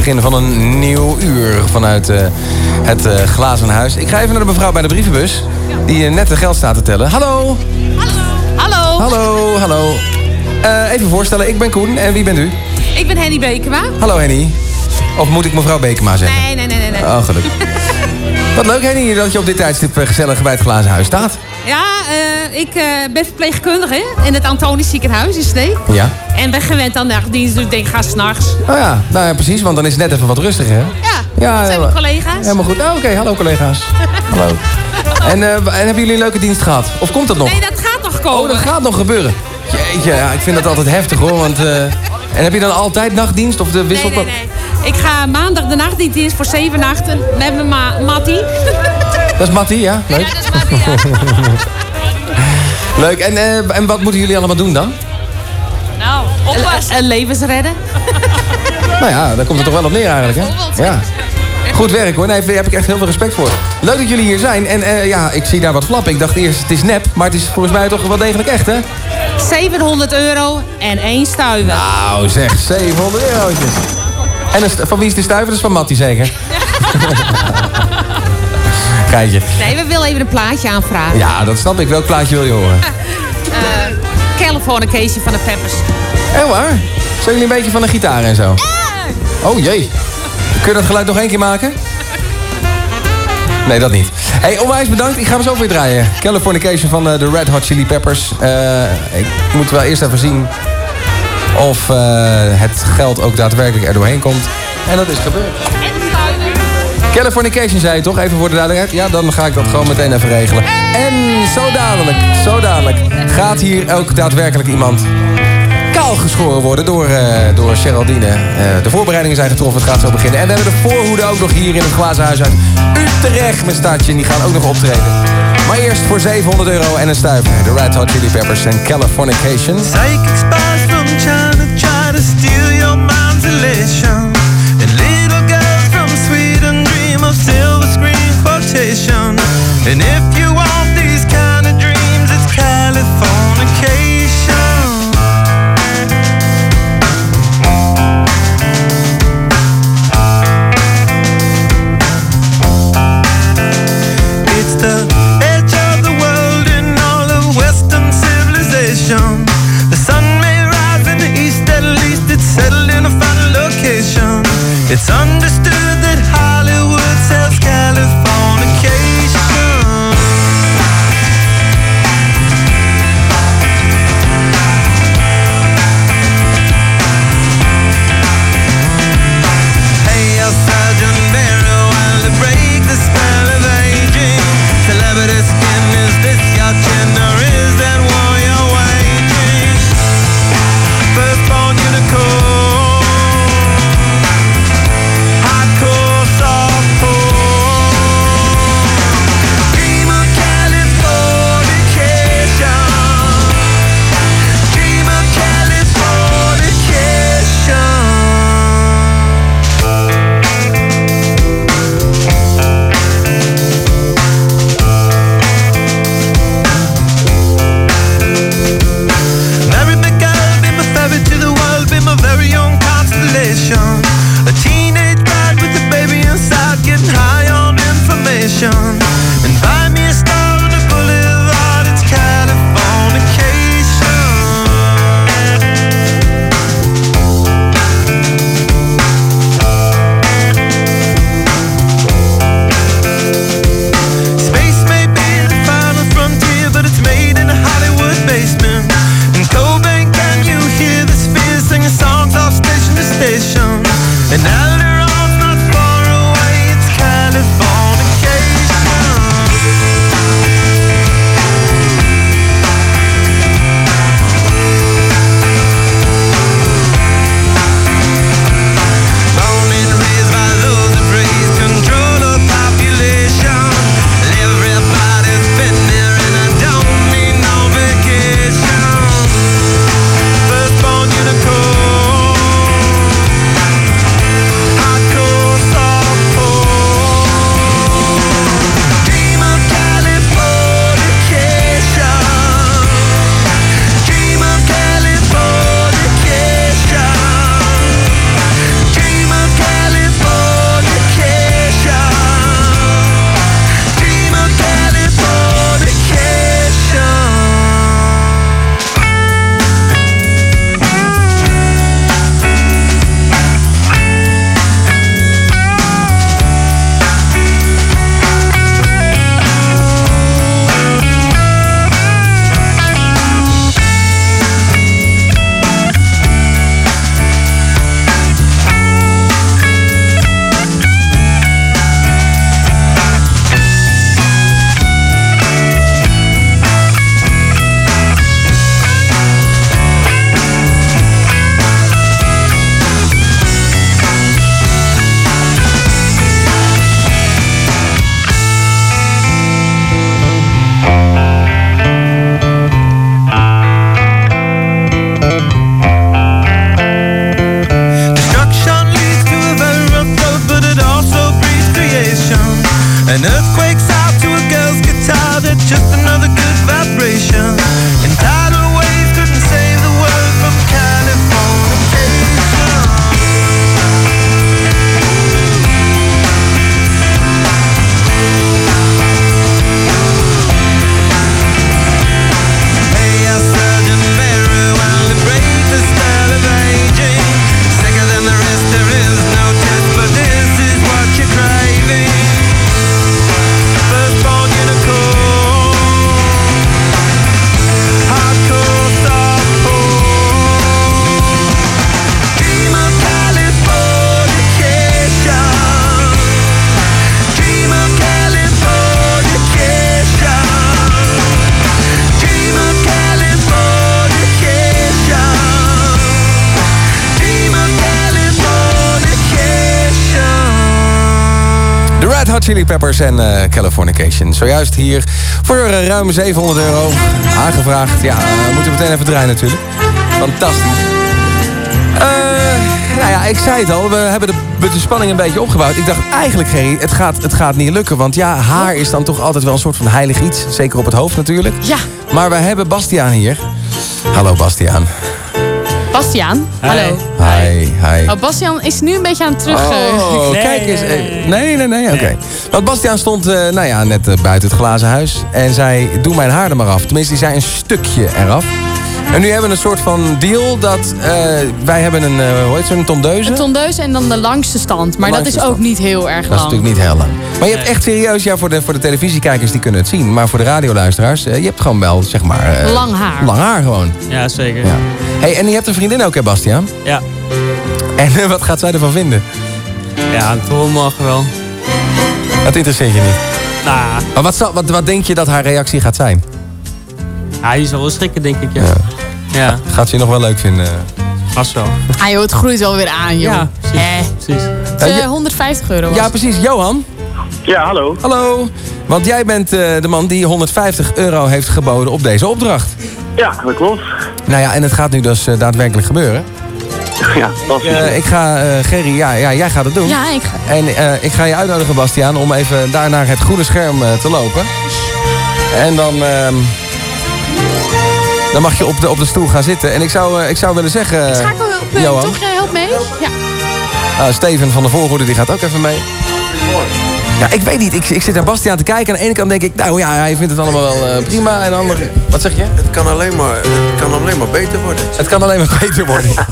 begin van een nieuw uur vanuit eh, het eh, glazen huis. Ik ga even naar de mevrouw bij de brievenbus. Die eh, net de geld staat te tellen. Hallo. Hallo. Hallo, hallo. Eh, even voorstellen, ik ben Koen. En wie bent u? Ik ben Henny Beekema. Hallo Henny. Of moet ik mevrouw Bekema zeggen? Nee, nee, nee, nee. nee. Oh, gelukkig. Wat leuk Henny dat je op dit tijdstip gezellig bij het glazen huis staat. Ja, ik ben verpleegkundige in het Antonisch ziekenhuis in Sneek. Ja. En ben gewend aan nachtdienst, dus ik denk, ga s'nachts. Oh ja, nou ja, precies, want dan is het net even wat rustiger, hè? Ja, Ja, dat zijn ja, mijn collega's. Helemaal goed. Oh, Oké, hallo collega's. hallo. En, eh, en hebben jullie een leuke dienst gehad? Of komt dat nog? Nee, dat gaat nog komen. Oh, dat gaat nog gebeuren. Jeetje, ja, ik vind dat altijd heftig hoor, want... eh, en heb je dan altijd nachtdienst of de wissel? Nee, nee, nee. Ik ga maandag de nachtdienst voor zeven nachten met mijn ma Mattie. Dat is Mattie, ja? Leuk. Leuk, en, eh, en wat moeten jullie allemaal doen dan? Oppassen. En levens redden. Nou ja, daar komt het toch wel op neer eigenlijk, hè? Ja. Goed werk hoor, nee, daar heb ik echt heel veel respect voor. Leuk dat jullie hier zijn. En eh, ja, ik zie daar wat flappen. Ik dacht eerst, het is nep, maar het is volgens mij toch wel degelijk echt, hè? 700 euro en één stuiver. Nou zeg, 700 eurotjes. En een van wie is de stuiver? Dat is van Mattie zeker? Geitje. Nee, we willen even een plaatje aanvragen. Ja, dat snap ik. Welk plaatje wil je horen? Eh Californication van de Peppers. Echt waar? Zijn jullie een beetje van de gitaar en zo? Oh jee. Kun je dat geluid nog één keer maken? Nee, dat niet. Hey, onwijs bedankt. Ik ga hem zo weer draaien. Californication van eh, de Red Hot Chili Peppers. Eh, ik moet wel eerst even zien of eh, het geld ook daadwerkelijk er doorheen komt. En dat is gebeurd. Californication zei je toch? Even voor de duidelijkheid. Ja, dan ga ik dat gewoon meteen even regelen. En zo dadelijk, zo dadelijk gaat hier ook daadwerkelijk iemand kaal geschoren worden door, eh, door Geraldine. Eh, de voorbereidingen zijn getroffen, het gaat zo beginnen. En we hebben de voorhoede ook nog hier in het glazen huis uit Utrecht met. En die gaan ook nog optreden. Maar eerst voor 700 euro en een stuiver. De Red Hot Chili Peppers en Californication. Psychic spies from China to steal your mind's little girls from Sweden dream of silver screen. And if Peppers en eh, Californication. Zojuist hier voor eh, ruim 700 euro aangevraagd. Ja, we moeten meteen even draaien natuurlijk. Fantastisch. Eh, nou ja, ik zei het al, we hebben de, de spanning een beetje opgebouwd. Ik dacht eigenlijk, Gerry, het gaat, het gaat niet lukken. Want ja, haar is dan toch altijd wel een soort van heilig iets. Zeker op het hoofd natuurlijk. Ja. Maar we hebben Bastiaan hier. Hallo Bastiaan. Bastiaan, hallo. Hi, hi. Oh, Bastiaan is nu een beetje aan het terug... eh, Oh, kijk eens. eh, Nee, nee, nee, oké. Want Bastiaan stond, eh, nou ja, net eh, buiten het glazen huis. En zei, doe mijn haar er maar af. Tenminste, die zei een stukje eraf. En nu hebben we een soort van deal dat eh, wij hebben een, eh, hoe heet zo'n tondeuze? Een tondeus en dan de langste stand. Maar dat is ook niet heel erg Dat is lang. natuurlijk niet heel lang. Maar je hebt echt serieus, ja, voor de, voor de televisiekijkers die kunnen het zien. Maar voor de radioluisteraars, eh, je hebt gewoon wel, zeg maar... eh, Lang haar. Lang haar gewoon. Ja, zeker. Ja. Hey, en je hebt een vriendin ook, hè, Bastiaan? Ja. En eh, wat gaat zij ervan vinden? Ja, het hoort morgen wel. Dat interesseert je niet. Nou, Maar wat, zal, wat, wat denk je dat haar reactie gaat zijn? hij zal wel schrikken, denk ik, ja. Ja, Gaat ze je nog wel leuk vinden? vast wel. Ah joh, het groeit wel weer aan joh. Ja, precies. Eh, precies. het, eh, 150 euro was Ja, precies. Johan? Ja, hallo. Hallo. Want jij bent eh, de man die 150 euro heeft geboden op deze opdracht. Ja, dat klopt. Nou ja, en het gaat nu dus eh, daadwerkelijk gebeuren. Ja, dat is Eh, ik ga, eh, Gerry, ja, ja, jij gaat het doen. Ja, ik ga. En eh, ik ga je uitnodigen, Bastiaan, om even daar naar het goede scherm te lopen. En dan, ehm, dan mag je op de, op de stoel gaan zitten. En ik zou, ik zou willen zeggen... Ik schakel op, Johan. toch? Jij helpt mee? Ja. Ah, Steven van de voorhoede die gaat ook even mee. Ja, ik weet niet. Ik, ik zit naar Bastiaan te kijken. Aan de ene kant denk ik, nou ja, hij vindt het allemaal wel eh, prima. En andere... Wat zeg je? Het kan alleen maar, het kan alleen maar beter worden. Het kan alleen maar beter worden.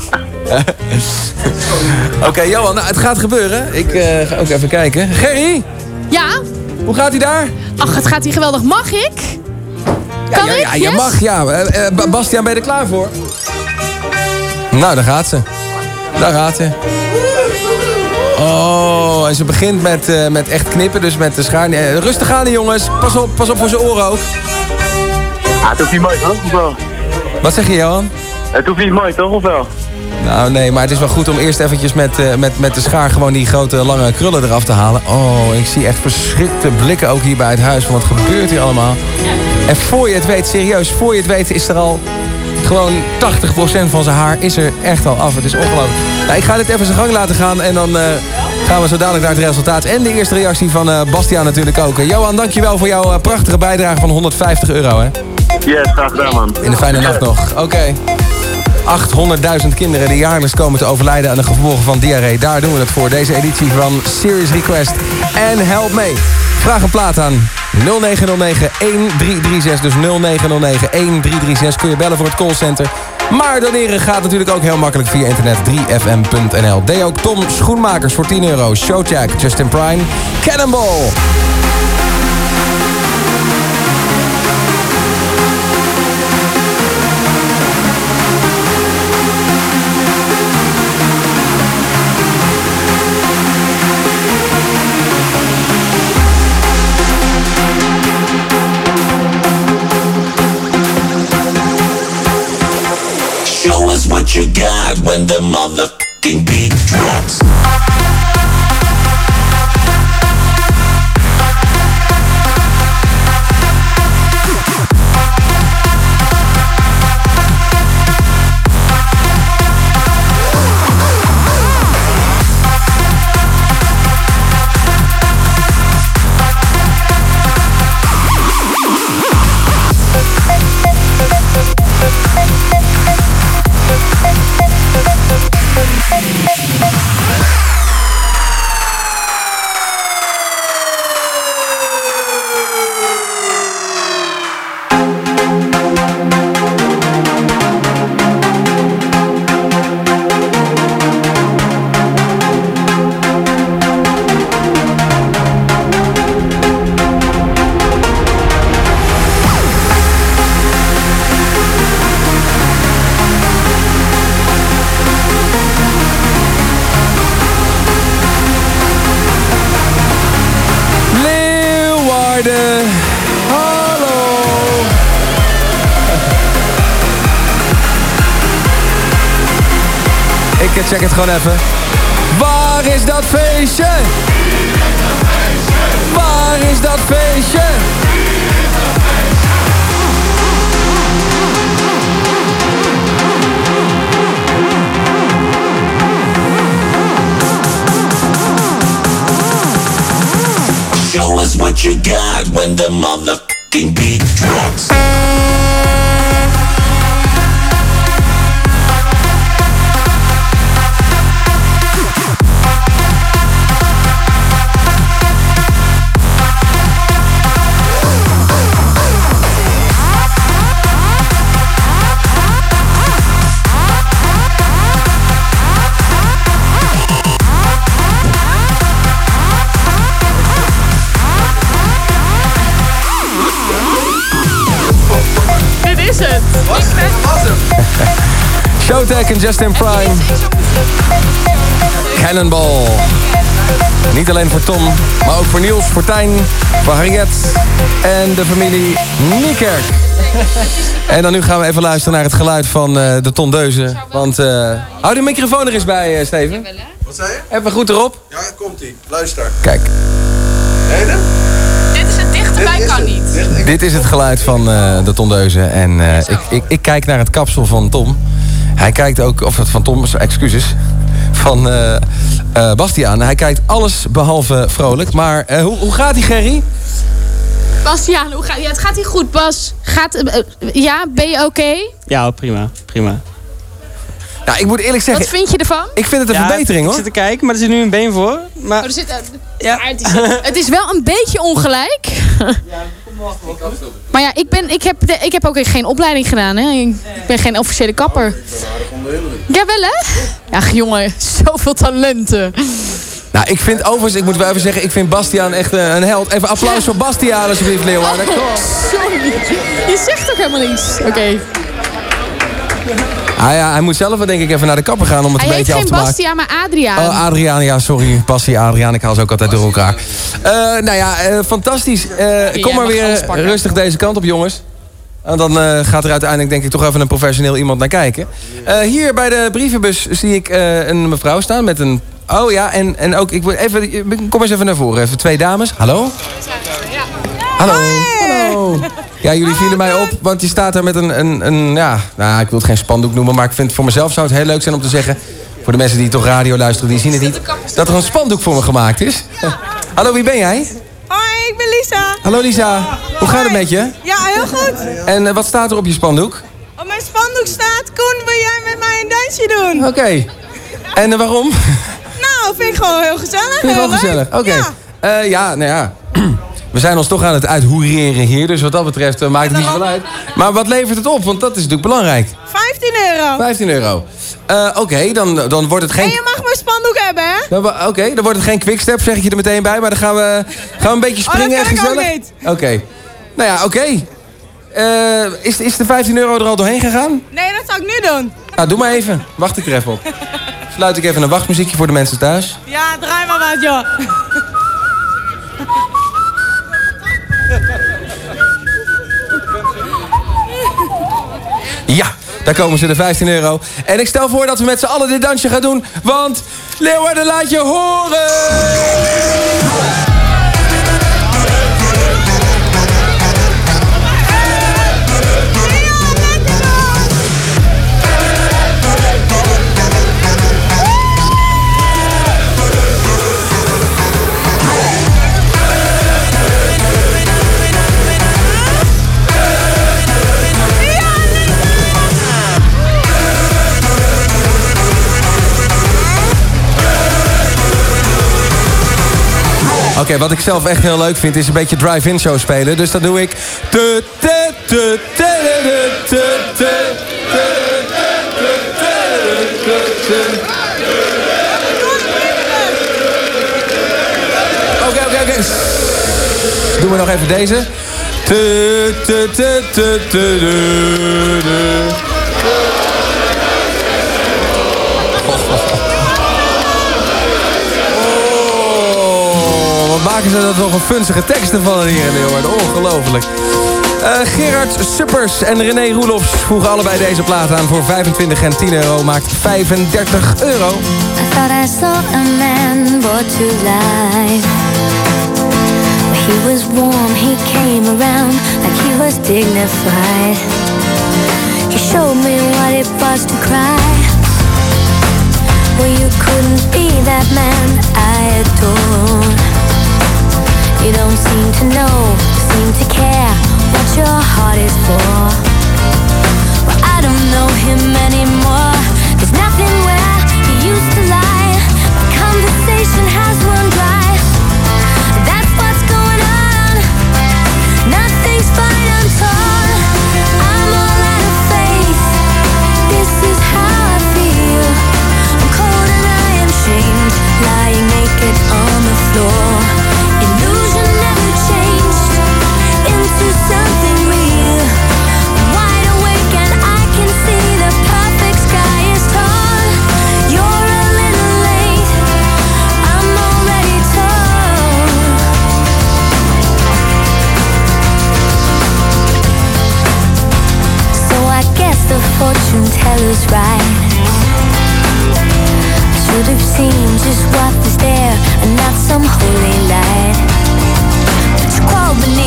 Oké, Johan, nou, het gaat gebeuren. Ik eh, ga ook even kijken. Gerry, Ja? hoe gaat hij daar? Ach, het gaat hier geweldig. Mag ik? Ja, Kan ja, ik? ja, je Yes? mag, ja. Eh, Ba- Bastiaan, ben je er klaar voor? Nou, daar gaat ze. Daar gaat ze. Oh, en ze begint met, eh, met echt knippen, dus met de schaar. Rustig aan, jongens. Pas op, pas op voor zijn oren ook. Ja, het hoeft niet mooi, toch? Of wel? Wat zeg je, Johan? Het hoeft niet mooi, toch? Of wel? Nou, nee, maar het is wel goed om eerst eventjes met, eh, met, met de schaar gewoon die grote lange krullen eraf te halen. Oh, ik zie echt verschrikte blikken ook hier bij het huis. Van wat gebeurt hier allemaal? En voor je het weet, serieus, voor je het weet is er al gewoon 80% van zijn haar is er echt al af. Het is ongelooflijk. Nou, ik ga dit even zijn gang laten gaan en dan eh, gaan we zo dadelijk naar het resultaat. En de eerste reactie van eh Bastiaan natuurlijk ook. Eh, Johan, dankjewel voor jouw prachtige bijdrage van 150 euro. Hè? Yes, graag gedaan, man. In de fijne nacht nog. Oké. 800.000 kinderen die jaarlijks komen te overlijden aan de gevolgen van diarree. Daar doen we het voor. Deze editie van Serious Request en Help Me. Vraag een plaat aan 0909 1336. Dus 0909 1336 kun je bellen voor het callcenter. Maar doneren gaat natuurlijk ook heel makkelijk via internet 3fm.nl. Deed ook Tom Schoenmakers voor 10 euro. Showjack, Justin Prime, Cannonball. You got when the motherfucking beat drops. Gewoon even. Waar is dat feestje? feestje. Show us what you got when the motherfucking Showtech en Justin Prime. Cannonball. Niet alleen voor Tom, maar ook voor Niels, voor Tijn, voor Harriet en de familie Niekerk. En dan nu gaan we even luisteren naar het geluid van eh, de tondeuzen. Want, eh, hou de microfoon er eens bij, eh, Steven. Wat zei je? Even goed erop. Ja, komt ie. Luister. Kijk, Heden? Dit is het dichterbij kan niet. dit is het geluid van eh, de tondeuzen. En eh, ik, ik, ik kijk naar het kapsel van Tom. Hij kijkt ook, of het van Tom, excuses, van eh eh, Bastiaan. Hij kijkt alles behalve vrolijk. Maar eh, hoe, hoe gaat die Gerry? Bastiaan, hoe gaat, ja, het gaat hier goed, Bas. Gaat, ja, ben je oké? Ja, prima. Prima. Nou, ik moet eerlijk zeggen... Wat vind je ervan? Ik vind het een Ja, verbetering, Ik hoor. zit te kijken, maar er zit nu een been voor. Maar... Oh, er zit, ja. het, is, het is wel een beetje ongelijk. Maar ja, ik, ben, ik, heb, de- ik heb ook geen opleiding gedaan. Hè. Ik ben geen officiële kapper. Jawel, hè? Ja, jongen, zoveel talenten. Nou, ik vind overigens, ik moet wel even zeggen, ik vind Bastiaan echt eh, een held. Even applaus voor Bastiaan, alsjeblieft, Leeuwarden. Op. Sorry. Je zegt ook helemaal niets. Oké. Ah ja, hij moet zelf wel denk ik even naar de kapper gaan om het Hij een beetje af geen te maken. Bastiaan, maar Adriaan. Oh, Adriaan, ja, sorry. Passie, Adriaan, ik haal ze ook altijd door elkaar. Eh, nou ja, eh, fantastisch. Kom maar weer rustig deze kant op, jongens. En dan eh, gaat er uiteindelijk denk ik toch even een professioneel iemand naar kijken. Eh, hier bij de brievenbus zie ik eh, een mevrouw staan met een... Oh ja, en, en ook, ik wil even, kom eens even naar voren. Even twee dames. Hallo? Hallo. Hallo. Ja, jullie vielen mij op, want je staat daar met een, een, een ja, nou, ik wil het geen spandoek noemen, maar ik vind voor mezelf zou het heel leuk zijn om te zeggen, voor de mensen die toch radio luisteren, die zien het niet, dat er een spandoek voor me gemaakt is. Hallo, wie ben jij? Ik ben Lisa. Hallo Lisa, hoe gaat het met je? Ja, heel goed. En eh, wat staat er op je spandoek? Op mijn spandoek staat, Koen, wil jij met mij een dansje doen? Oké. En eh, waarom? Nou, vind ik gewoon heel gezellig. Vind wel heel leuk. gezellig? Oké. Ja. Eh, ja, nou ja. We zijn ons toch aan het uithoereren hier, dus wat dat betreft eh, maakt het niet zoveel uit. Maar wat levert het op? Want dat is natuurlijk belangrijk. 15 euro. 15 euro. Eh, Oké, dan, dan wordt het En geen... je mag mijn spandoek hebben, hè? Oké, dan wordt het geen quickstep, zeg ik je er meteen bij. Maar dan gaan we, gaan we een beetje Oh, springen en ik ook gezellig. niet. Oké. Nou ja, oké. Eh, is, is de 15 euro er al doorheen gegaan? Nee, dat zou ik nu doen. Nou, doe maar even. Wacht ik er even op. Sluit ik even een wachtmuziekje voor de mensen thuis. Ja, draai maar wat, joh. Ja, daar komen ze, de 15 euro. En ik stel voor dat we met z'n allen dit dansje gaan doen. Want Leeuwarden laat je horen! Oké, wat ik zelf echt heel leuk vind is een beetje drive-in show spelen. Dus dan doe ik... Oké, oké, oké. Doen we nog even deze. Maken ze er toch een funzige teksten van hier in Leeuwarden. Ongelooflijk. Eh, Gerard Suppers en René Roelofs voegen allebei deze plaat aan voor 25 en 10 euro. Maakt 35 euro. I thought I saw a man brought to life. He was warm, he came around like he was dignified. He showed me what it was to cry. Well, you couldn't be that man I adore. You don't seem to know, seem to care what your heart is for. Well, I don't know him anymore. There's nothing where he used to lie. My conversation has run dry. That's what's going on. Nothing's fine, I'm torn. I'm all out of faith. This is how I feel. I'm cold and I am shamed, lying naked on the floor. Fortune teller's right. Should have seen just what was there and not some holy light. But you crawl beneath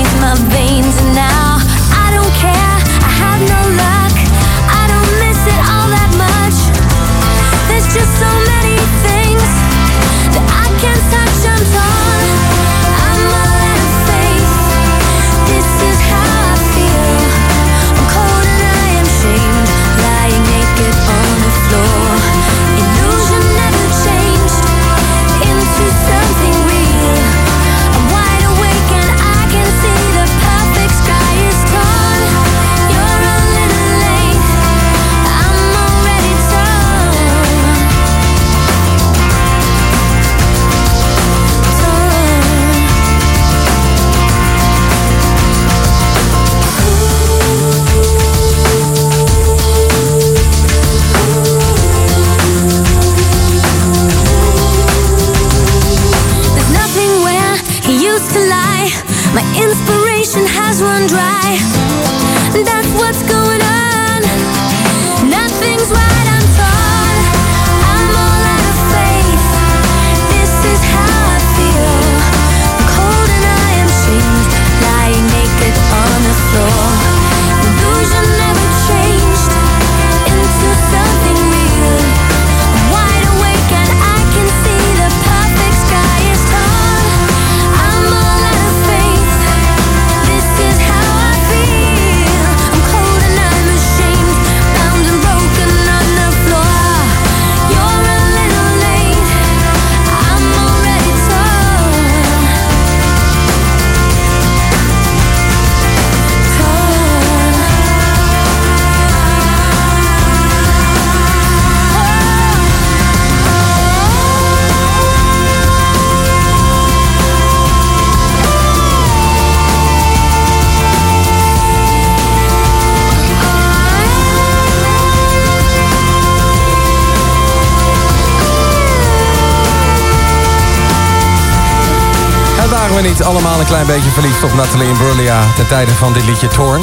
verliefd op Nathalie Imbruglia... ten tijde van dit liedje Torn?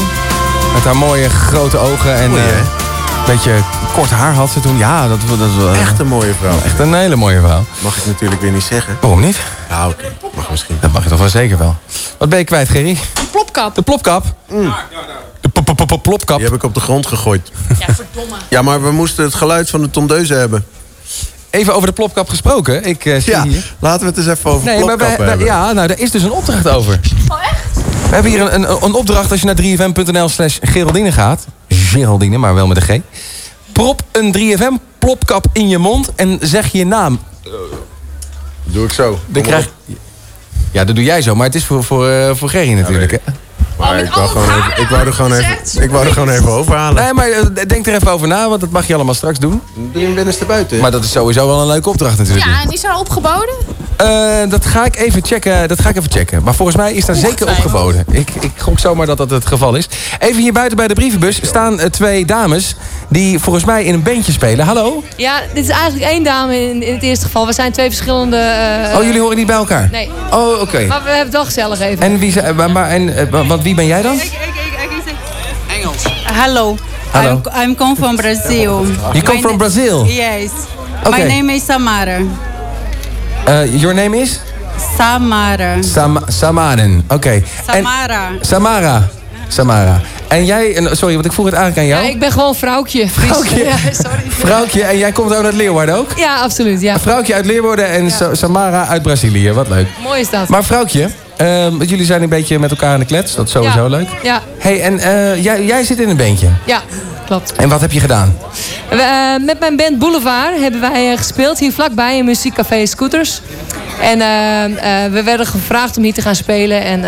Met haar mooie grote ogen en hè? eh, een beetje kort haar had ze toen. Ja, dat, dat, dat Echt een mooie vrouw. Echt een hele mooie vrouw. Mag ik natuurlijk weer niet zeggen. Waarom niet? Ja, oké. Mag misschien. Dat mag je toch wel zeker wel. Wat ben je kwijt, Gerry? Een plopkap. De plopkap? De pop- pop- pop- plopkap. Die heb ik op de grond gegooid. Ja, verdomme. Ja, maar we moesten het geluid van de tondeuze hebben. Even over de plopkap gesproken. Ik eh, zie Ja, hier... laten we het eens even over Nee, maar wij, plopkappen wij- hebben. ja, nou, daar is dus een opdracht over. Oh? We hebben hier een, een, een opdracht als je naar 3fm.nl slash Geraldine gaat. Geraldine, maar wel met een G. Prop een 3FM plopkap in je mond en zeg je naam. Doe ik zo. Dan krijg... Ja, dat doe jij zo, maar het is voor, voor, eh, voor Gerry natuurlijk. hè? Maar ik wou, gewoon even, ik wou er gewoon even, ik wou er gewoon even overhalen. Nee, maar eh, denk er even over na, want dat mag je allemaal straks doen. Doe je hem buiten? Maar dat is sowieso wel een leuke opdracht natuurlijk. Ja, en is er opgeboden? Eh, dat ga ik even checken. Dat ga ik even checken. Maar volgens mij is daar zeker opgeboden. Ik, ik gok zomaar dat dat het geval is. Even hier buiten bij de brievenbus staan eh, twee dames die volgens mij in een bandje spelen. Hallo? Ja, dit is eigenlijk één dame in, in het eerste geval. We zijn twee verschillende... eh, oh, jullie horen niet bij elkaar? Nee. Oh, oké. Maar we hebben het wel gezellig even. En wie, zijn- maar, maar- en, wa- wat, wie ben jij dan? Hello. Hello. I'm, I'm come from Brazil. You come from Brazil? Yes. Okay. My name is Samara. Uh, your name is? Samara. Sam Samanen, oké. Samara. Samara. Samara. En jij, en- sorry, want ik vroeg het eigenlijk aan jou. Ja, ik ben gewoon vrouwtje. Fries. Vrouwtje. Ja, sorry. Vrouwtje, en jij komt ook uit Leeuwarden ook? Ja, absoluut. Ja. Vrouwtje uit Leeuwarden en Sa- Samara uit Brazilië. Wat leuk. Mooi is dat. Maar vrouwtje, ehm, want jullie zijn een beetje met elkaar aan de klets. Dat is sowieso Ja. leuk. Ja, hey, en eh, jij, jij zit in een bandje. ja, klopt. En wat heb je gedaan? We, eh, met mijn band Boulevard hebben wij eh, gespeeld hier vlakbij in muziekcafé Scooters. En eh, we werden gevraagd om hier te gaan spelen. En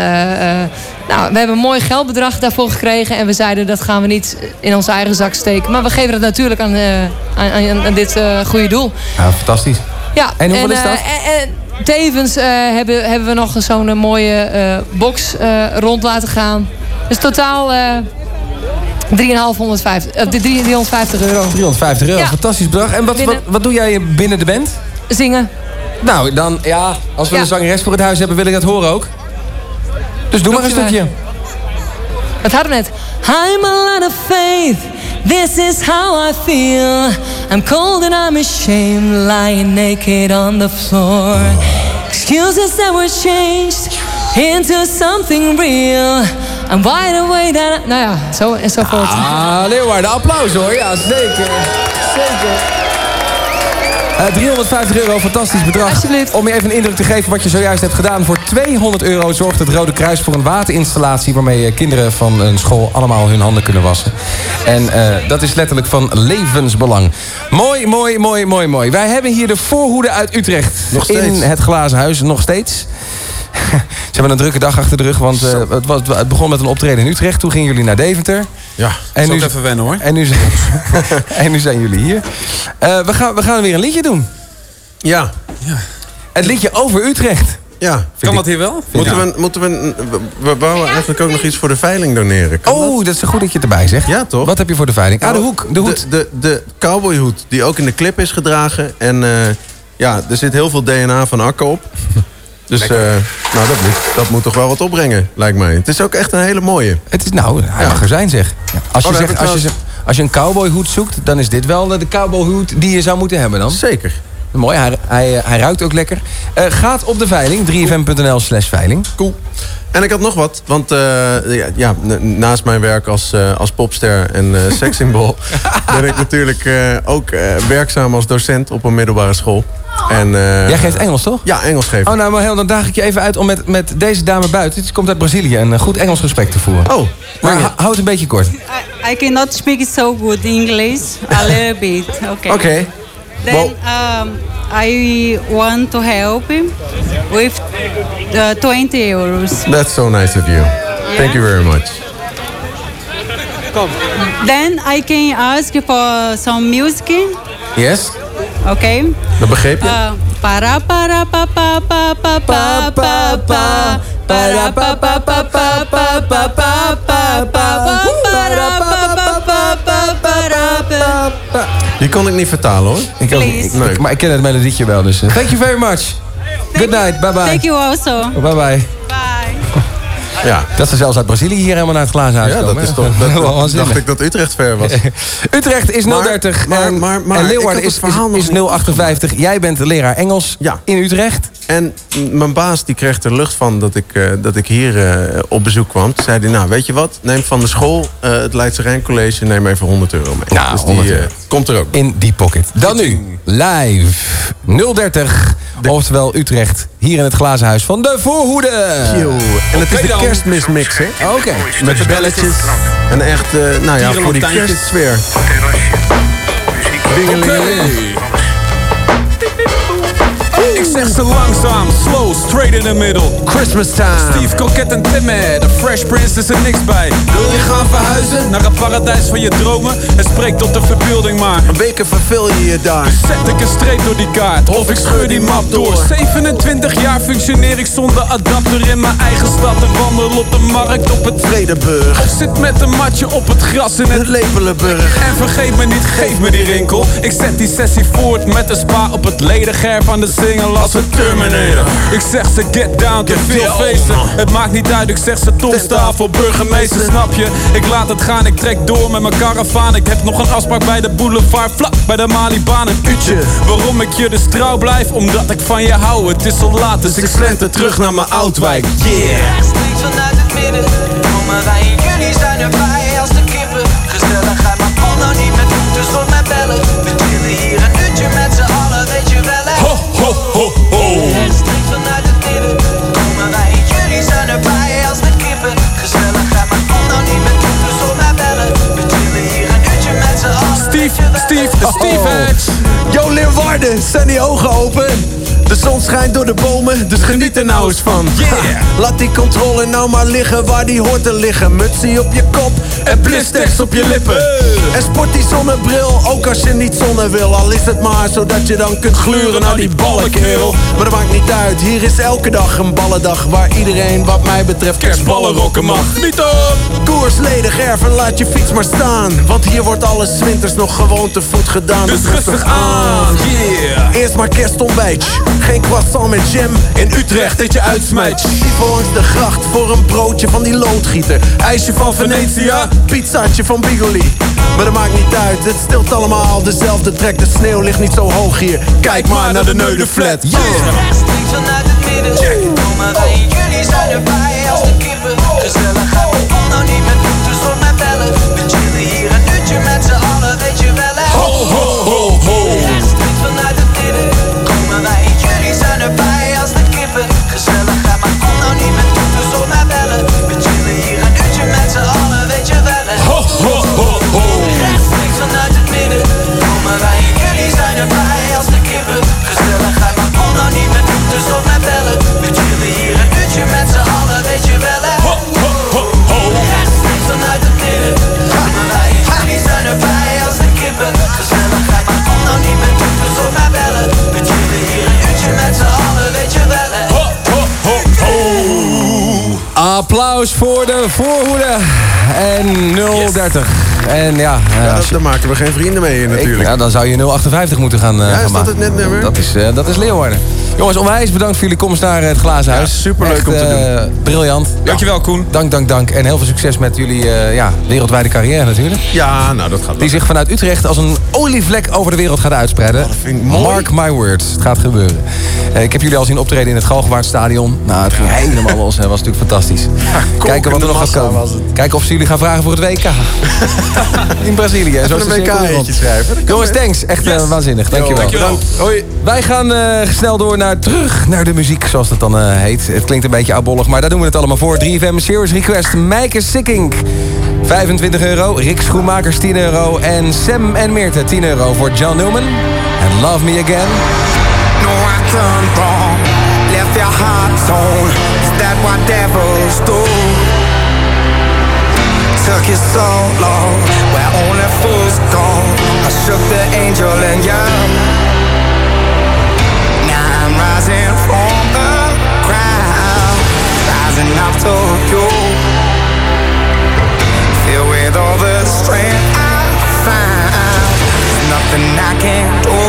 nou, we hebben een mooi geldbedrag daarvoor gekregen. En we zeiden dat gaan we niet in onze eigen zak steken. Maar we geven het natuurlijk aan, aan, aan, aan dit goede doel. Ja, fantastisch. Ja, En hoeveel is dat? en, en tevens hebben, hebben we nog zo'n mooie box rond laten gaan. Dus totaal eh 3,550 eh, 350 euro. 350 euro, Ja. fantastisch bedrag. En wat, wat, wat doe jij binnen de band? Zingen. Nou, dan, ja, als we Ja. een zangeres voor het huis hebben, wil ik dat horen ook. Dus doe maar een stukje. Wat hadden we net? I'm a lot of faith. This is how I feel. I'm cold and I'm ashamed, lying naked on the floor. Excuses that were changed into something real. I'm wide awake that. Nou ja, zo enzovoort. Ah, Leeuwarden, applaus hoor. Ja, zeker. Zeker. Eh, 350 euro, fantastisch bedrag. Om je even een indruk te geven wat je zojuist hebt gedaan. Voor 200 euro zorgt het Rode Kruis voor een waterinstallatie... waarmee eh, kinderen van een school allemaal hun handen kunnen wassen. En eh, dat is letterlijk van levensbelang. Mooi, mooi, mooi, mooi, mooi. Wij hebben hier de voorhoede uit Utrecht. Nog steeds. In het glazen huis, nog steeds. Ze hebben een drukke dag achter de rug, want eh, het, was, het begon met een optreden in Utrecht. Toen gingen jullie naar Deventer. Ja, En nu- nu even wennen hoor. En nu, zijn- en nu zijn jullie hier. Eh, we, gaan, we gaan weer een liedje doen. Ja. Het liedje over Utrecht. Ja. Kan dat hier wel? Moeten Ja. we, moeten we, we, we wouden eigenlijk ook nog iets voor de veiling doneren. Kan Oh, dat is goed dat je het erbij zegt. Ja, toch? Wat heb je voor de veiling? Ah, de hoek. De hoed. De, de, de cowboyhoed, die ook in de clip is gedragen. En eh, ja, er zit heel veel DNA van Akko op. Dus eh, nou, dat, moet, dat moet toch wel wat opbrengen, lijkt mij. Het is ook echt een hele mooie. Het is nou, hij mag er zijn zeg. Als je, Oh, zegt, als, je, zegt- als je een cowboyhoed zoekt, dan is dit wel de cowboyhoed die je zou moeten hebben dan. Zeker. Mooi, hij, hij, hij ruikt ook lekker. Eh, gaat op de veiling, 3fm.nl slash veiling. Cool. En ik had nog wat, want eh, ja, naast mijn werk als, eh, als popster en eh sekssymbool... ben ik natuurlijk eh, ook eh, werkzaam als docent op een middelbare school. En, eh, Jij geeft Engels toch? Ja, Engels geven. Oh, nou, maar heel, dan daag ik je even uit om met, met deze dame buiten, die komt uit Brazilië, een eh, goed Engels gesprek te voeren. Oh, maar hou houd het een beetje kort. I cannot speak so good English. A little bit. Okay. Oké. Then um, I want to help him with uh, 20 euros. That's so nice of you. Thank you very much. Then I can ask for some music. Yes? Okay. Dat begreep je? Uh, para para pa pa pa pa pa pa pa para pa pa pa pa pa pa pa pa pa para pa pa pa pa para pa Die kon ik niet vertalen hoor. Ik ook niet. Please. Ik- maar ik ken het melodietje wel, dus eh, thank you very much. Good night, bye bye. Thank you also. Bye bye. Ja. Dat ze zelfs uit Brazilië hier helemaal naar het glazen huis Ja, komen. dat is toch. Dat, dat- dacht ik dat Utrecht ver was. Utrecht is Maar- 030 maar- en, maar- maar en ik Leeuwarden had is, het verhaal is, is nog niet 058. Jij bent leraar Engels in Utrecht. En mijn baas die kreeg er lucht van dat ik, eh, dat ik hier eh, op bezoek kwam. Toen zei hij, nou weet je wat, neem van de school eh, het Leidse Rijn College, neem even 100 euro mee. Nou, dus die 100 euro. komt er ook. In die pocket. Dan nu, live 030, oftewel Utrecht, hier in het glazen huis van de Voorhoede. Yo. En het is de. Kerstmismix, hè? Oké. Met belletjes. En echt, eh, nou ja, voor die kerstsfeer. Dingelingeling. Ik zeg ze langzaam, slow, straight in the middle. Christmas time. Steve Coquette en Timmy, de Fresh Prince is er niks bij. Wil je gaan verhuizen naar een paradijs van je dromen? Het spreekt tot de verbeelding maar. Een weken verveel je je daar. Zet ik een streep door die kaart of ik scheur die map door 27 jaar functioneer ik zonder adapter in mijn eigen stad En wandel op de markt op het Vredeburg. Of zit met een matje op het gras in het Lepelenburg. En vergeet me niet, geef me die rinkel Ik zet die sessie voort met een spa op het ledigerf aan de single springen als een Terminator. Ik zeg ze get down, te veel feesten. Het maakt niet uit, ik zeg ze Tom sta voor burgemeester, snap je? Ik laat het gaan, ik trek door met mijn karavaan. Ik heb nog een afspraak bij de boulevard, vlak bij de Malibaan, een uurtje. Waarom ik je dus trouw blijf? Omdat ik van je hou. Het is al laat, dus ik slenter terug naar mijn oudwijk. Yeah. Rechtstreeks vanuit het midden Komen wij en jullie zijn erbij ho, ho, vanuit het Komen wij jullie zijn erbij. Als de kippen Gezelligheid, maar kom nou niet met dus mij bellen. We chillen hier een uurtje met z'n allen. Steve, Steve, Steve Hedge. Yo Leeuwarden, zijn die ogen open? De zon schijnt door de bomen, dus geniet er nou eens van. Laat die controle nou maar liggen waar die hoort te liggen. Mutsie op je kop en blistex op je lippen. En sport die zonnebril, ook als je niet zonne wil. Al is het maar zodat je dan kunt gluren naar die ballenkerel. Maar dat maakt niet uit, hier is elke dag een ballendag. Waar iedereen wat mij betreft kerstballen rocken mag. Niet op! Koers ledig erf en laat je fiets maar staan. Want hier wordt alles winters nog gewoon te voet gedaan. Dus rustig aan, yeah. Eerst maar kerstontbijtje. Geen croissant met jam. In Utrecht dat je uitsmijt. Langs de gracht voor een broodje van die loodgieter. IJsje van Venetia, pizzaatje van Bigoli. Maar dat maakt niet uit, het stilt allemaal dezelfde trek. De sneeuw ligt niet zo hoog hier. Kijk maar naar de Neudenflat. Yeah. Rechtstreeks vanuit het midden Komen wij en jullie zijn erbij als de kippen Applaus voor de voorhoede. En 030. En ja, Ja, ja, dat, je- daar maken we geen vrienden mee ik- natuurlijk. ja, dan zou je 058 moeten gaan, eh, Ja, gaan is dat maken. het net nummer? Dat is, eh, dat is Leeuwarden. Jongens, onwijs bedankt voor jullie komst naar het Glazen Huis. superleuk om te eh, Briljant. Dankjewel Koen. Dank, dank, dank. En heel veel succes met jullie eh, ja, wereldwijde carrière natuurlijk. Ja, nou dat gaat wel. Die zich vanuit Utrecht als een olievlek over de wereld gaat uitspreiden. vind ik mooi. Mark my words, het gaat gebeuren. Eh, ik heb jullie al zien optreden in het Galgenwaardstadion. Nou, het ging helemaal los. Het was natuurlijk fantastisch. Kijken wat er nog gaat komen. Kijken of ze jullie gaan vragen voor het WK. in Brazilië. Zo een. WK-eentje schrijven. Jongens, thanks. Echt eh, waanzinnig. Dankjewel. dankjewel. Hoi. Wij gaan eh, snel door naar terug naar de muziek, zoals dat dan eh, heet. Het klinkt een beetje abollig, maar daar doen we het allemaal voor. 3FM Serious Request, Meike Sikking. 25 euro, Rick Schoenmakers 10 euro en Sam en Meerte 10 euro voor John Newman. En Love Me Again. No, left your heart that so long, where. I the angel and. Rising from the ground, rising up to you. Filled with all the strength I find, there's nothing I can't do.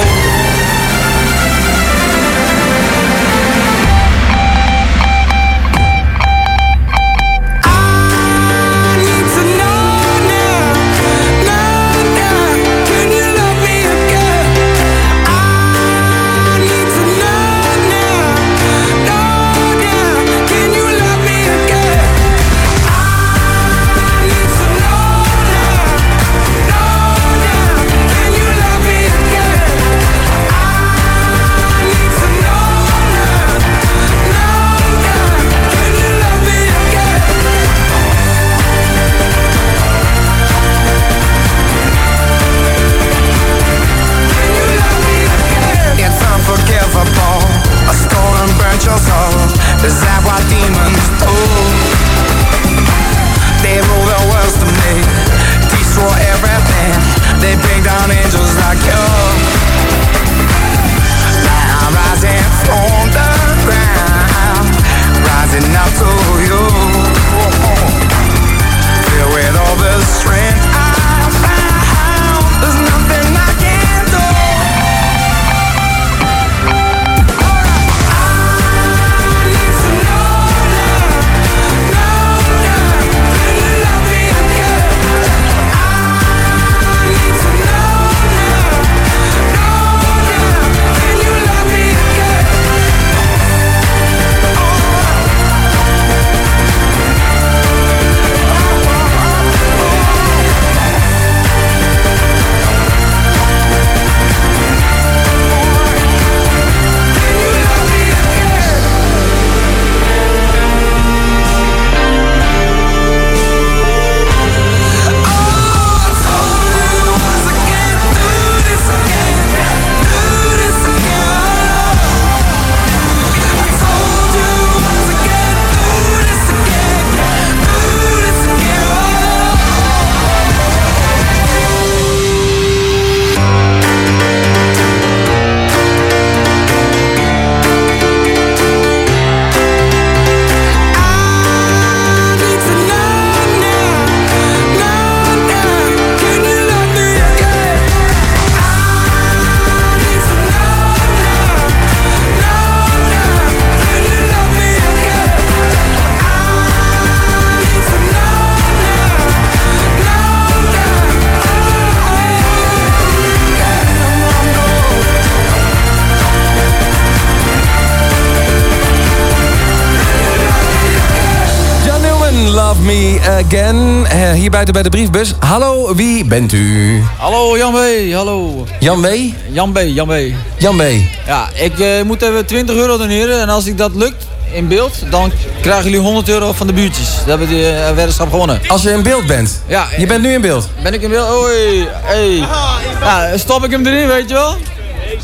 Hallo, wie bent u? Hallo Jan B, hallo. Jan B? Jan B, Jan B. Jan B. Ja, ik eh, moet even 20 euro doneren en als ik dat lukt in beeld, dan krijgen jullie 100 euro van de buurtjes. Dan hebben we die eh, weddenschap gewonnen. Als je in beeld bent? Ja. Je bent nu in beeld? Ben ik in beeld? Oei, hey. Ja, stop ik hem erin, weet je wel?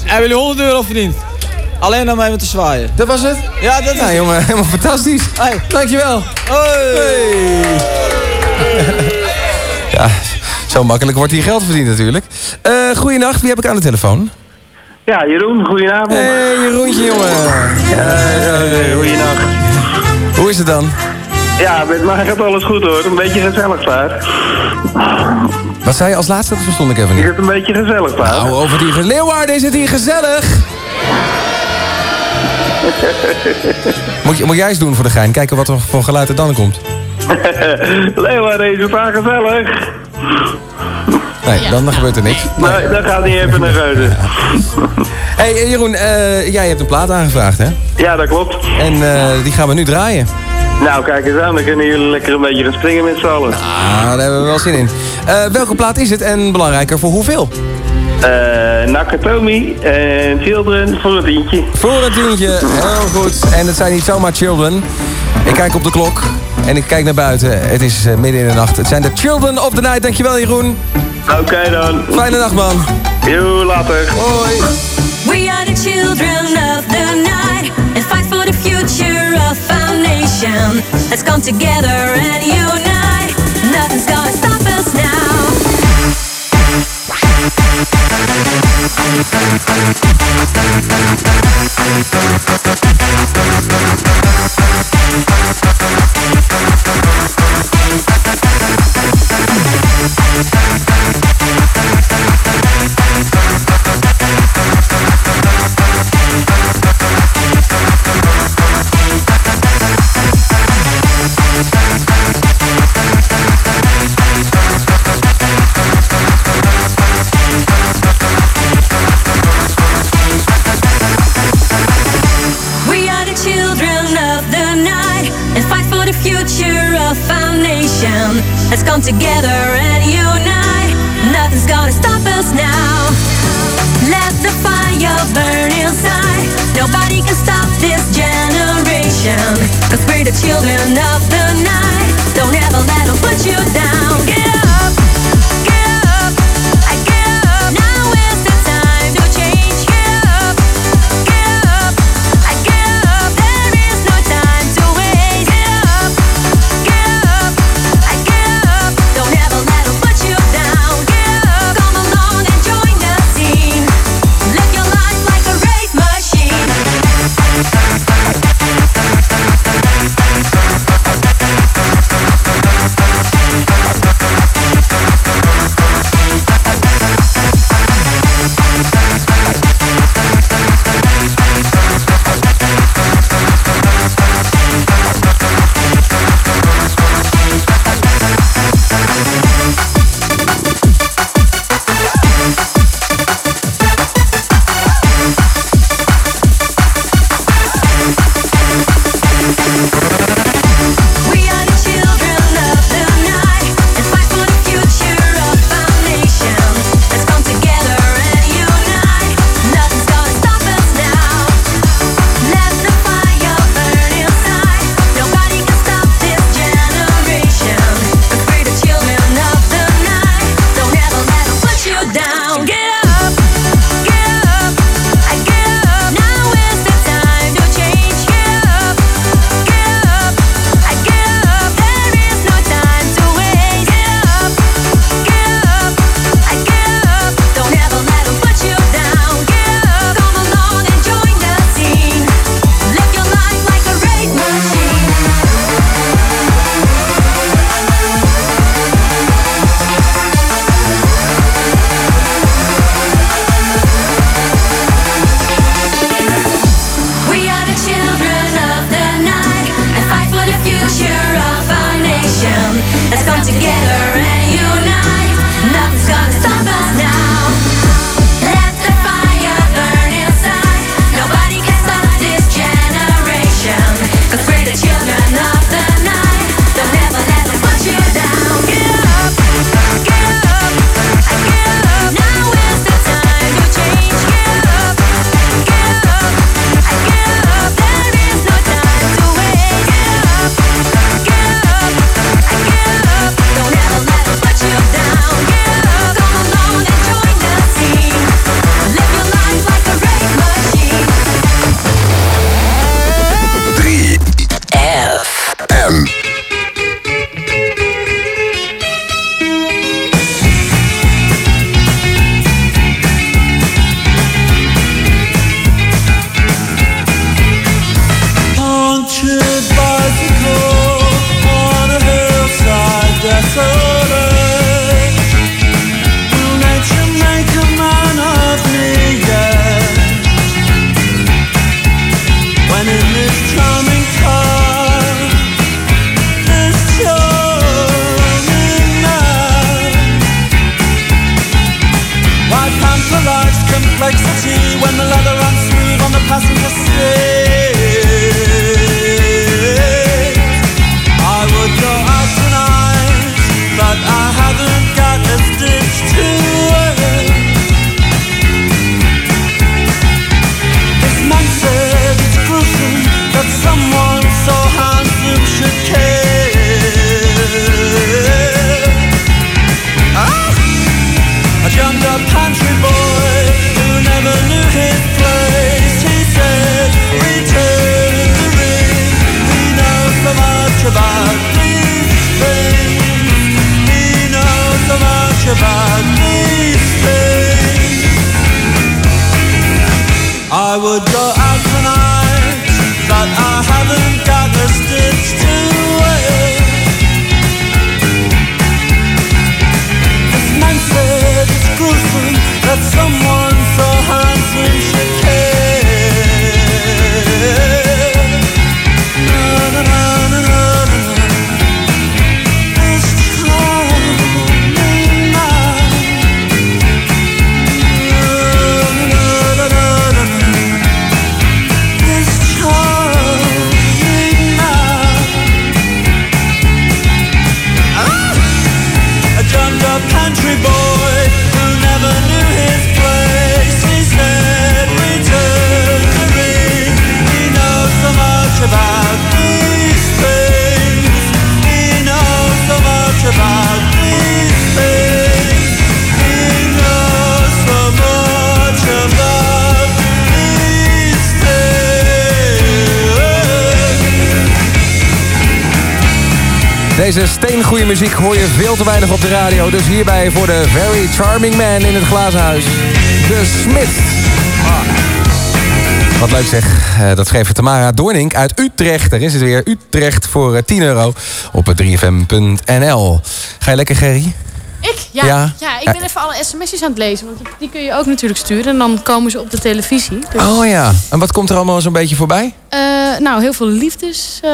Hebben jullie 100 euro verdiend. Alleen om even te zwaaien. Dat was het? Ja, dat is Ja, jongen, helemaal fantastisch. Hey. Dankjewel. Hoi. Ja, zo makkelijk wordt hier geld verdiend natuurlijk. Eh goeienacht, wie heb ik aan de telefoon? Ja, Jeroen, goedenavond. Hey, Jeroentje, jongen. Ja, goeienacht. Hoe is het dan? Ja, met mij gaat alles goed hoor. Een beetje gezellig daar. Wat zei je als laatste? Dat verstond ik even niet. het een beetje gezellig daar? Nou, over die... Leeuwarden is het hier gezellig. Moet, je, moet jij eens doen voor de gein. Kijken wat er voor geluid er dan komt. Leeuwarden is het daar gezellig. Nee, dan gebeurt er niks. Nee, dat gaat niet even naar Reuzen. hey, eh, Jeroen, eh, jij hebt een plaat aangevraagd, hè? Ja, dat klopt. En eh, die gaan we nu draaien. Nou, kijk eens aan. Dan kunnen jullie lekker een beetje gaan springen met z'n allen. Ah, daar hebben we wel zin in. Welke plaat is het en belangrijker voor hoeveel? Nakatomi en Children voor een tientje. Voor een tientje, heel goed. En het zijn niet zomaar Children. Ik kijk op de klok en ik kijk naar buiten. Het is midden in de nacht. Het zijn de Children of the Night. Dankjewel, Jeroen. Oké dan. Fijne nacht, man. Jo, later. Hoi. We are the children of the night and fight for the future of our nation. Let's come together and unite. Nothing's gonna stop us now. Dus hierbij voor de Very Charming Man in het glazen huis. De Smith. Wat leuk zeg. Eh, dat schreef Tamara Doornink uit Utrecht. Daar is het weer. Utrecht voor eh, 10 euro op het 3fm.nl. Ga je lekker, Gerry? Ik? Ja, Ja. ja. ik ben even alle sms'jes aan het lezen. Want die kun je ook natuurlijk sturen. En dan komen ze op de televisie. Dus, Oh ja. En wat komt er allemaal zo'n beetje voorbij? eh, nou, heel veel liefdes. eh,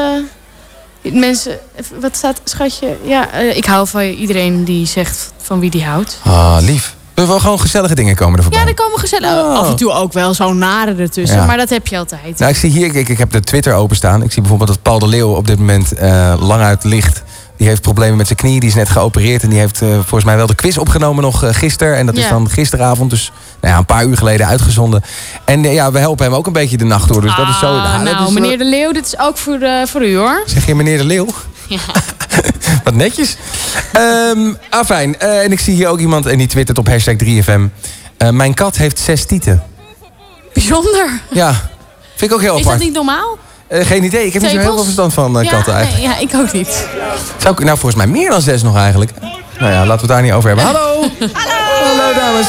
mensen, wat staat, schatje? Ja, eh, ik hou van iedereen die zegt van wie die houdt. Ah, lief. Er wel gewoon gezellige dingen komen er voorbij. Ja, er komen gezellig. Oh. Af en toe ook wel zo'n nare ertussen. Ja. Maar dat heb je altijd. Nou, ik zie hier, ik, ik heb de Twitter openstaan. Ik zie bijvoorbeeld dat Paul de Leeuw op dit moment eh, lang uit ligt. Die heeft problemen met zijn knie, die is net geopereerd. En die heeft eh, volgens mij wel de quiz opgenomen nog uh, gisteren. En dat is dan gisteravond, dus nou ja, een paar uur geleden uitgezonden. En ja, we helpen hem ook een beetje de nacht door. Dus dat is zo. Ah, nou, is meneer De Leeuw, dit is ook voor, voor u hoor. Zeg je meneer de Leeuw? Ja. Wat netjes. Ehm ah, fijn. Eh, en ik zie hier ook iemand en die twittert op hashtag 3FM. Eh, mijn kat heeft zes tieten. Bijzonder. Ja, vind ik ook heel Is apart. dat niet normaal? Eh, geen idee, ik heb niet zo heel veel verstand van ja, katten eigenlijk. Nee, ja, ik ook niet. Zou ik, nou, volgens mij meer dan zes nog eigenlijk. Nou ja, laten we het daar niet over hebben. Hallo! Hallo dames.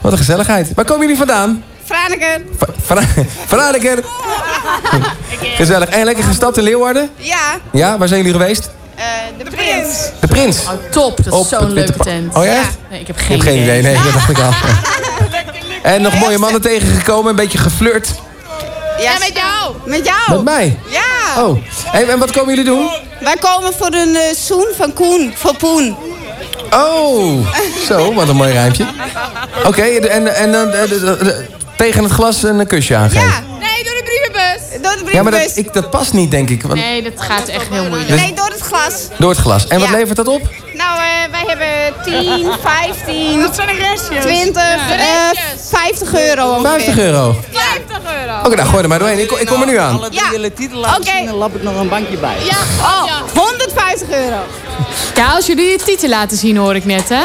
Wat een gezelligheid. Waar komen jullie vandaan? Franeker. Van Franeker. Gezellig. En lekker gestapt in Leeuwarden? Ja, Ja, waar zijn jullie geweest? eh, de prins. De Prins. Top, dat Op is zo'n leuke tent. Oh ja? Nee, ik heb Ik geen, heb geen idee. Nee, dat dacht ik al. En nog mooie mannen tegengekomen, een beetje geflirt. Ja, met jou. Met jou. Met mij? Ja. Oh. Hey, en wat komen jullie doen? Wij komen voor een eh, zoen van Koen, voor Poen. Oh, zo, wat een mooi rijmpje. Oké, en, en dan eh, tegen het glas een kusje aangeven. Ja. Nee, door de brievenbus. Door de Ja, maar brievenbus. dat, ik, dat past niet, denk ik. Want, Nee, dat gaat echt heel moeilijk. Dus- Nee, door het glas. Door het glas. En wat levert dat op? Nou, eh, wij hebben 10, 15, Dat zijn de restjes. 20, Ja. eh, 50 euro ongeveer. 50 euro. 50 euro. Oké, nou gooi er maar doorheen. Ik, ik kom er nu aan. Ja. Oké. Dan lap ik nog een bankje bij. Ja, oh, 150 euro. Ja, als jullie je titel laten zien, hoor ik net, hè?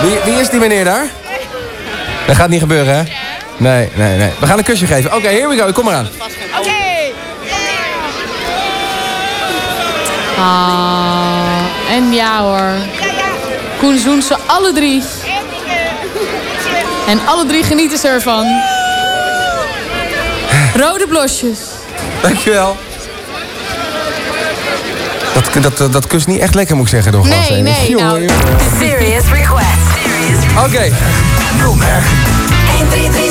Wie, wie is die meneer daar? Dat gaat niet gebeuren, hè? Nee, nee, nee. We gaan een kusje geven. Oké, here we go. Ik kom eraan. Oké. Ah, en ja hoor. Koen zoent ze alle drie. En alle drie genieten ze ervan. Rode blosjes. Dankjewel. Dat, dat, dat, dat kust niet echt lekker, moet ik zeggen, door Nee, heen. nee, nou. Serious request. Oké.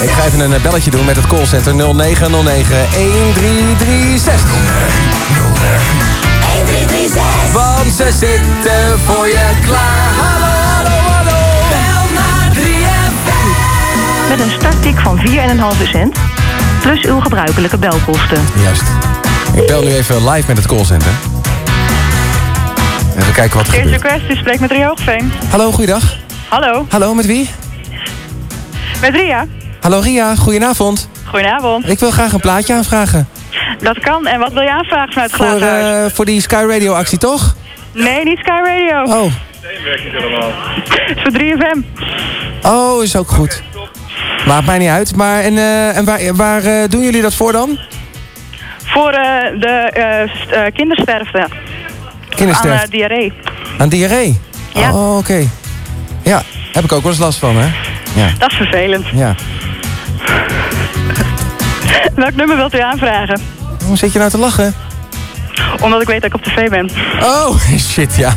Ik ga even een eh, belletje doen met het callcenter 0909 1336. Want ze zitten voor je klaar. Hallo, hallo, hallo. Bel naar 3FM. Met een starttik van 4,5 cent. Plus uw gebruikelijke belkosten. Juist. Ik bel nu even live met het callcenter. Even kijken wat er Eerste gebeurt. request, u spreekt met Ria Hoogveen. Hallo, goeiedag. Hallo, Hallo, met wie? Met Ria. Hallo Ria, goedenavond. Goedenavond. Ik wil graag een plaatje aanvragen. Dat kan. En wat wil je aanvragen vanuit Voor, eh, voor die Sky Radio actie, toch? Nee, niet Sky Radio. Oh. Het is voor 3FM. Oh, is ook goed. Maakt mij niet uit. Maar en, eh, en waar, waar eh, doen jullie dat voor dan? Voor de st- kindersterfte. Kindersterfte. Aan diarree. Aan diarree? Ja. Oh, oké. Ja, heb ik ook wel eens last van, hè? Ja. Dat is vervelend. Ja. Welk nummer wilt u aanvragen? Hoe zit je nou te lachen? Omdat ik weet dat ik op tv ben. Oh, shit, ja.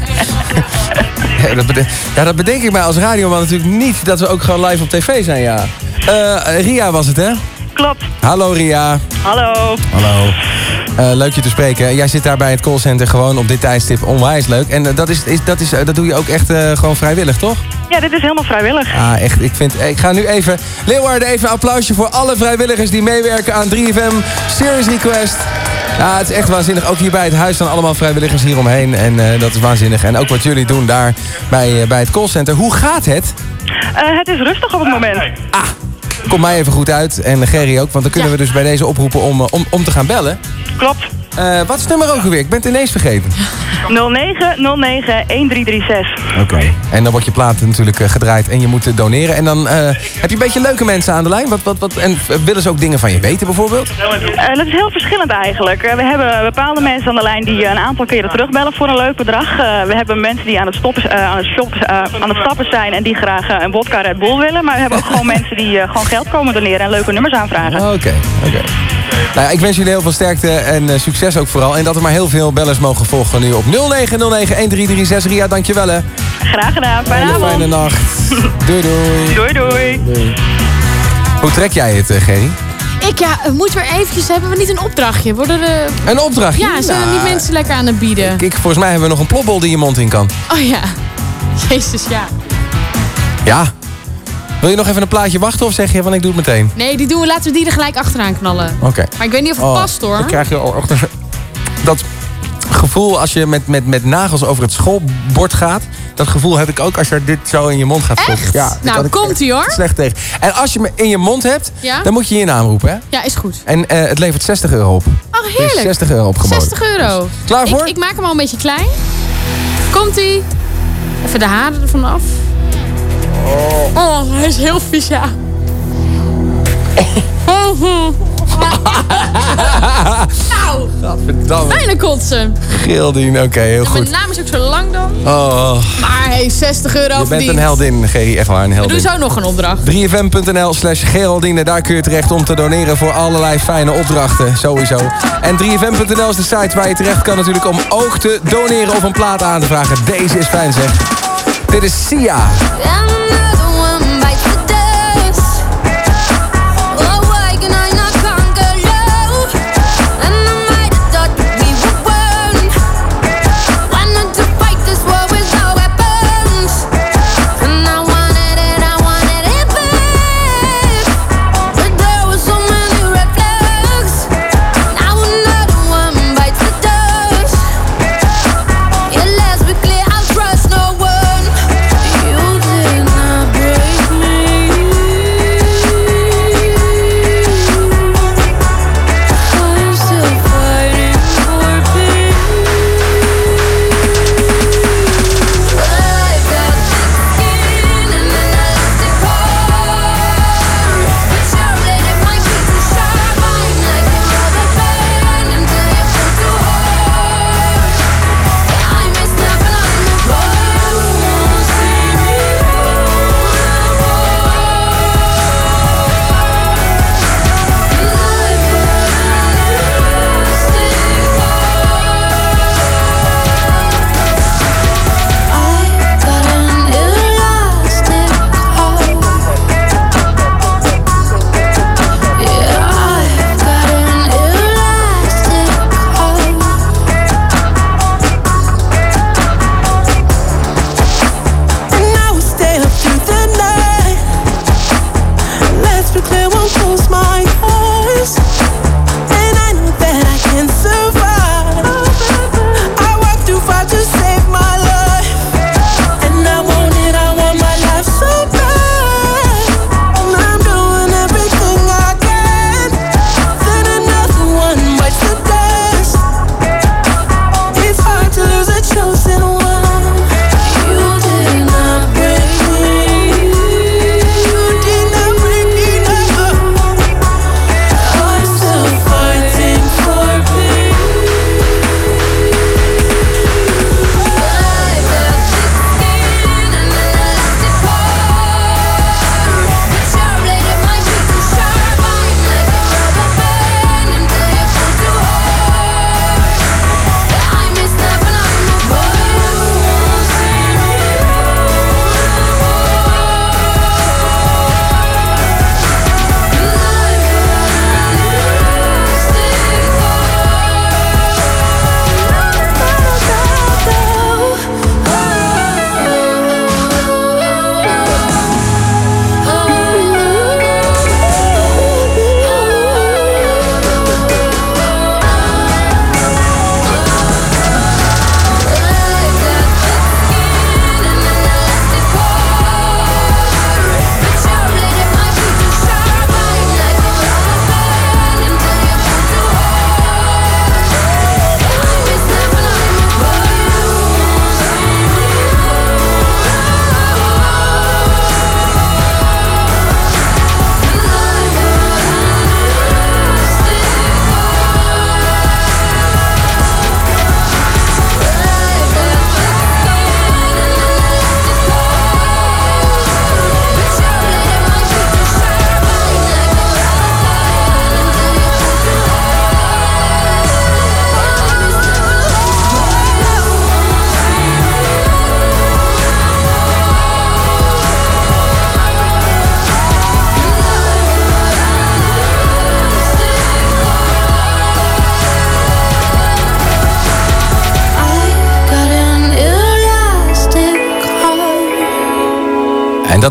ja, dat bedenk, ja, dat bedenk ik mij als radioman natuurlijk niet... dat we ook gewoon live op tv zijn, ja. Eh, Ria was het, hè? Klopt. Hallo, Ria. Hallo. Hallo. Eh, leuk je te spreken. Jij zit daar bij het callcenter gewoon op dit tijdstip onwijs leuk. En eh, dat, is, is, dat, is, eh, dat doe je ook echt gewoon vrijwillig, toch? Ja, dit is helemaal vrijwillig. Ah, echt. Ik, vind, ik ga nu even... Leeuwarden, even een applausje voor alle vrijwilligers die meewerken aan 3FM Serious Request. Ja, het is echt waanzinnig. Ook hier bij het huis staan allemaal vrijwilligers hieromheen. En dat is waanzinnig. En ook wat jullie doen daar bij, bij het callcenter. Hoe gaat het? Het is rustig op het moment. Kom mij even goed uit. En Gerry ook. Want dan kunnen we dus bij deze oproepen om, eh, om, om te gaan bellen. Klopt. Eh, wat is het nummer ook alweer? Ik ben het ineens vergeten. 0909 1336. Oké. En dan wordt je plaat natuurlijk eh, gedraaid en je moet eh, doneren. En dan heb je een beetje leuke mensen aan de lijn. Wat, wat, wat, en willen ze ook dingen van je weten bijvoorbeeld? Dat is heel verschillend eigenlijk. We hebben bepaalde mensen aan de lijn die een aantal keren terugbellen voor een leuk bedrag. We hebben mensen die aan het, stoppen, aan, het aan het stappen zijn en die graag een vodka Red Bull willen. Maar we hebben ook gewoon mensen die gewoon geld komen doneren en leuke nummers aanvragen. Oké, oké. Nou ja, ik wens jullie heel veel sterkte en eh, succes ook vooral. En dat er maar heel veel bellers mogen volgen nu op 0909-1336. Ria, dankjewel hè. Graag gedaan. Fijne Hele avond. fijne nacht. Doei doei. Doei doei. Doei. Hoe trek jij het, eh, Gerry? Ik ja, we moeten weer eventjes, hebben we niet een opdrachtje? Worden de... Een opdrachtje? Ja, zijn Nou, die mensen lekker aan het bieden? Kijk, volgens mij hebben we nog een plopbol die je mond in kan. Oh ja. Jezus, ja. Ja. Wil je nog even een plaatje wachten of zeg je van ik doe het meteen? Nee, die doen we, laten we die er gelijk achteraan knallen. Oké. Maar ik weet niet of het Oh, past hoor. Dan krijg je achter dat gevoel als je met, met, met nagels over het schoolbord gaat. Dat gevoel heb ik ook als je dit zo in je mond gaat stoppen. Ja, Nou, komt ie hoor. slecht tegen. En als je me in je mond hebt, Ja? dan moet je je naam roepen. Hè? Ja, is goed. En eh, het levert 60 euro op. Oh, Er heerlijk. 60 euro opgeboden. 60 euro. Klaar voor? Ik, ik maak hem al een beetje klein. Komt ie. Even de haren ervan af. Oh, hij is heel vies, ja. nou, Gadverdamme. bijna kotsen. Gildien, oké, heel En Mijn goed. naam is ook zo lang dan. Oh, Maar hey, 60 euro je bent een heldin, Gerry. Echt waar, een We heldin. doen zo nog een opdracht. 3fm.nl slash Geraldine. Daar kun je terecht om te doneren voor allerlei fijne opdrachten. Sowieso. En 3fm.nl is de site waar je terecht kan natuurlijk om ook te doneren of een plaat aan te vragen. Deze is fijn zeg. Dit is Sia. Another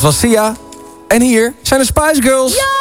was Sia. En hier zijn de Spice Girls.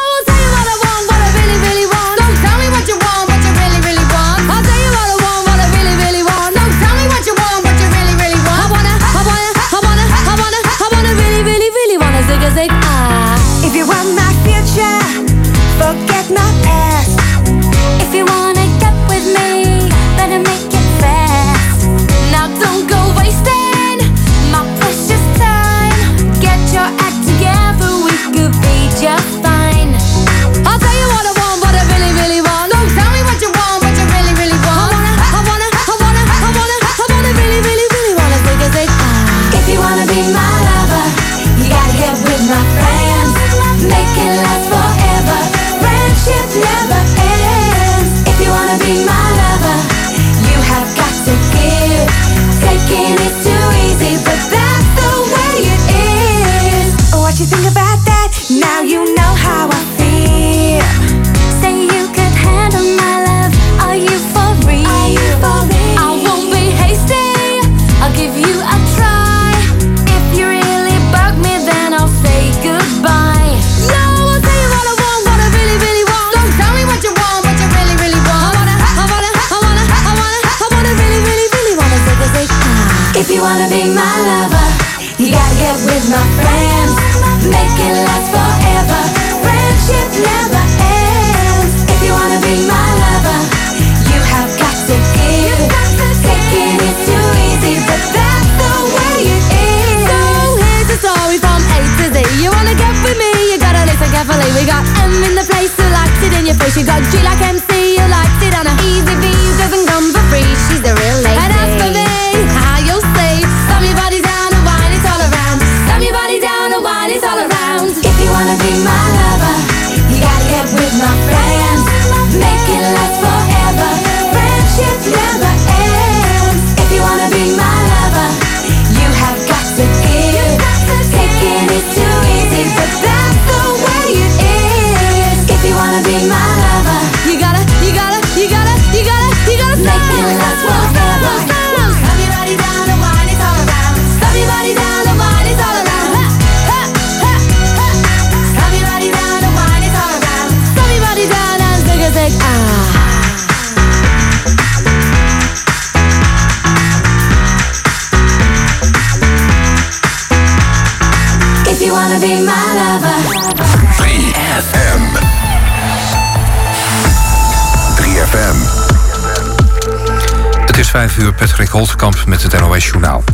Holtkamp met het NOS Journaal.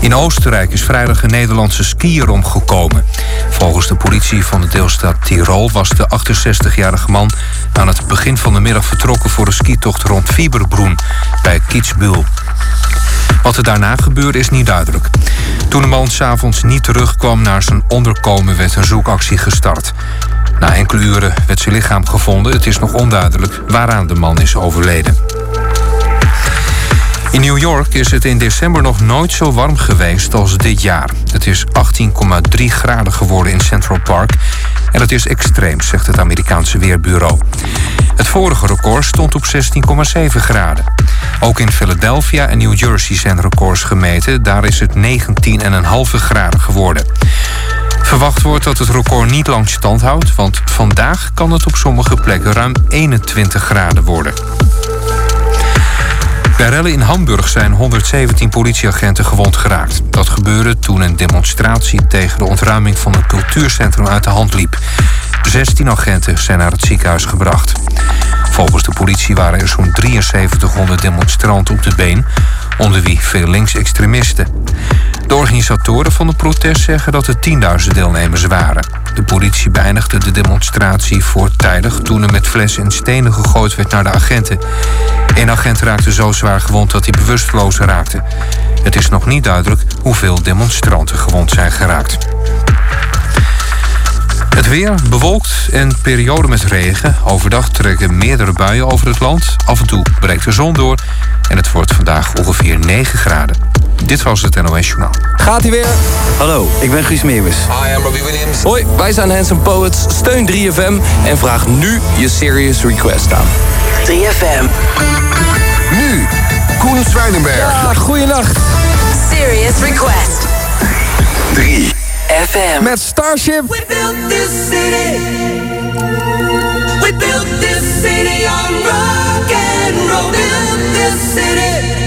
In Oostenrijk is vrijdag een Nederlandse skier omgekomen. Volgens de politie van de deelstaat Tirol was de 68-jarige man... aan het begin van de middag vertrokken voor een skitocht rond Fieberbroen bij Kitzbühel. Wat er daarna gebeurde is niet duidelijk. Toen de man s'avonds niet terugkwam naar zijn onderkomen werd een zoekactie gestart. Na enkele uren werd zijn lichaam gevonden. Het is nog onduidelijk waaraan de man is overleden. In New York is het in december nog nooit zo warm geweest als dit jaar. Het is 18,3 graden geworden in Central Park. En dat is extreem, zegt het Amerikaanse Weerbureau. Het vorige record stond op 16,7 graden. Ook in Philadelphia en New Jersey zijn records gemeten. Daar is het 19,5 graden geworden. Verwacht wordt dat het record niet lang stand houdt... want vandaag kan het op sommige plekken ruim 21 graden worden. Bij rellen in Hamburg zijn 117 politieagenten gewond geraakt. Dat gebeurde toen een demonstratie tegen de ontruiming van een cultuurcentrum uit de hand liep. 16 agenten zijn naar het ziekenhuis gebracht. Volgens de politie waren er zo'n 7300 demonstranten op de been, onder wie veel linksextremisten. De organisatoren van het protest zeggen dat er 10.000 deelnemers waren. De politie beëindigde de demonstratie voortijdig toen er met flessen en stenen gegooid werd naar de agenten. Een agent raakte zo zwaar gewond dat hij bewusteloos raakte. Het is nog niet duidelijk hoeveel demonstranten gewond zijn geraakt. Het weer bewolkt en periode met regen. Overdag trekken meerdere buien over het land. Af en toe breekt de zon door. En het wordt vandaag ongeveer 9 graden. Dit was het NOS Journaal. Gaat hij weer? Hallo, ik ben Guus Meeuwis. Hi, I'm Robbie Williams. Hoi, wij zijn Handsome Poets. Steun 3FM en vraag nu je serious request aan. 3FM. Nu, Koen Zwijnenberg. Ja, goeienacht. Serious request. 3 FM. Met Starship. We built this city. We built this city on rock and roll. Built this city.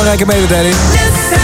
belangrijke mededeling.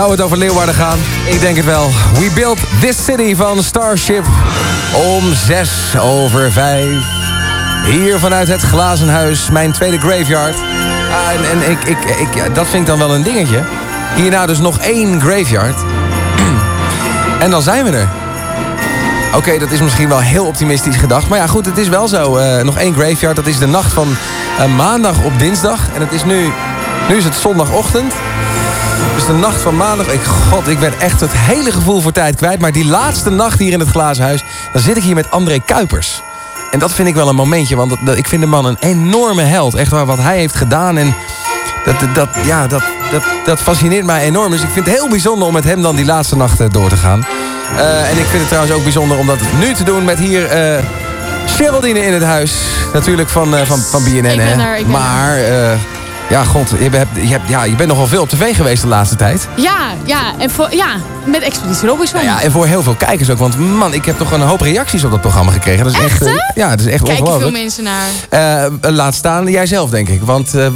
Zou het over Leeuwarden gaan? Ik denk het wel. We built this city van Starship om 6 over vijf. Hier vanuit het glazen huis, mijn tweede graveyard. Ah, en, en ik, ik, ik, dat vind ik dan wel een dingetje. Hierna dus nog één graveyard. en dan zijn we er. Oké, dat is misschien wel heel optimistisch gedacht. Maar ja, goed, het is wel zo. Eh, nog één graveyard, dat is de nacht van eh, maandag op dinsdag. En het is nu, nu is het zondagochtend. Dus de nacht van maandag... Ik, God, ik ben echt het hele gevoel voor tijd kwijt. Maar die laatste nacht hier in het glazen huis... dan zit ik hier met André Kuipers. En dat vind ik wel een momentje. Want dat- dat- ik vind de man een enorme held. Echt waar, wat hij heeft gedaan. En dat, dat, dat, ja, dat, dat, dat fascineert mij enorm. Dus ik vind het heel bijzonder om met hem dan die laatste nacht eh, door te gaan. Eh, en ik vind het trouwens ook bijzonder om dat nu te doen met hier... eh Geraldine in het huis. Natuurlijk van, eh, van, van BNN, Ik ben hè. er, ik ben maar, ja, god, je, hebt, je, hebt, ja, je bent nogal veel op tv geweest de laatste tijd. Ja, ja, en voor, ja, met Expeditie Robinson. Ja, en voor heel veel kijkers ook. Want man, ik heb toch een hoop reacties op dat programma gekregen. Dat is echt, eh, ja, dat is echt Kijken veel ongelooflijk. mensen naar. Eh, laat staan jijzelf, denk ik. Want eh,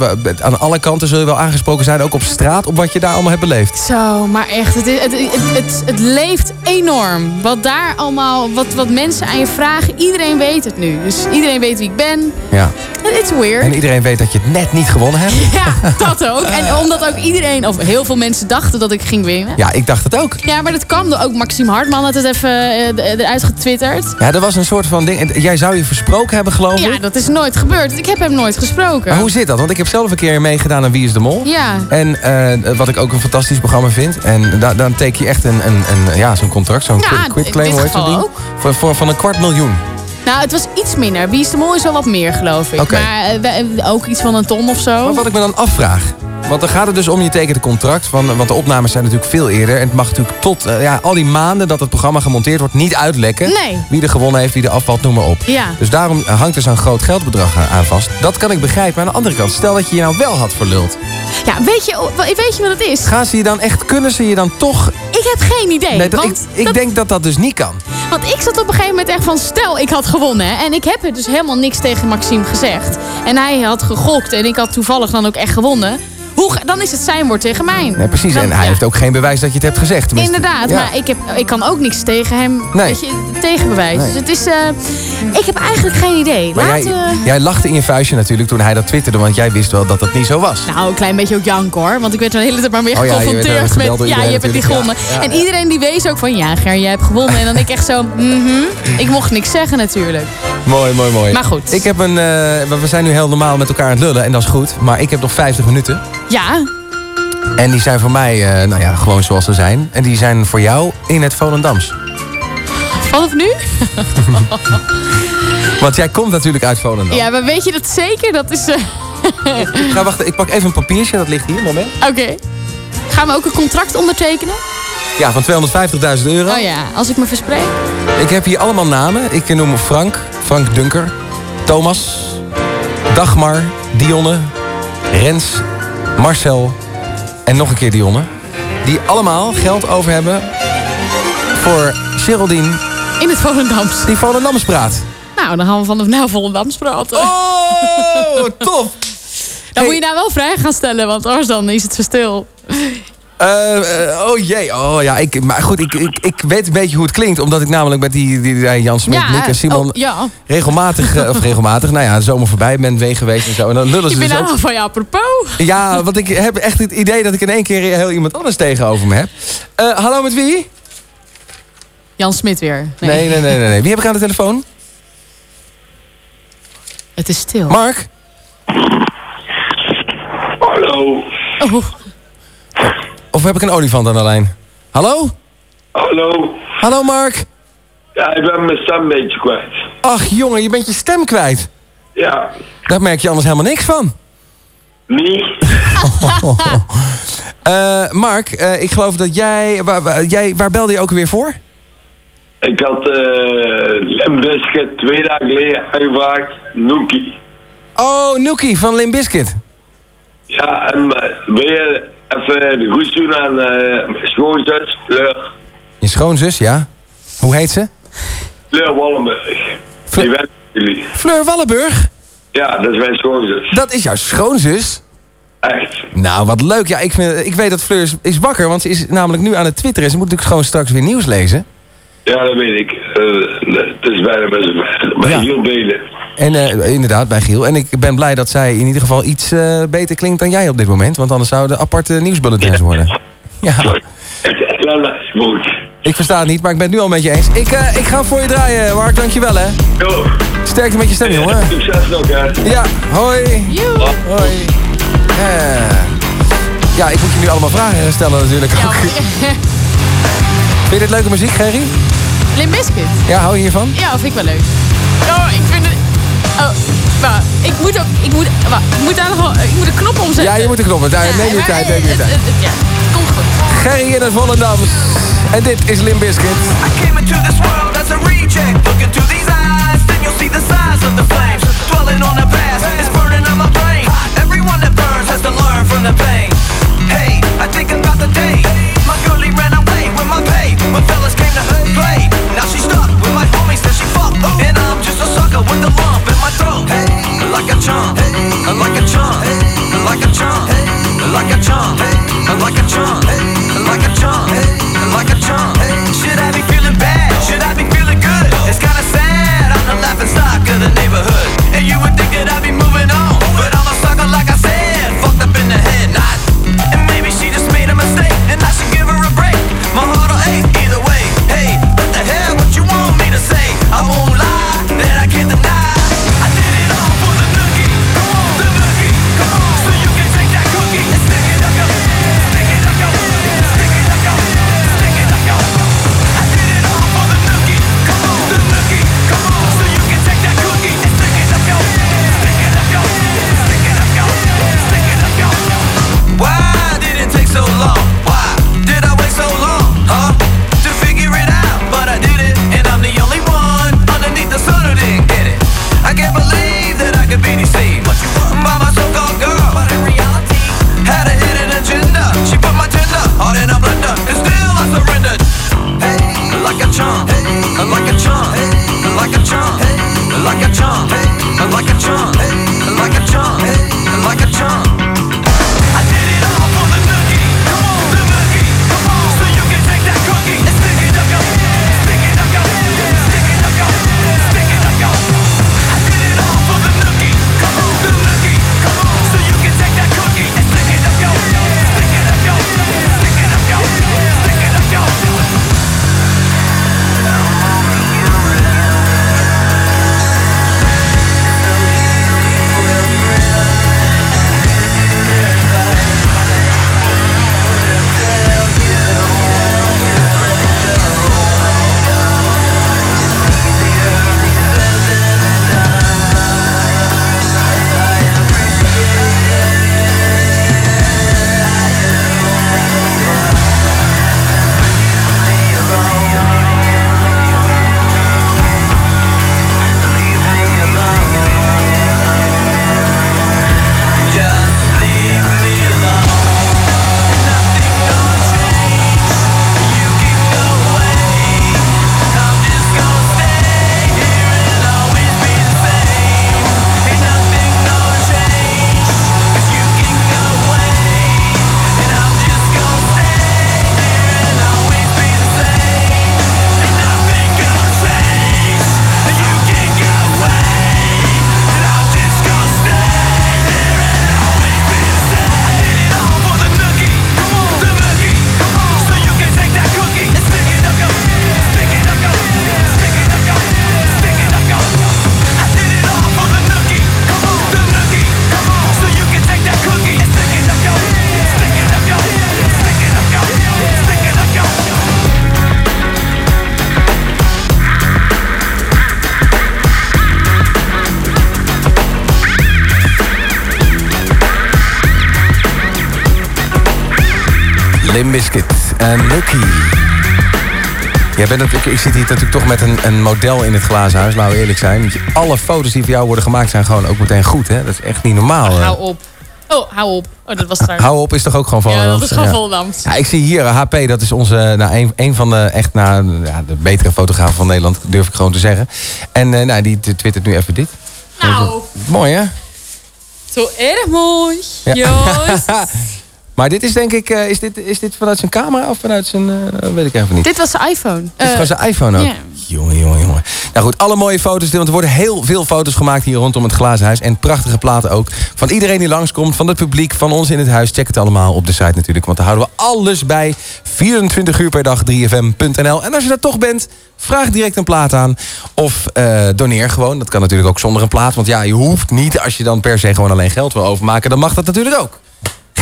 aan alle kanten zul je wel aangesproken zijn, ook op straat, op wat je daar allemaal hebt beleefd. Zo, maar echt, het, het, het, het leeft enorm. Wat daar allemaal, wat, wat mensen aan je vragen, iedereen weet het nu. Dus iedereen weet wie ik ben. Ja. It's weird. En iedereen weet dat je het net niet gewonnen hebt. Ja, dat ook. En omdat ook iedereen, of heel veel mensen dachten dat ik ging winnen. Ja, ik dacht het ook. Ja, maar dat kwam ook Maxime Hartman had het even eh, eruit getwitterd. Ja, dat was een soort van ding. En Jij zou je versproken hebben, geloof ik. Ja, dat is nooit gebeurd. Ik heb hem nooit gesproken. Maar hoe zit dat? Want ik heb zelf een keer meegedaan aan Wie is de Mol. Ja. En eh, wat ik ook een fantastisch programma vind. En da dan teken je echt een, een, een ja, zo'n contract, zo'n Ja, in claim, ook. Voor, voor, van een kwart miljoen. Nou, het was iets minder. Wie is de Mol is wel wat meer, geloof ik. Maar eh, wij- ook iets van een ton of zo. Maar wat ik me dan afvraag. Want dan gaat het dus om je tekent een contract. Van, want de opnames zijn natuurlijk veel eerder. En het mag natuurlijk tot eh, ja, al die maanden dat het programma gemonteerd wordt niet uitlekken. Nee. Wie er gewonnen heeft, wie er afvalt, noem maar op. Ja. Dus daarom hangt er zo'n groot geldbedrag aan- aan vast. Dat kan ik begrijpen. Maar aan de andere kant, stel dat je je nou wel had verluld. Ja, weet je, weet je wat het is? Gaan ze je dan echt, kunnen ze je dan toch... Ik heb geen idee. Nee, want, ik ik denk dat dat dus niet kan. Want ik zat op een gegeven moment echt van... Stel, ik had gewonnen. En ik heb er dus helemaal niks tegen Maxime gezegd. En hij had gegokt. En ik had toevallig dan ook echt gewonnen. Hoe, dan is het zijn woord tegen mij. Nee, precies. Dan- en hij ja. heeft ook geen bewijs dat je het hebt gezegd. Tenminste, Inderdaad, ja. maar ik, heb, ik kan ook niks tegen hem Nee. weet je, tegenbewijs. Nee. Dus het is, eh, ik heb eigenlijk geen idee. Maar Laten jij, jij lachte in je vuistje natuurlijk toen hij dat twitterde. Want jij wist wel dat dat niet zo was. Nou, een klein beetje ook jank hoor. Want ik werd de hele tijd maar weer Oh geconfronteerd met... Ja, je hebt het niet gewonnen. En iedereen die wees ook van... Ja, Ger, jij hebt gewonnen. En dan ik echt zo... mhm. Ik mocht niks zeggen natuurlijk. Mooi, mooi, mooi. Maar goed. Ik heb een, eh, we zijn nu heel normaal met elkaar aan het lullen en dat is goed. Maar ik heb nog 50 minuten. Ja, En die zijn voor mij, eh, nou ja, gewoon zoals ze zijn. En die zijn voor jou in het Volendams. vanaf nu? Want jij komt natuurlijk uit Volendam. Ja, maar weet je dat zeker? Dat is... eh, Ik ga wachten, ik pak even een papiertje, dat ligt hier, moment. Oké. Gaan we ook een contract ondertekenen? Ja, van 250.000 euro. Oh ja, als ik me verspreek. Ik heb hier allemaal namen. Ik noem Frank, Frank Dunker, Thomas, Dagmar, Dionne, Rens, Marcel en nog een keer Dionne. Die allemaal geld over hebben voor Geraldine In het Volendams. die Volendams praat. Nou, dan gaan we vanaf nou Volendams praten. Oh, tof! Dan moet je nou wel vragen gaan stellen, want anders dan is het zo Eh, eh, oh jee, oh ja, ik, maar goed, ik, ik, ik weet een beetje hoe het klinkt. Omdat ik namelijk met die, die, die Jan Smit, Ja, Nick en Simon oh, ja. regelmatig, eh, of regelmatig, nou ja, de zomer voorbij ben weg geweest en zo. En dan lullen Ik ze ben dus ook. nou van ja, apropos. Ja, want ik heb echt het idee dat ik in één keer heel iemand anders tegenover me heb. Eh, hallo, met wie? Jan Smit weer. Nee. nee, nee, nee, nee. Wie heb ik aan de telefoon? Het is stil. Mark? Hallo. Oh, Of heb ik een olifant aan de lijn? Hallo? Hallo. Hallo, Mark? Ja, ik ben mijn stem een beetje kwijt. Ach, jongen, je bent je stem kwijt. Ja, Daar merk je anders helemaal niks van. niet. Eh, Mark, eh, ik geloof dat jij, waar, waar- jij... Waar belde je ook weer voor? Ik had eh biscuit twee dagen geleden aangevraagd. Nookie. Oh, Nookie van Limp Bizkit. Ja, en wil je even de groet doen aan eh mijn schoonzus, Fleur, Je schoonzus, ja. Hoe heet ze? Fleur wens jullie. Fleur Wallenburg. Ja, dat is mijn schoonzus. Dat is jouw schoonzus? Echt. Nou, wat leuk. Ja, ik, vind, ik weet dat Fleur is, is wakker, want ze is namelijk nu aan het twitteren. Ze moet natuurlijk gewoon straks weer nieuws lezen. Ja, dat weet ik. Eh, het is bijna bij, bij Ja. Belen. En eh, inderdaad, bij Giel. En ik ben blij dat zij in ieder geval iets eh, beter klinkt dan jij op dit moment. Want anders zouden aparte nieuwsbulletins worden. Ja. Goed. Ik versta het niet, maar ik ben het nu al met je eens. Ik, eh, ik ga voor je draaien, Mark. Dankjewel, hè. Yo. Sterkte met je stem, jongen. Succes nog, hè. Ja, hoi. Hoi. Ja, ik moet je nu allemaal vragen stellen natuurlijk ook. Vind je dit leuke muziek, Gerry? Limp Bizkit. Ja, hou je hiervan? Ja, vind ik wel leuk. Oh, ik vind het... Oh, wacht. Ik moet ook... Ik moet, wacht, ik moet daar nog wel... Ik moet de knop omzetten. Ja, je moet de knoppen. Daar, neem je maar, tijd, neem je het- tijd. het- het- Ja, komt goed. Gerry in het Volendams. En dit is Limp Bizkit. came into this world as a reject. Look into these eyes, then you'll see the size of the flames. Dwelling on the past, it's burning on my brain. Everyone that burns has to learn from the pain. Chump, like a chump, like a chump, like a chump, like a chump, like a chump, like a chump. Should I be feeling bad? Should I be feeling good? It's kinda sad. I'm the laughing stock of the neighborhood. And you would think that I'd be moving Natuurlijk, ik zit hier natuurlijk toch met een, een model in het glazen huis, laten we eerlijk zijn. Alle foto's die voor jou worden gemaakt zijn gewoon ook meteen goed, hè? Dat is echt niet normaal. eh. Hou op. Oh, hou op. Oh, dat was trouwens. Hou op is toch ook gewoon van. Ja, dat is gewoon Volendams. Ja, ik zie hier eh, HP, dat is onze, nou, een, een van de echt nou, ja, de betere fotografen van Nederland, durf ik gewoon te zeggen. En eh, nou, die twittert nu even dit. Nou, Mooi hè? zo erg mooi. Ja. Joost. maar dit is denk ik, eh, is, dit, is dit vanuit zijn camera of vanuit zijn, eh, weet ik even niet. Dit was zijn iPhone. Dit is Eh, gewoon zijn iPhone ook. Jongen, jongen, jongen. Nou goed, alle mooie foto's. Want er worden heel veel foto's gemaakt hier rondom het glazen huis. En prachtige platen ook. Van iedereen die langskomt, van het publiek, van ons in het huis. Check het allemaal op de site natuurlijk. Want daar houden we alles bij. 24 uur per dag 3fm.nl. En als je daar toch bent, vraag direct een plaat aan. Of doneer gewoon. Dat kan natuurlijk ook zonder een plaat. Want ja, je hoeft niet, als je dan per se gewoon alleen geld wil overmaken... dan mag dat natuurlijk ook.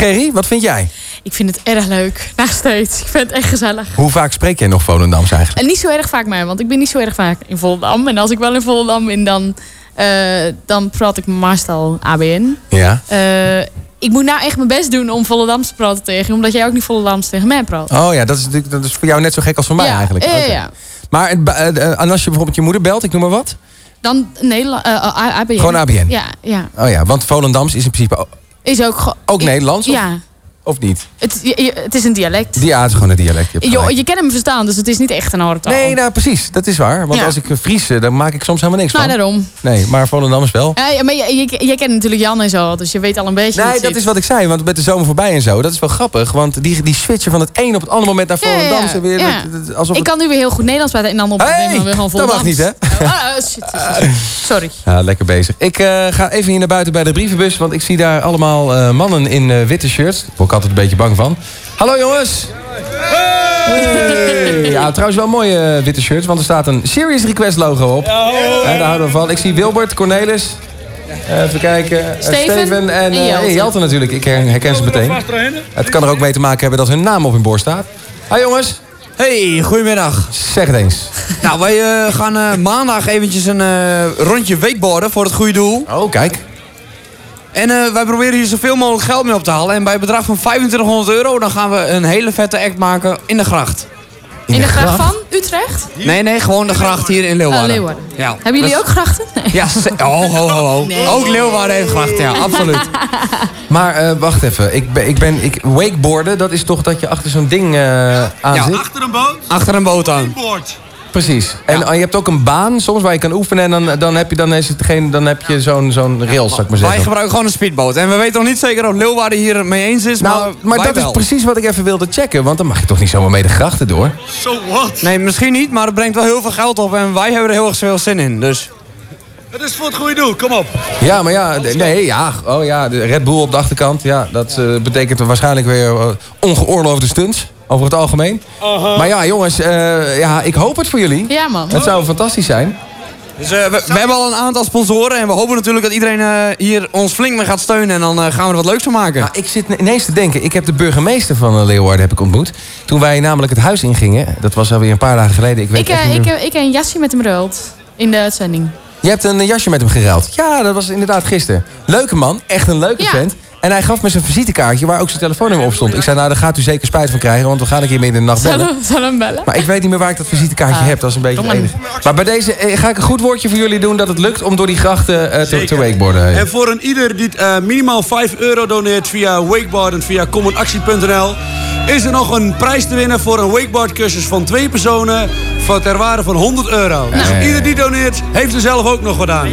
Gerry, wat vind jij? Ik vind het erg leuk. Nog steeds. Ik vind het echt gezellig. Hoe vaak spreek jij nog Volendams eigenlijk? En niet zo erg vaak meer, want ik ben niet zo erg vaak in Volendam. En als ik wel in Volendam ben, dan, eh, dan praat ik meestal ABN. Ja. Eh, ik moet nou echt mijn best doen om Volendams te praten tegen omdat jij ook niet Volendams tegen mij praat. Oh ja, dat is, natuurlijk- dat is voor jou net zo gek als voor mij Ja, eigenlijk. ja, ja. Maar het eh, en als je bijvoorbeeld je moeder belt, ik noem maar wat. Dan Nederland, ABN. Gewoon ABN? Ja, ja. Oh ja, want Volendams is in principe Is ook ook Nederlands? Of, Ja. Of niet? Het, je- het is een dialect. Die ja, het is gewoon een dialect. je hebt Je, kan hem verstaan, dus het is niet echt een harde taal. Nee, nou precies. Dat is waar. Want Ja. als ik Fries, dan maak ik soms helemaal niks Nou, van. daarom. Nee, maar Volendams wel. Ja, maar je, je, je kent natuurlijk Jan en zo, dus je weet al een beetje Nee, dat zit. is wat ik zei, want met de zomer voorbij en zo. Dat is wel grappig, want die, die switchen van het een op het andere moment naar Ja, ja, weer, alsof Ik het- kan nu weer heel goed Nederlands praten en dan op weer gewoon dat mag niet, hè? Shit, shit, shit. Sorry. Ja, lekker bezig. Ik eh, ga even hier naar buiten bij de brievenbus, want ik zie daar allemaal eh, mannen in eh, witte shirts. Altijd een beetje bang van. Hallo jongens! Hey. Ja, trouwens wel mooie eh, witte shirts, want er staat een Serious Request logo op. Ja, daar houden we van. Ik zie Wilbert, Cornelis. Eh, even kijken. eh, Steven en, eh, Jelte. Jelte natuurlijk. Ik her- herken ze meteen. Het kan er ook mee te maken hebben dat hun naam op hun borst staat. Hi jongens. Hey, goedemiddag. Zeg het eens. Nou, wij eh, gaan eh, maandag eventjes een eh, rondje wakeboarden voor het goede doel. Oh, kijk. En eh, wij proberen hier zoveel mogelijk geld mee op te halen. En bij een bedrag van 2500 euro, dan gaan we een hele vette act maken in de gracht. In de gracht van Utrecht? Nee, nee, gewoon de gracht hier in Leeuwarden. Oh, Leeuwarden. Ja. Hebben jullie ook grachten? Nee. Ja, ze- oh, ho, ho, ho. Nee. Ook Leeuwarden heeft gracht, ja, absoluut. Maar eh, wacht even. Ik ben, ik ben, ik, wakeboarden, dat is toch dat je achter zo'n ding eh aan Ja. zit? Achter een boot? Achter een boot aan. Precies. En eh, je hebt ook een baan soms waar je kan oefenen. En dan, dan, heb, je, dan, is het geen, dan heb je zo'n zo'n rails, zou ik maar Wij zeggen. gebruiken gewoon een speedboot. En we weten nog niet zeker of Leeuwarden hier mee eens is, Nou, maar, maar wij dat is precies wat ik even wilde checken. Want dan mag je toch niet zomaar mee de grachten door? So what? Nee, misschien niet, maar het brengt wel heel veel geld op. En wij hebben er heel erg veel zin in, dus... Het is voor het goede doel, kom op. Ja, maar ja, nee, ja, oh ja, de Red Bull op de achterkant. Ja, dat eh, betekent waarschijnlijk weer eh, ongeoorloofde stunts. Over het algemeen. Maar ja, jongens, eh, ja, ik hoop het voor jullie. Ja, man. Het zou fantastisch zijn. Dus eh, we, we hebben al een aantal sponsoren en we hopen natuurlijk dat iedereen eh, hier ons flink mee gaat steunen. En dan eh, gaan we er wat leuks van maken. Nou, ik zit ineens te denken, ik heb de burgemeester van Leeuwarden heb ik ontmoet. Toen wij namelijk het huis ingingen, dat was alweer een paar dagen geleden. Ik weet Ik, echt niet ik, meer- ik heb een jasje met hem ruild in de uitzending. Je hebt een jasje met hem geruild. Ja, dat was inderdaad gisteren. Leuke man, echt een leuke Ja. vent. En hij gaf me zijn visitekaartje waar ook zijn telefoonnummer op stond. Ik zei, nou, daar gaat u zeker spijt van krijgen, want we gaan een keer midden in de nacht bellen. We hem bellen? Maar ik weet niet meer waar ik dat visitekaartje heb. Dat is een beetje het maar. enige. Maar bij deze eh, ga ik een goed woordje voor jullie doen dat het lukt om door die grachten eh, te, te wakeboarden. En voor een ieder die eh, minimaal 5 euro doneert via wakeboarden via commonactie.nl is er nog een prijs te winnen voor een wakeboardcursus van twee personen van ter waarde van 100 euro. Dus Nee. ieder die doneert heeft er zelf ook nog wat aan.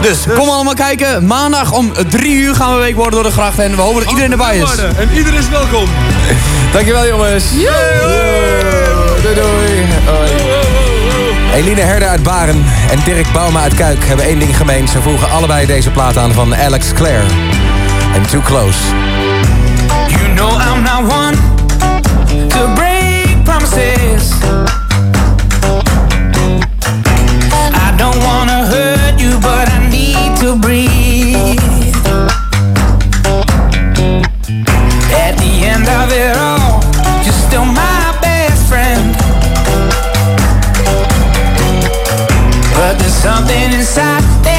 Dus kom allemaal kijken. Maandag om drie uur gaan we wakeboarden door de gracht. En we hopen dat iedereen erbij is. En iedereen is welkom. Dankjewel jongens. Doei doei. Hoi. Eline Herde uit Baren en Dirk Bauma uit Kuik hebben één ding gemeen. Ze vroegen allebei deze plaat aan van Alex Clare. En Too Close. You know I'm not one to break promises. I don't wanna hurt you, but I need to breathe. At the end of it all, you're still my best friend. But there's something inside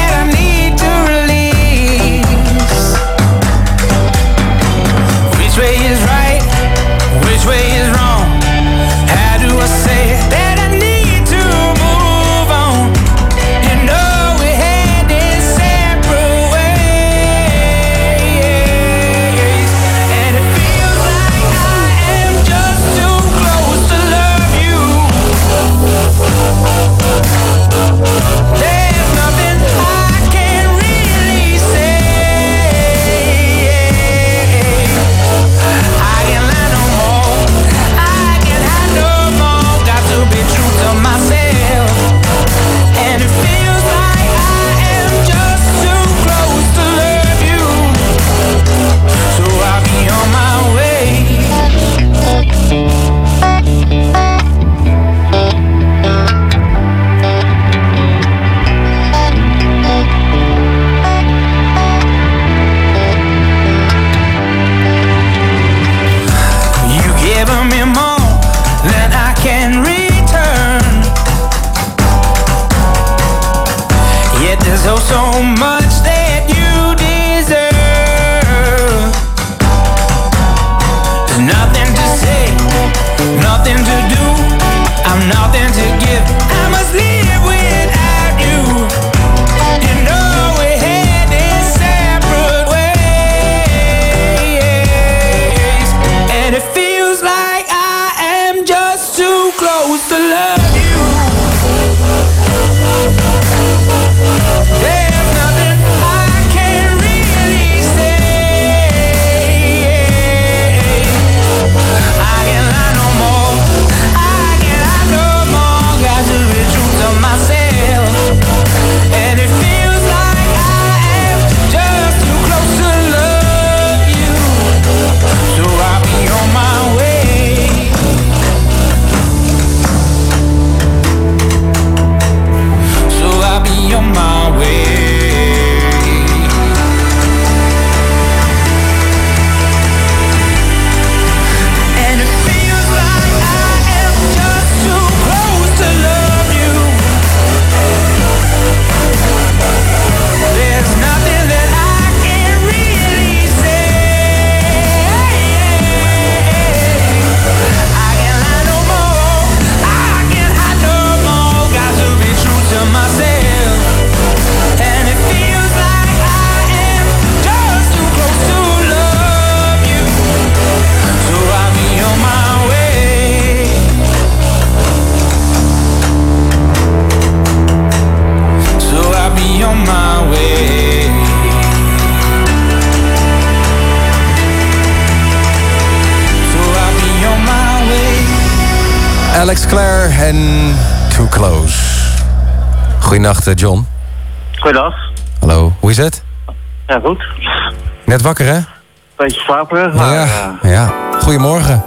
slaperig, maar... Ja, eh, ja. Goedemorgen.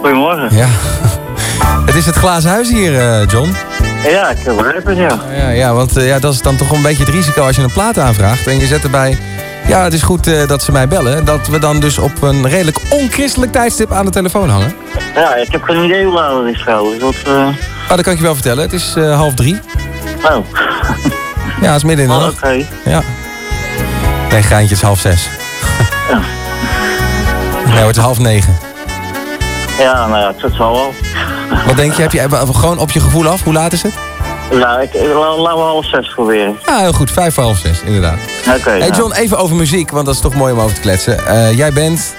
goedemorgen. Ja. Het is het glazen huis hier, eh, John. Ja, ik begrijp het, ja. Ja, ja want eh, ja, dat is dan toch een beetje het risico als je een plaat aanvraagt. En je zet erbij... Ja, het is goed dat ze mij bellen. Dat we dan dus op een redelijk onchristelijk tijdstip aan de telefoon hangen. Ja, ik heb geen idee hoe laat het is trouwens. Maar dat kan ik je wel vertellen. Het is half drie. Oh. Ja, het is midden in de Oh, nacht. oké. Ja. Nee, geintje, het is half zes. Nee, het is half negen. Ja, nou ja, het zal wel. Wat denk je? Heb je eh, gewoon op je gevoel af? Hoe laat is het? Nou, ik, ik- la- laten we half zes proberen. Ja, heel goed. Vijf voor half zes, inderdaad. Oké. Hey nou. John, even over muziek, want dat is toch mooi om over te kletsen. Eh, jij bent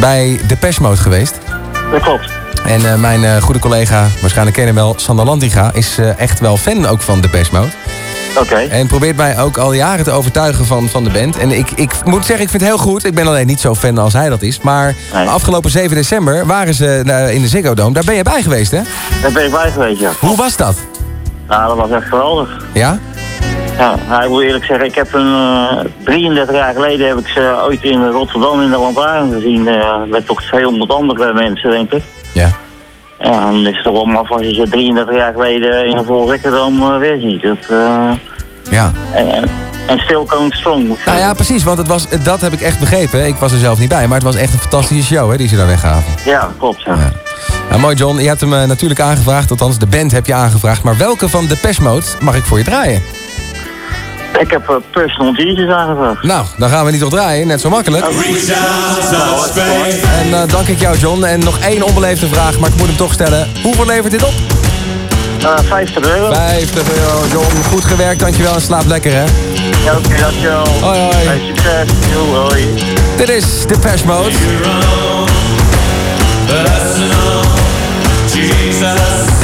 bij Depeche Mode geweest. Dat klopt. En eh, mijn eh, goede collega, waarschijnlijk ken je hem wel, Sander Lantinga, is eh, echt wel fan ook van Depeche Mode. Oké. En probeert mij ook al jaren te overtuigen van, van de band. En ik, ik moet zeggen, ik vind het heel goed. Ik ben alleen niet zo fan als hij dat is. Maar afgelopen 7 december waren ze eh, in de Ziggo Dome. Daar ben je bij geweest, hè? Daar ben ik bij geweest, ja. Hoe was dat? Nou, dat was echt geweldig. Ja? Ja, nou, ik moet eerlijk zeggen, ik heb een... eh, 33 jaar geleden heb ik ze ooit in Rotterdam in de Lantaarn gezien. eh, met toch 200 andere mensen, denk ik. Ja. Ja, en het is toch wel maf als je ze 33 jaar geleden in een vol Rotterdam eh, weer ziet. Dat, eh, Ja. en, still going strong. Nou ja, precies, want het was, dat heb ik echt begrepen. Ik was er zelf niet bij, maar het was echt een fantastische show hè, die ze daar weggaven. Ja, klopt. Ja. Ja, mooi John, je hebt hem eh, natuurlijk aangevraagd, althans de band heb je aangevraagd. Maar welke van de Mode mag ik voor je draaien? Ik heb eh, Personal Jesus aangevraagd. Nou, dan gaan we niet op draaien, net zo makkelijk. En eh, dank ik jou John. En nog één onbeleefde vraag, maar ik moet hem toch stellen. Hoeveel levert dit op? Uh, 50 euro. 50 euro, John. Goed gewerkt, dankjewel en slaap lekker hè. Ja, oké, dankjewel. Hoi, hoi. Hey, succes. Yo, hoi. Dit is Mode. Jesus.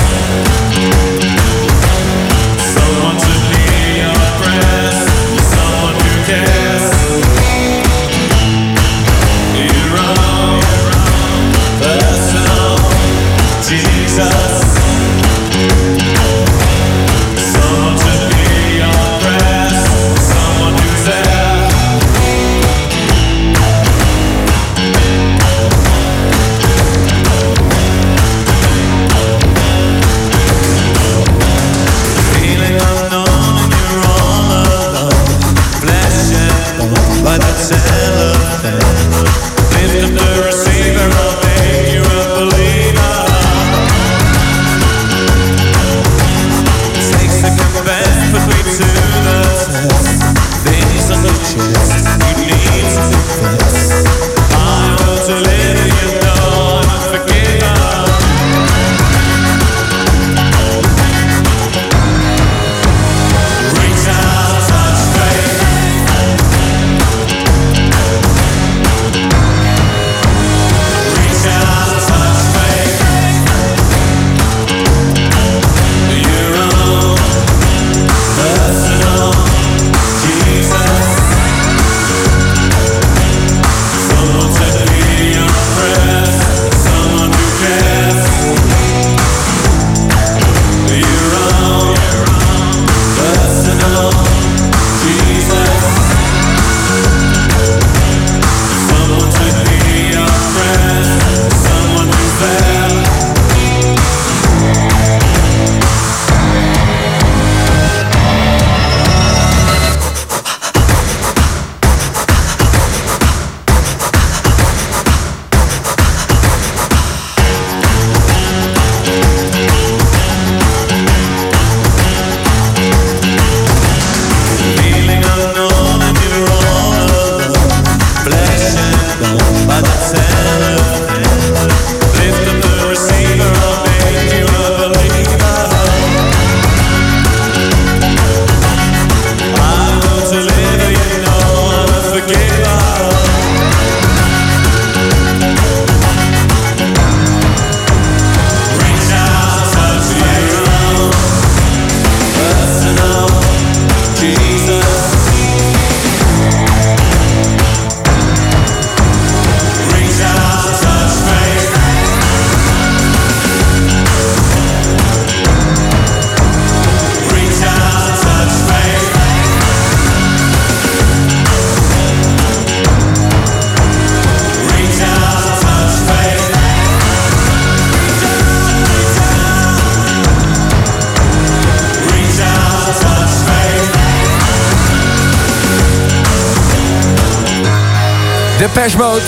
Depeche Mode.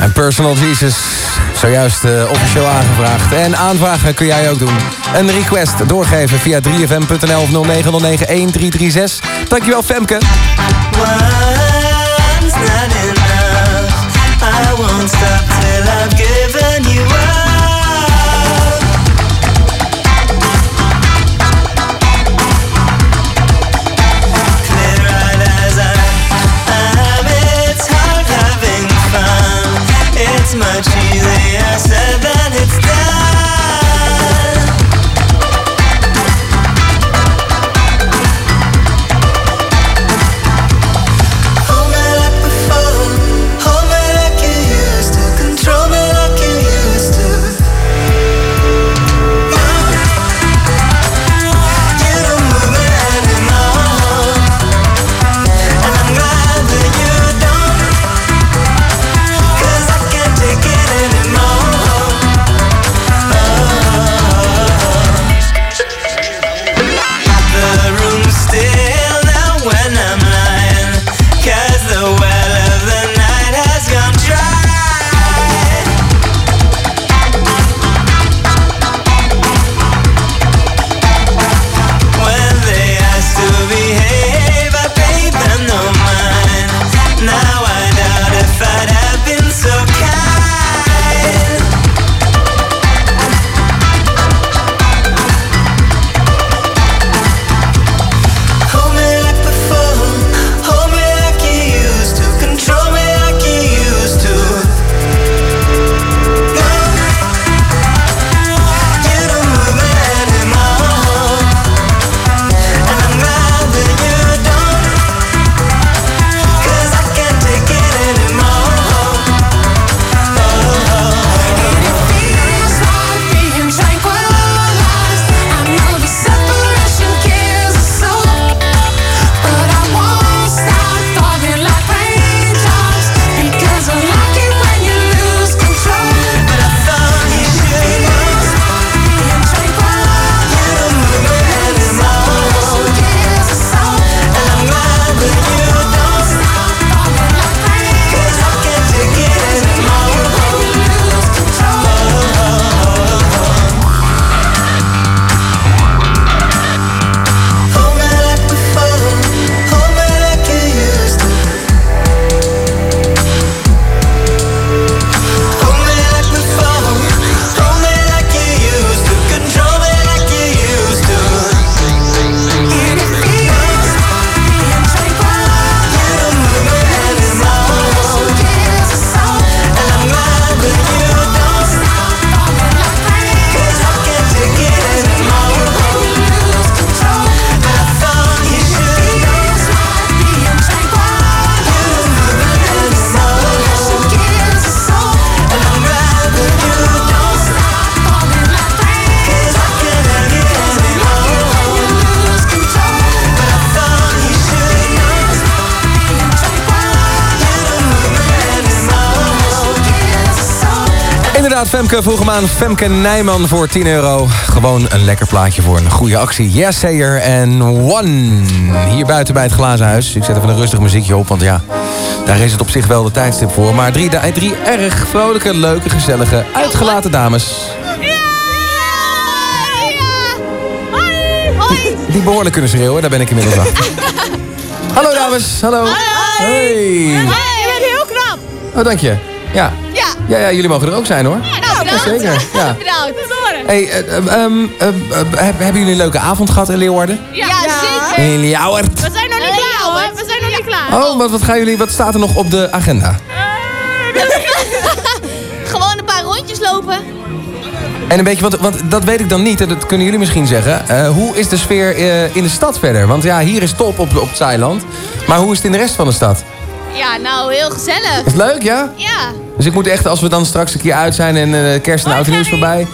En Personal Jesus. Zojuist eh, officieel aangevraagd. En aanvragen kun jij ook doen. Een request doorgeven via 3fm.nl of 0909-1336. Dankjewel Femke. Femke vroeg hem aan. Femke Nijman voor 10 euro. Gewoon een lekker plaatje voor een goede actie. Yes, Sayer en One. Hier buiten bij het glazen huis. Ik zet even een rustig muziekje op, want ja, daar is het op zich wel de tijdstip voor. Maar drie, erg vrolijke, leuke, gezellige, uitgelaten dames. Die, die behoorlijk kunnen schreeuwen, daar ben ik inmiddels achter. Hallo dames, hallo. Hey. je bent heel knap. Oh, dank je. Ja. Ja. Ja, ja, jullie mogen er ook zijn hoor. Bedankt. zeker, ja. Bedankt. Hey, eh, eh, ehm, eh, eh, heb- hebben jullie een leuke avond gehad in Leeuwarden? Ja, zeker. In Leeuwarden. We zijn nog niet klaar hoor. We zijn nog niet klaar. Oh, wat, wat, gaan jullie, wat staat er nog op de agenda? Gewoon een paar rondjes lopen. En een beetje, want, want dat weet ik dan niet, en dat kunnen jullie misschien zeggen. Eh, hoe is de sfeer eh, in de stad verder? Want ja, hier is top op, op het Zeiland. Maar hoe is het in de rest van de stad? Ja, nou, heel gezellig. Is het leuk, ja? Ja. Dus ik moet echt, als we dan straks een keer uit zijn en eh, kerst en oud nieuws voorbij...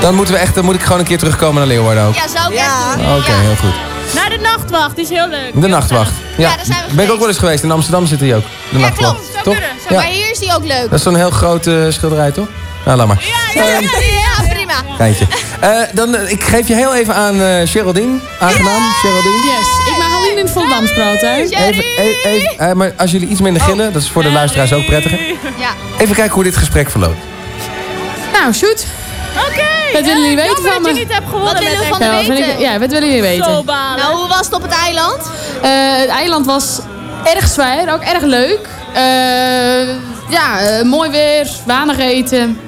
Dan moeten we echt, dan moet ik gewoon een keer terugkomen naar Leeuwarden ook. Ja, zou ik echt doen. Oké, heel goed. Naar de nachtwacht, die is heel leuk. De nachtwacht. Ja, daar zijn we ben ik ook wel eens geweest. In Amsterdam zit hij ook. De Ja, nachtwacht. klopt. Zou Toch? kunnen. Ja. Maar hier is die ook leuk. Dat is zo'n heel grote schilderij, toch? Nou, laat maar. Ja, ja, ja, ja, prima. Geintje. Eh, dan, eh, ik geef je heel even aan eh Geraldine. Aangenaam, Geraldine. Yes, praten, hè? Even, e- even, eh, maar als jullie iets minder gillen, dat is voor de luisteraars ook prettiger. Ja. Even kijken hoe dit gesprek verloopt. Nou, shoot. Oké. Wat willen jullie weten van dat me? je niet hebt gewonnen Wat willen we met van Ja, de weten? ja, wat willen jullie weten? Zo balen. Nou, hoe was het op het eiland? Eh, het eiland was erg zwaar, ook erg leuk. Eh, ja, eh, mooi weer, weinig eten.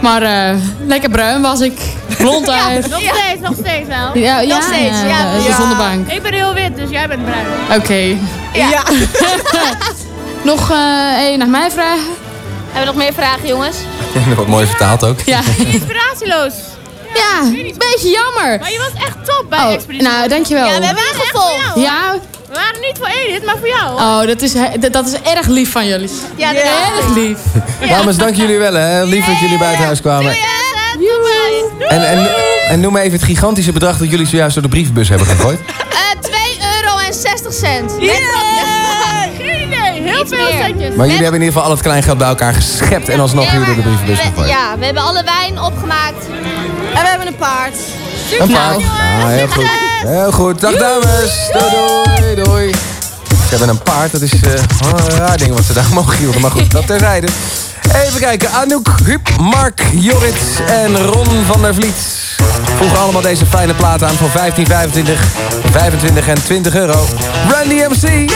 Maar eh, lekker bruin was ik. Blond haar. Nog steeds wel. Ja, ja, Nog steeds, ja. ja, de zonnebank. Ik ben heel wit, dus jij bent bruin. Oké. Ja. Nog eh één naar mij vragen? Hebben we nog meer vragen, jongens? Dat wordt mooi vertaald ook. Ja. Inspiratieloos. Ja, een beetje jammer. Maar je was echt top bij Oh, Expeditie. nou, dankjewel. Ja, we hebben gevolgd. Ja? We waren niet voor Edith, maar voor jou. hoor. Oh, dat is, dat- is erg lief van jullie. Ja, dat Erg lief. Dames, dank jullie wel hè. Lief dat jullie buiten huis kwamen. En, en, en noem even het gigantische bedrag dat jullie zojuist door de brievenbus hebben gegooid. Eh 2 euro en 60 cent. Geen idee, heel Iets veel meer. centjes. Maar jullie hebben in ieder geval al het kleingeld bij elkaar geschept en alsnog hier door de brievenbus we- gegooid. Ja, we hebben alle wijn opgemaakt. En we hebben een paard. Een paard. Ah, heel goed. Heel goed. Dag dames. Doei doei. doei. Ze hebben een paard. Dat is eh, een raar ding wat ze daar mogen hielden. Maar goed, dat terzijde. Even kijken. Anouk, Huub, Mark, Jorrit en Ron van der Vliet. Voegen allemaal deze fijne plaat aan voor 15, 25, 25 en 20 euro. Run DMC.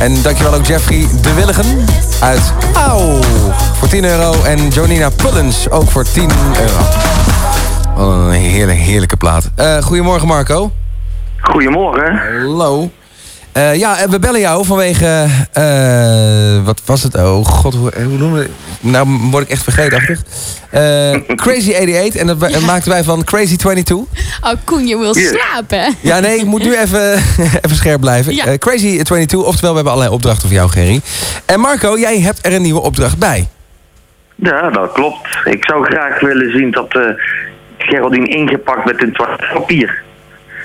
En dankjewel ook Jeffrey de Willigen uit Auw voor 10 euro. En Jonina Pullens ook voor 10 euro. Wat een heerlijke, heerlijke plaat. Eh, goedemorgen Marco. Goedemorgen. Hallo. Eh, ja, eh, we bellen jou vanwege... wat was het? Oh god, hoe, hoe noemen we het? Nou word ik echt vergeetachtig. Eh Crazy 88 en dat maakten wij van Crazy 22. Oh, Koen, je wil slapen. Ja, nee, ik moet nu even, even scherp blijven. Ja. Eh, Crazy 22, oftewel we hebben allerlei opdrachten voor jou, Gerry. En Marco, jij hebt er een nieuwe opdracht bij. Ja, dat klopt. Ik zou graag willen zien dat eh Geraldine ingepakt met een toiletpapier.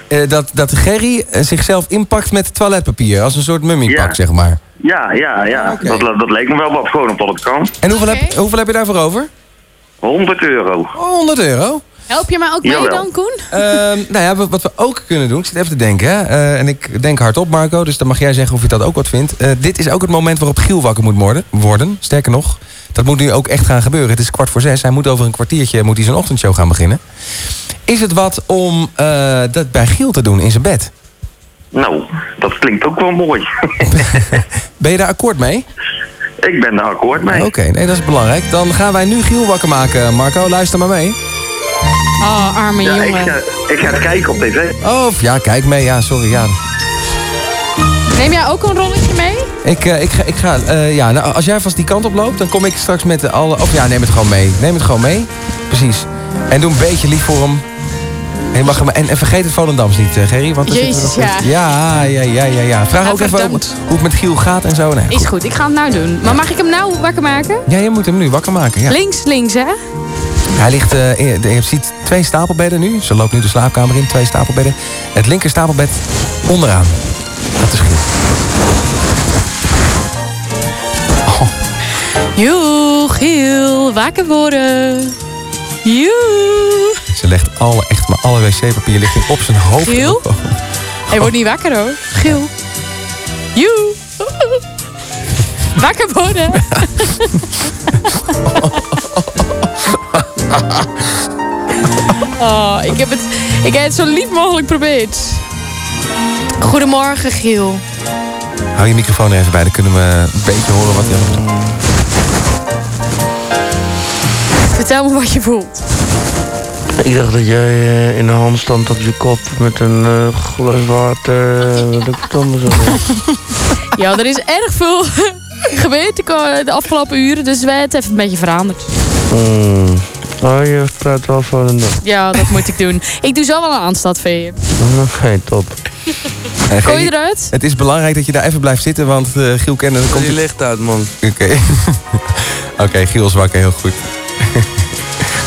Eh, dat, dat Gerry zichzelf inpakt met toiletpapier. Als een soort mummiepak, Ja. zeg maar. Ja, ja, ja. Dat, dat leek me wel wat gewoon op dat het kan. En hoeveel, heb, hoeveel heb je daarvoor over? 100 euro. Oh, 100 euro. Help je mij ook mee Jawel. dan, Koen? Ehm, nou ja, wat we ook kunnen doen, ik zit even te denken. Hè? eh, en ik denk hardop, Marco, dus dan mag jij zeggen of je dat ook wat vindt. Eh, dit is ook het moment waarop Giel wakker moet worden. worden. Sterker nog, dat moet nu ook echt gaan gebeuren. Het is kwart voor zes. Hij moet over een kwartiertje moet hij zijn ochtendshow gaan beginnen. Is het wat om eh, dat bij Giel te doen in zijn bed? Nou, dat klinkt ook wel mooi. Ben je daar akkoord mee? Ik ben daar akkoord mee. Oké, nee, dat is belangrijk. Dan gaan wij nu Giel wakker maken, Marco. Luister maar mee. Oh, arme Ja, ik jongen. ga, ik ga het kijken op tv. Oh, ja, kijk mee. Ja, sorry. Ja. Neem jij ook een rolletje mee? Ik, eh, ik ga, ik ga eh, ja, nou, als jij vast die kant op loopt, dan kom ik straks met de alle... Of ja, neem het gewoon mee. Neem het gewoon mee. Precies. En doe een beetje lief voor hem. Mag hem, en, en vergeet het Volendams niet, eh, Gerry. Want Jezus, nog goed. ja. Ja, ja, ja, ja. Vraag Ja, ook even hoe het met Giel gaat en zo. Nee, Is goed, ik ga het nou doen. Maar mag ik hem nou wakker maken? Ja, je moet hem nu wakker maken. Ja. Links, links, hè? Hij ligt, eh, je ziet twee stapelbedden nu. Ze loopt nu de slaapkamer in, twee stapelbedden. Het linker stapelbed onderaan. Dat is Giel. Joe, Giel, wakker worden. Joe. Ze legt alle, echt alle wc-papier ligt op zijn hoofd. Giel? Hij wordt niet wakker hoor. Giel. Joe. Wakker worden. Oh, ik heb het, ik heb het zo lief mogelijk geprobeerd. Goedemorgen, Giel. Hou je microfoon even bij, dan kunnen we een beetje horen wat je Vertel me wat je voelt. Ik dacht dat jij eh, in de hand stond op je kop met een eh, glas water. Wat ik het allemaal zo Ja, er is erg veel gebeurd de afgelopen uren, dus wij het even een beetje veranderd. Hmm. Oh, je praat wel van een... Ja, dat moet ik doen. Ik doe zo wel een aanstad voor je. Oké, top. Eh, Gooi je eruit? Het is belangrijk dat je daar even blijft zitten, want eh, Giel kennen... Komt die licht uit, man. Oké. Oké, Giel is wakker, heel goed.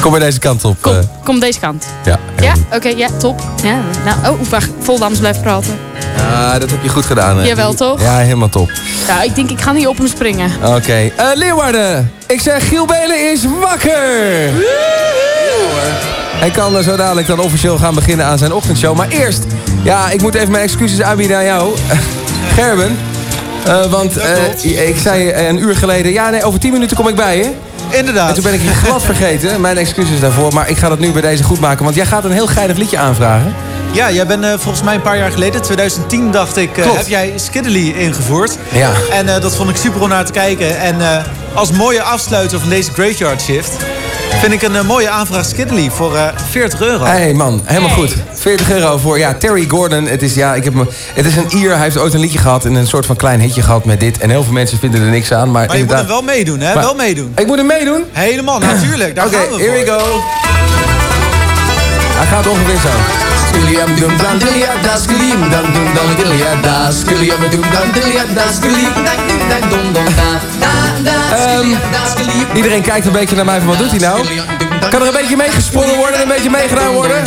Kom bij deze kant op. Kom, Kom deze kant. ja. Ja, oké, ja, top. Ja, nou, oh, wacht, Voldams blijft praten. Ja, dat heb je goed gedaan. hè. Jawel, toch? Ja, helemaal top. Ja, ik denk ik ga niet op hem springen. Oké. Eh, Leeuwarden. Ik zeg, Giel Belen is wakker. Hij kan eh, zo dadelijk dan officieel gaan beginnen aan zijn ochtendshow. Maar eerst, ja, ik moet even mijn excuses aanbieden aan jou. Gerben. Eh, want eh, ik zei eh, een uur geleden, ja nee, over 10 minuten kom ik bij je. Inderdaad. En toen ben ik je glad vergeten. Mijn excuses daarvoor. Maar ik ga dat nu bij deze goed maken. Want jij gaat een heel geinig liedje aanvragen. Ja, jij bent eh, volgens mij een paar jaar geleden, 2010 dacht ik, eh, heb jij Skiddly ingevoerd. Ja. En eh, dat vond ik super om naar te kijken. En als mooie afsluiter van deze Graveyard Shift... vind ik een eh, mooie aanvraag Skiddly voor eh 40 euro. Hé hey man, helemaal goed. 40 euro voor ja, Terry Gordon. Het is, ja, ik heb me, het is een Ier. Hij heeft ooit een liedje gehad en een soort van klein hitje gehad met dit. En heel veel mensen vinden er niks aan. Maar, Maar je moet hem wel meedoen, hè? Maar- wel meedoen. Ik moet hem meedoen? Helemaal, natuurlijk. Daar Oké, gaan we here we go. Hij gaat ongeveer zo. Dum dum dillia da skilliam dum dum dum dillia da skilliam dum dillia da skilliam dum dum dum dum da da da Ehm, iedereen kijkt een beetje naar mij van wat doet hij nou? Kan er een beetje meegesponnen worden en een beetje meegedaan worden? Een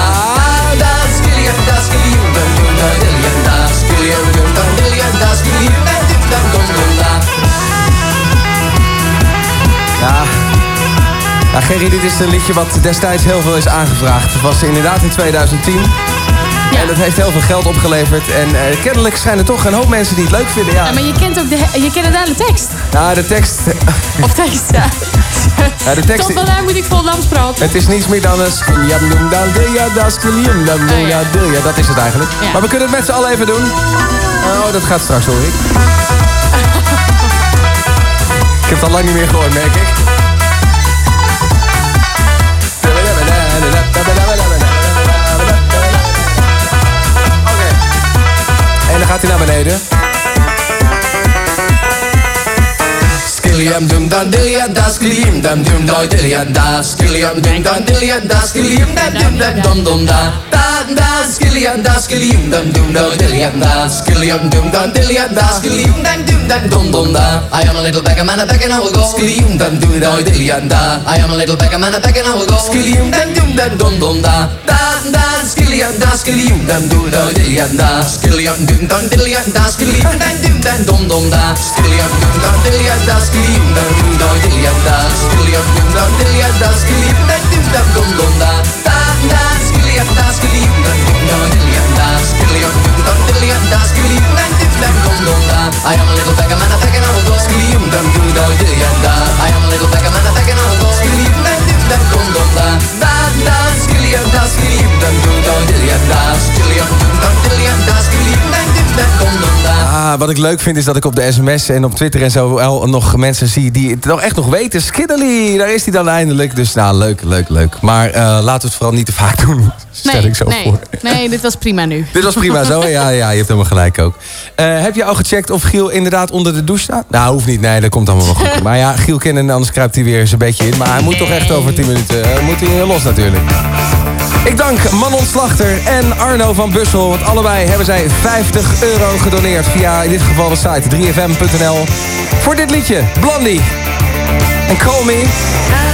Ja. Ja, Gerry, dit is een liedje wat destijds heel veel is aangevraagd. Het was inderdaad in 2010. En dat heeft heel veel geld opgeleverd. En eh, kennelijk zijn er toch een hoop mensen die het leuk vinden. Ja, Ja, maar je kent ook de, je kent de hele tekst. ja de tekst... Of tekst, ja. Ja, de tekst... Tot daarna moet ik praten. Het is niets meer dan een ja. Dat is het eigenlijk. Ja. Maar we kunnen het met z'n allen even doen. Oh, dat gaat straks hoor ik. ik heb het al lang niet meer gehoord, merk ik. En dan gaat hij naar beneden. Skilliam dum dum dillia da skilliam dum dum dum dillia da skilliam dum dum dillia da skilliam dum dum dum dum dum da da da skilliam da skilliam dum dum dum dillia da skilliam dum dum dillia da skilliam dum dum dum dum dum da. I am a little beggar man a begging I will go. Skilliam dum dum dum dillia da. I am a little beggar man a begging I will go. Skilliam dum dum dum dum dum da. Da da skilliam da skilliam dum dum dum dillia da skilliam dum dum dillia da skilliam dum dum dum dum dum da skilliam dum dum dillia da skilliam dum dum dum dillia da skilliam dum dum dillia da skilliam dum dum dum dum dum da da da skilliam da skilliam dum dum dum dillia da skilliam dum dum dillia da skilliam dum dum dum dum dum da I am a little beggar man a begging I will go skilliam dum dum dum dillia da I am a little beggar man a begging I will go skilliam dum dum dum dum dum da da da skilliam da skilliam dum dum dum dillia da skilliam dum dum dillia da skilliam Ah, wat ik leuk vind is dat ik op de sms en op Twitter en zo wel nog mensen zie die het nog echt nog weten. Skiddly, daar is hij dan eindelijk. Dus nou, leuk, leuk, leuk. Maar eh, laten we het vooral niet te vaak doen. Stel Nee, ik zo nee, voor. nee, dit was prima nu. Dit was prima zo. Ja, ja, je hebt helemaal gelijk ook. Eh, heb je al gecheckt of Giel inderdaad onder de douche staat? Nou, hoeft niet. Nee, dat komt allemaal wel goed. Maar ja, Giel kennen, anders kruipt hij weer eens een beetje in. Maar hij moet toch echt over 10 minuten eh, moet hij los natuurlijk. Ik dank Manon Slachter en Arno van Bussel. Want allebei hebben zij 50 euro gedoneerd via in dit geval de site 3fm.nl. Voor dit liedje, Blondie. En Call Me.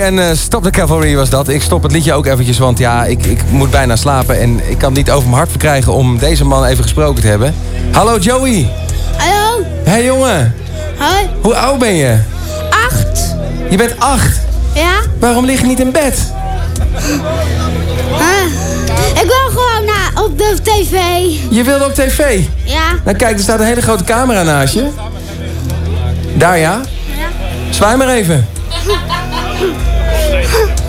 En eh, Stop the Cavalry was dat. Ik stop het liedje ook eventjes, want ja, ik, ik moet bijna slapen... en ik kan het niet over mijn hart verkrijgen om deze man even gesproken te hebben. Hallo Joey. Hallo. Hey jongen. Hoi. Hoe oud ben je? Acht. Je bent acht. Ja? Waarom lig je niet in bed? Ah, ik wil gewoon naar, op de tv. Je wilde op tv? Ja. Nou kijk, er staat een hele grote camera naast je. Daar ja? Zwaai maar even.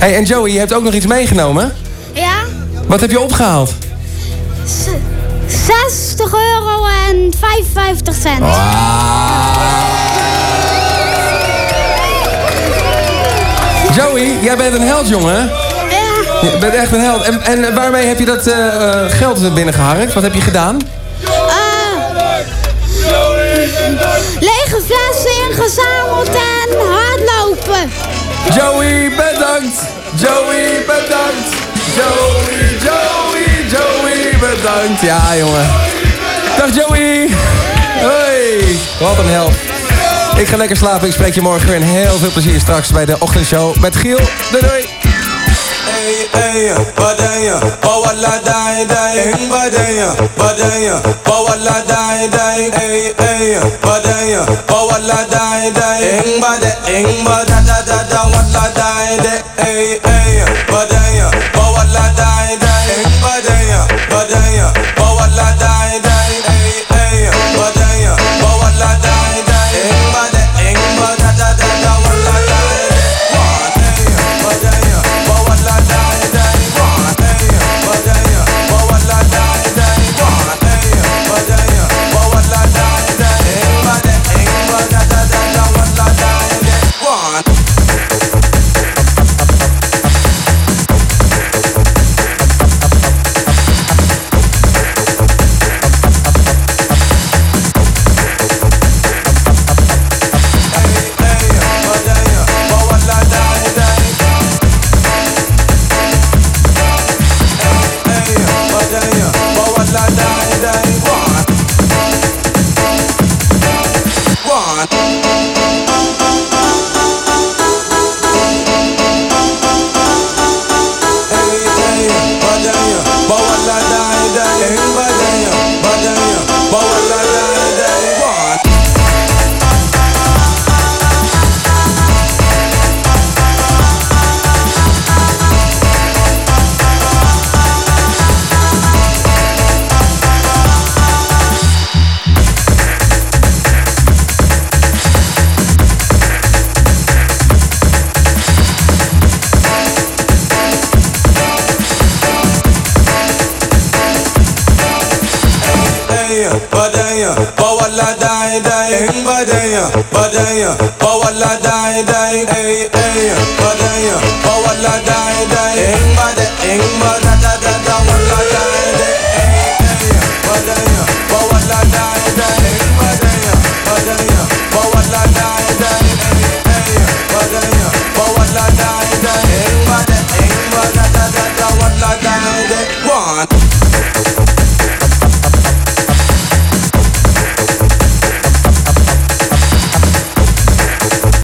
Hey, en Joey, je hebt ook nog iets meegenomen? Ja? Wat heb je opgehaald? S- 60 euro en 55 cent. Joey, jij bent een held, jongen. Ja. Je bent echt een held. En, en waarmee heb je dat eh, eh, geld binnengeharkt? Wat heb je gedaan? Ah. lege flessen ingezameld en hardlopen. Joey, bedankt! Joey, bedankt! Joey, Joey, Joey, bedankt! Ja, jongen. Dag Joey! Hoi! Wat een held. Ik ga lekker slapen. Ik spreek je morgen weer. En heel veel plezier straks bij de ochtendshow met Giel. Doei doei! Badaya, bawala dai dai, badaya, badaya, bawala dai dai, hey, hey, badaya, bawala dai dai, bada, eng bada da da da, wala dai de, hey, hey, badaya, bawala dai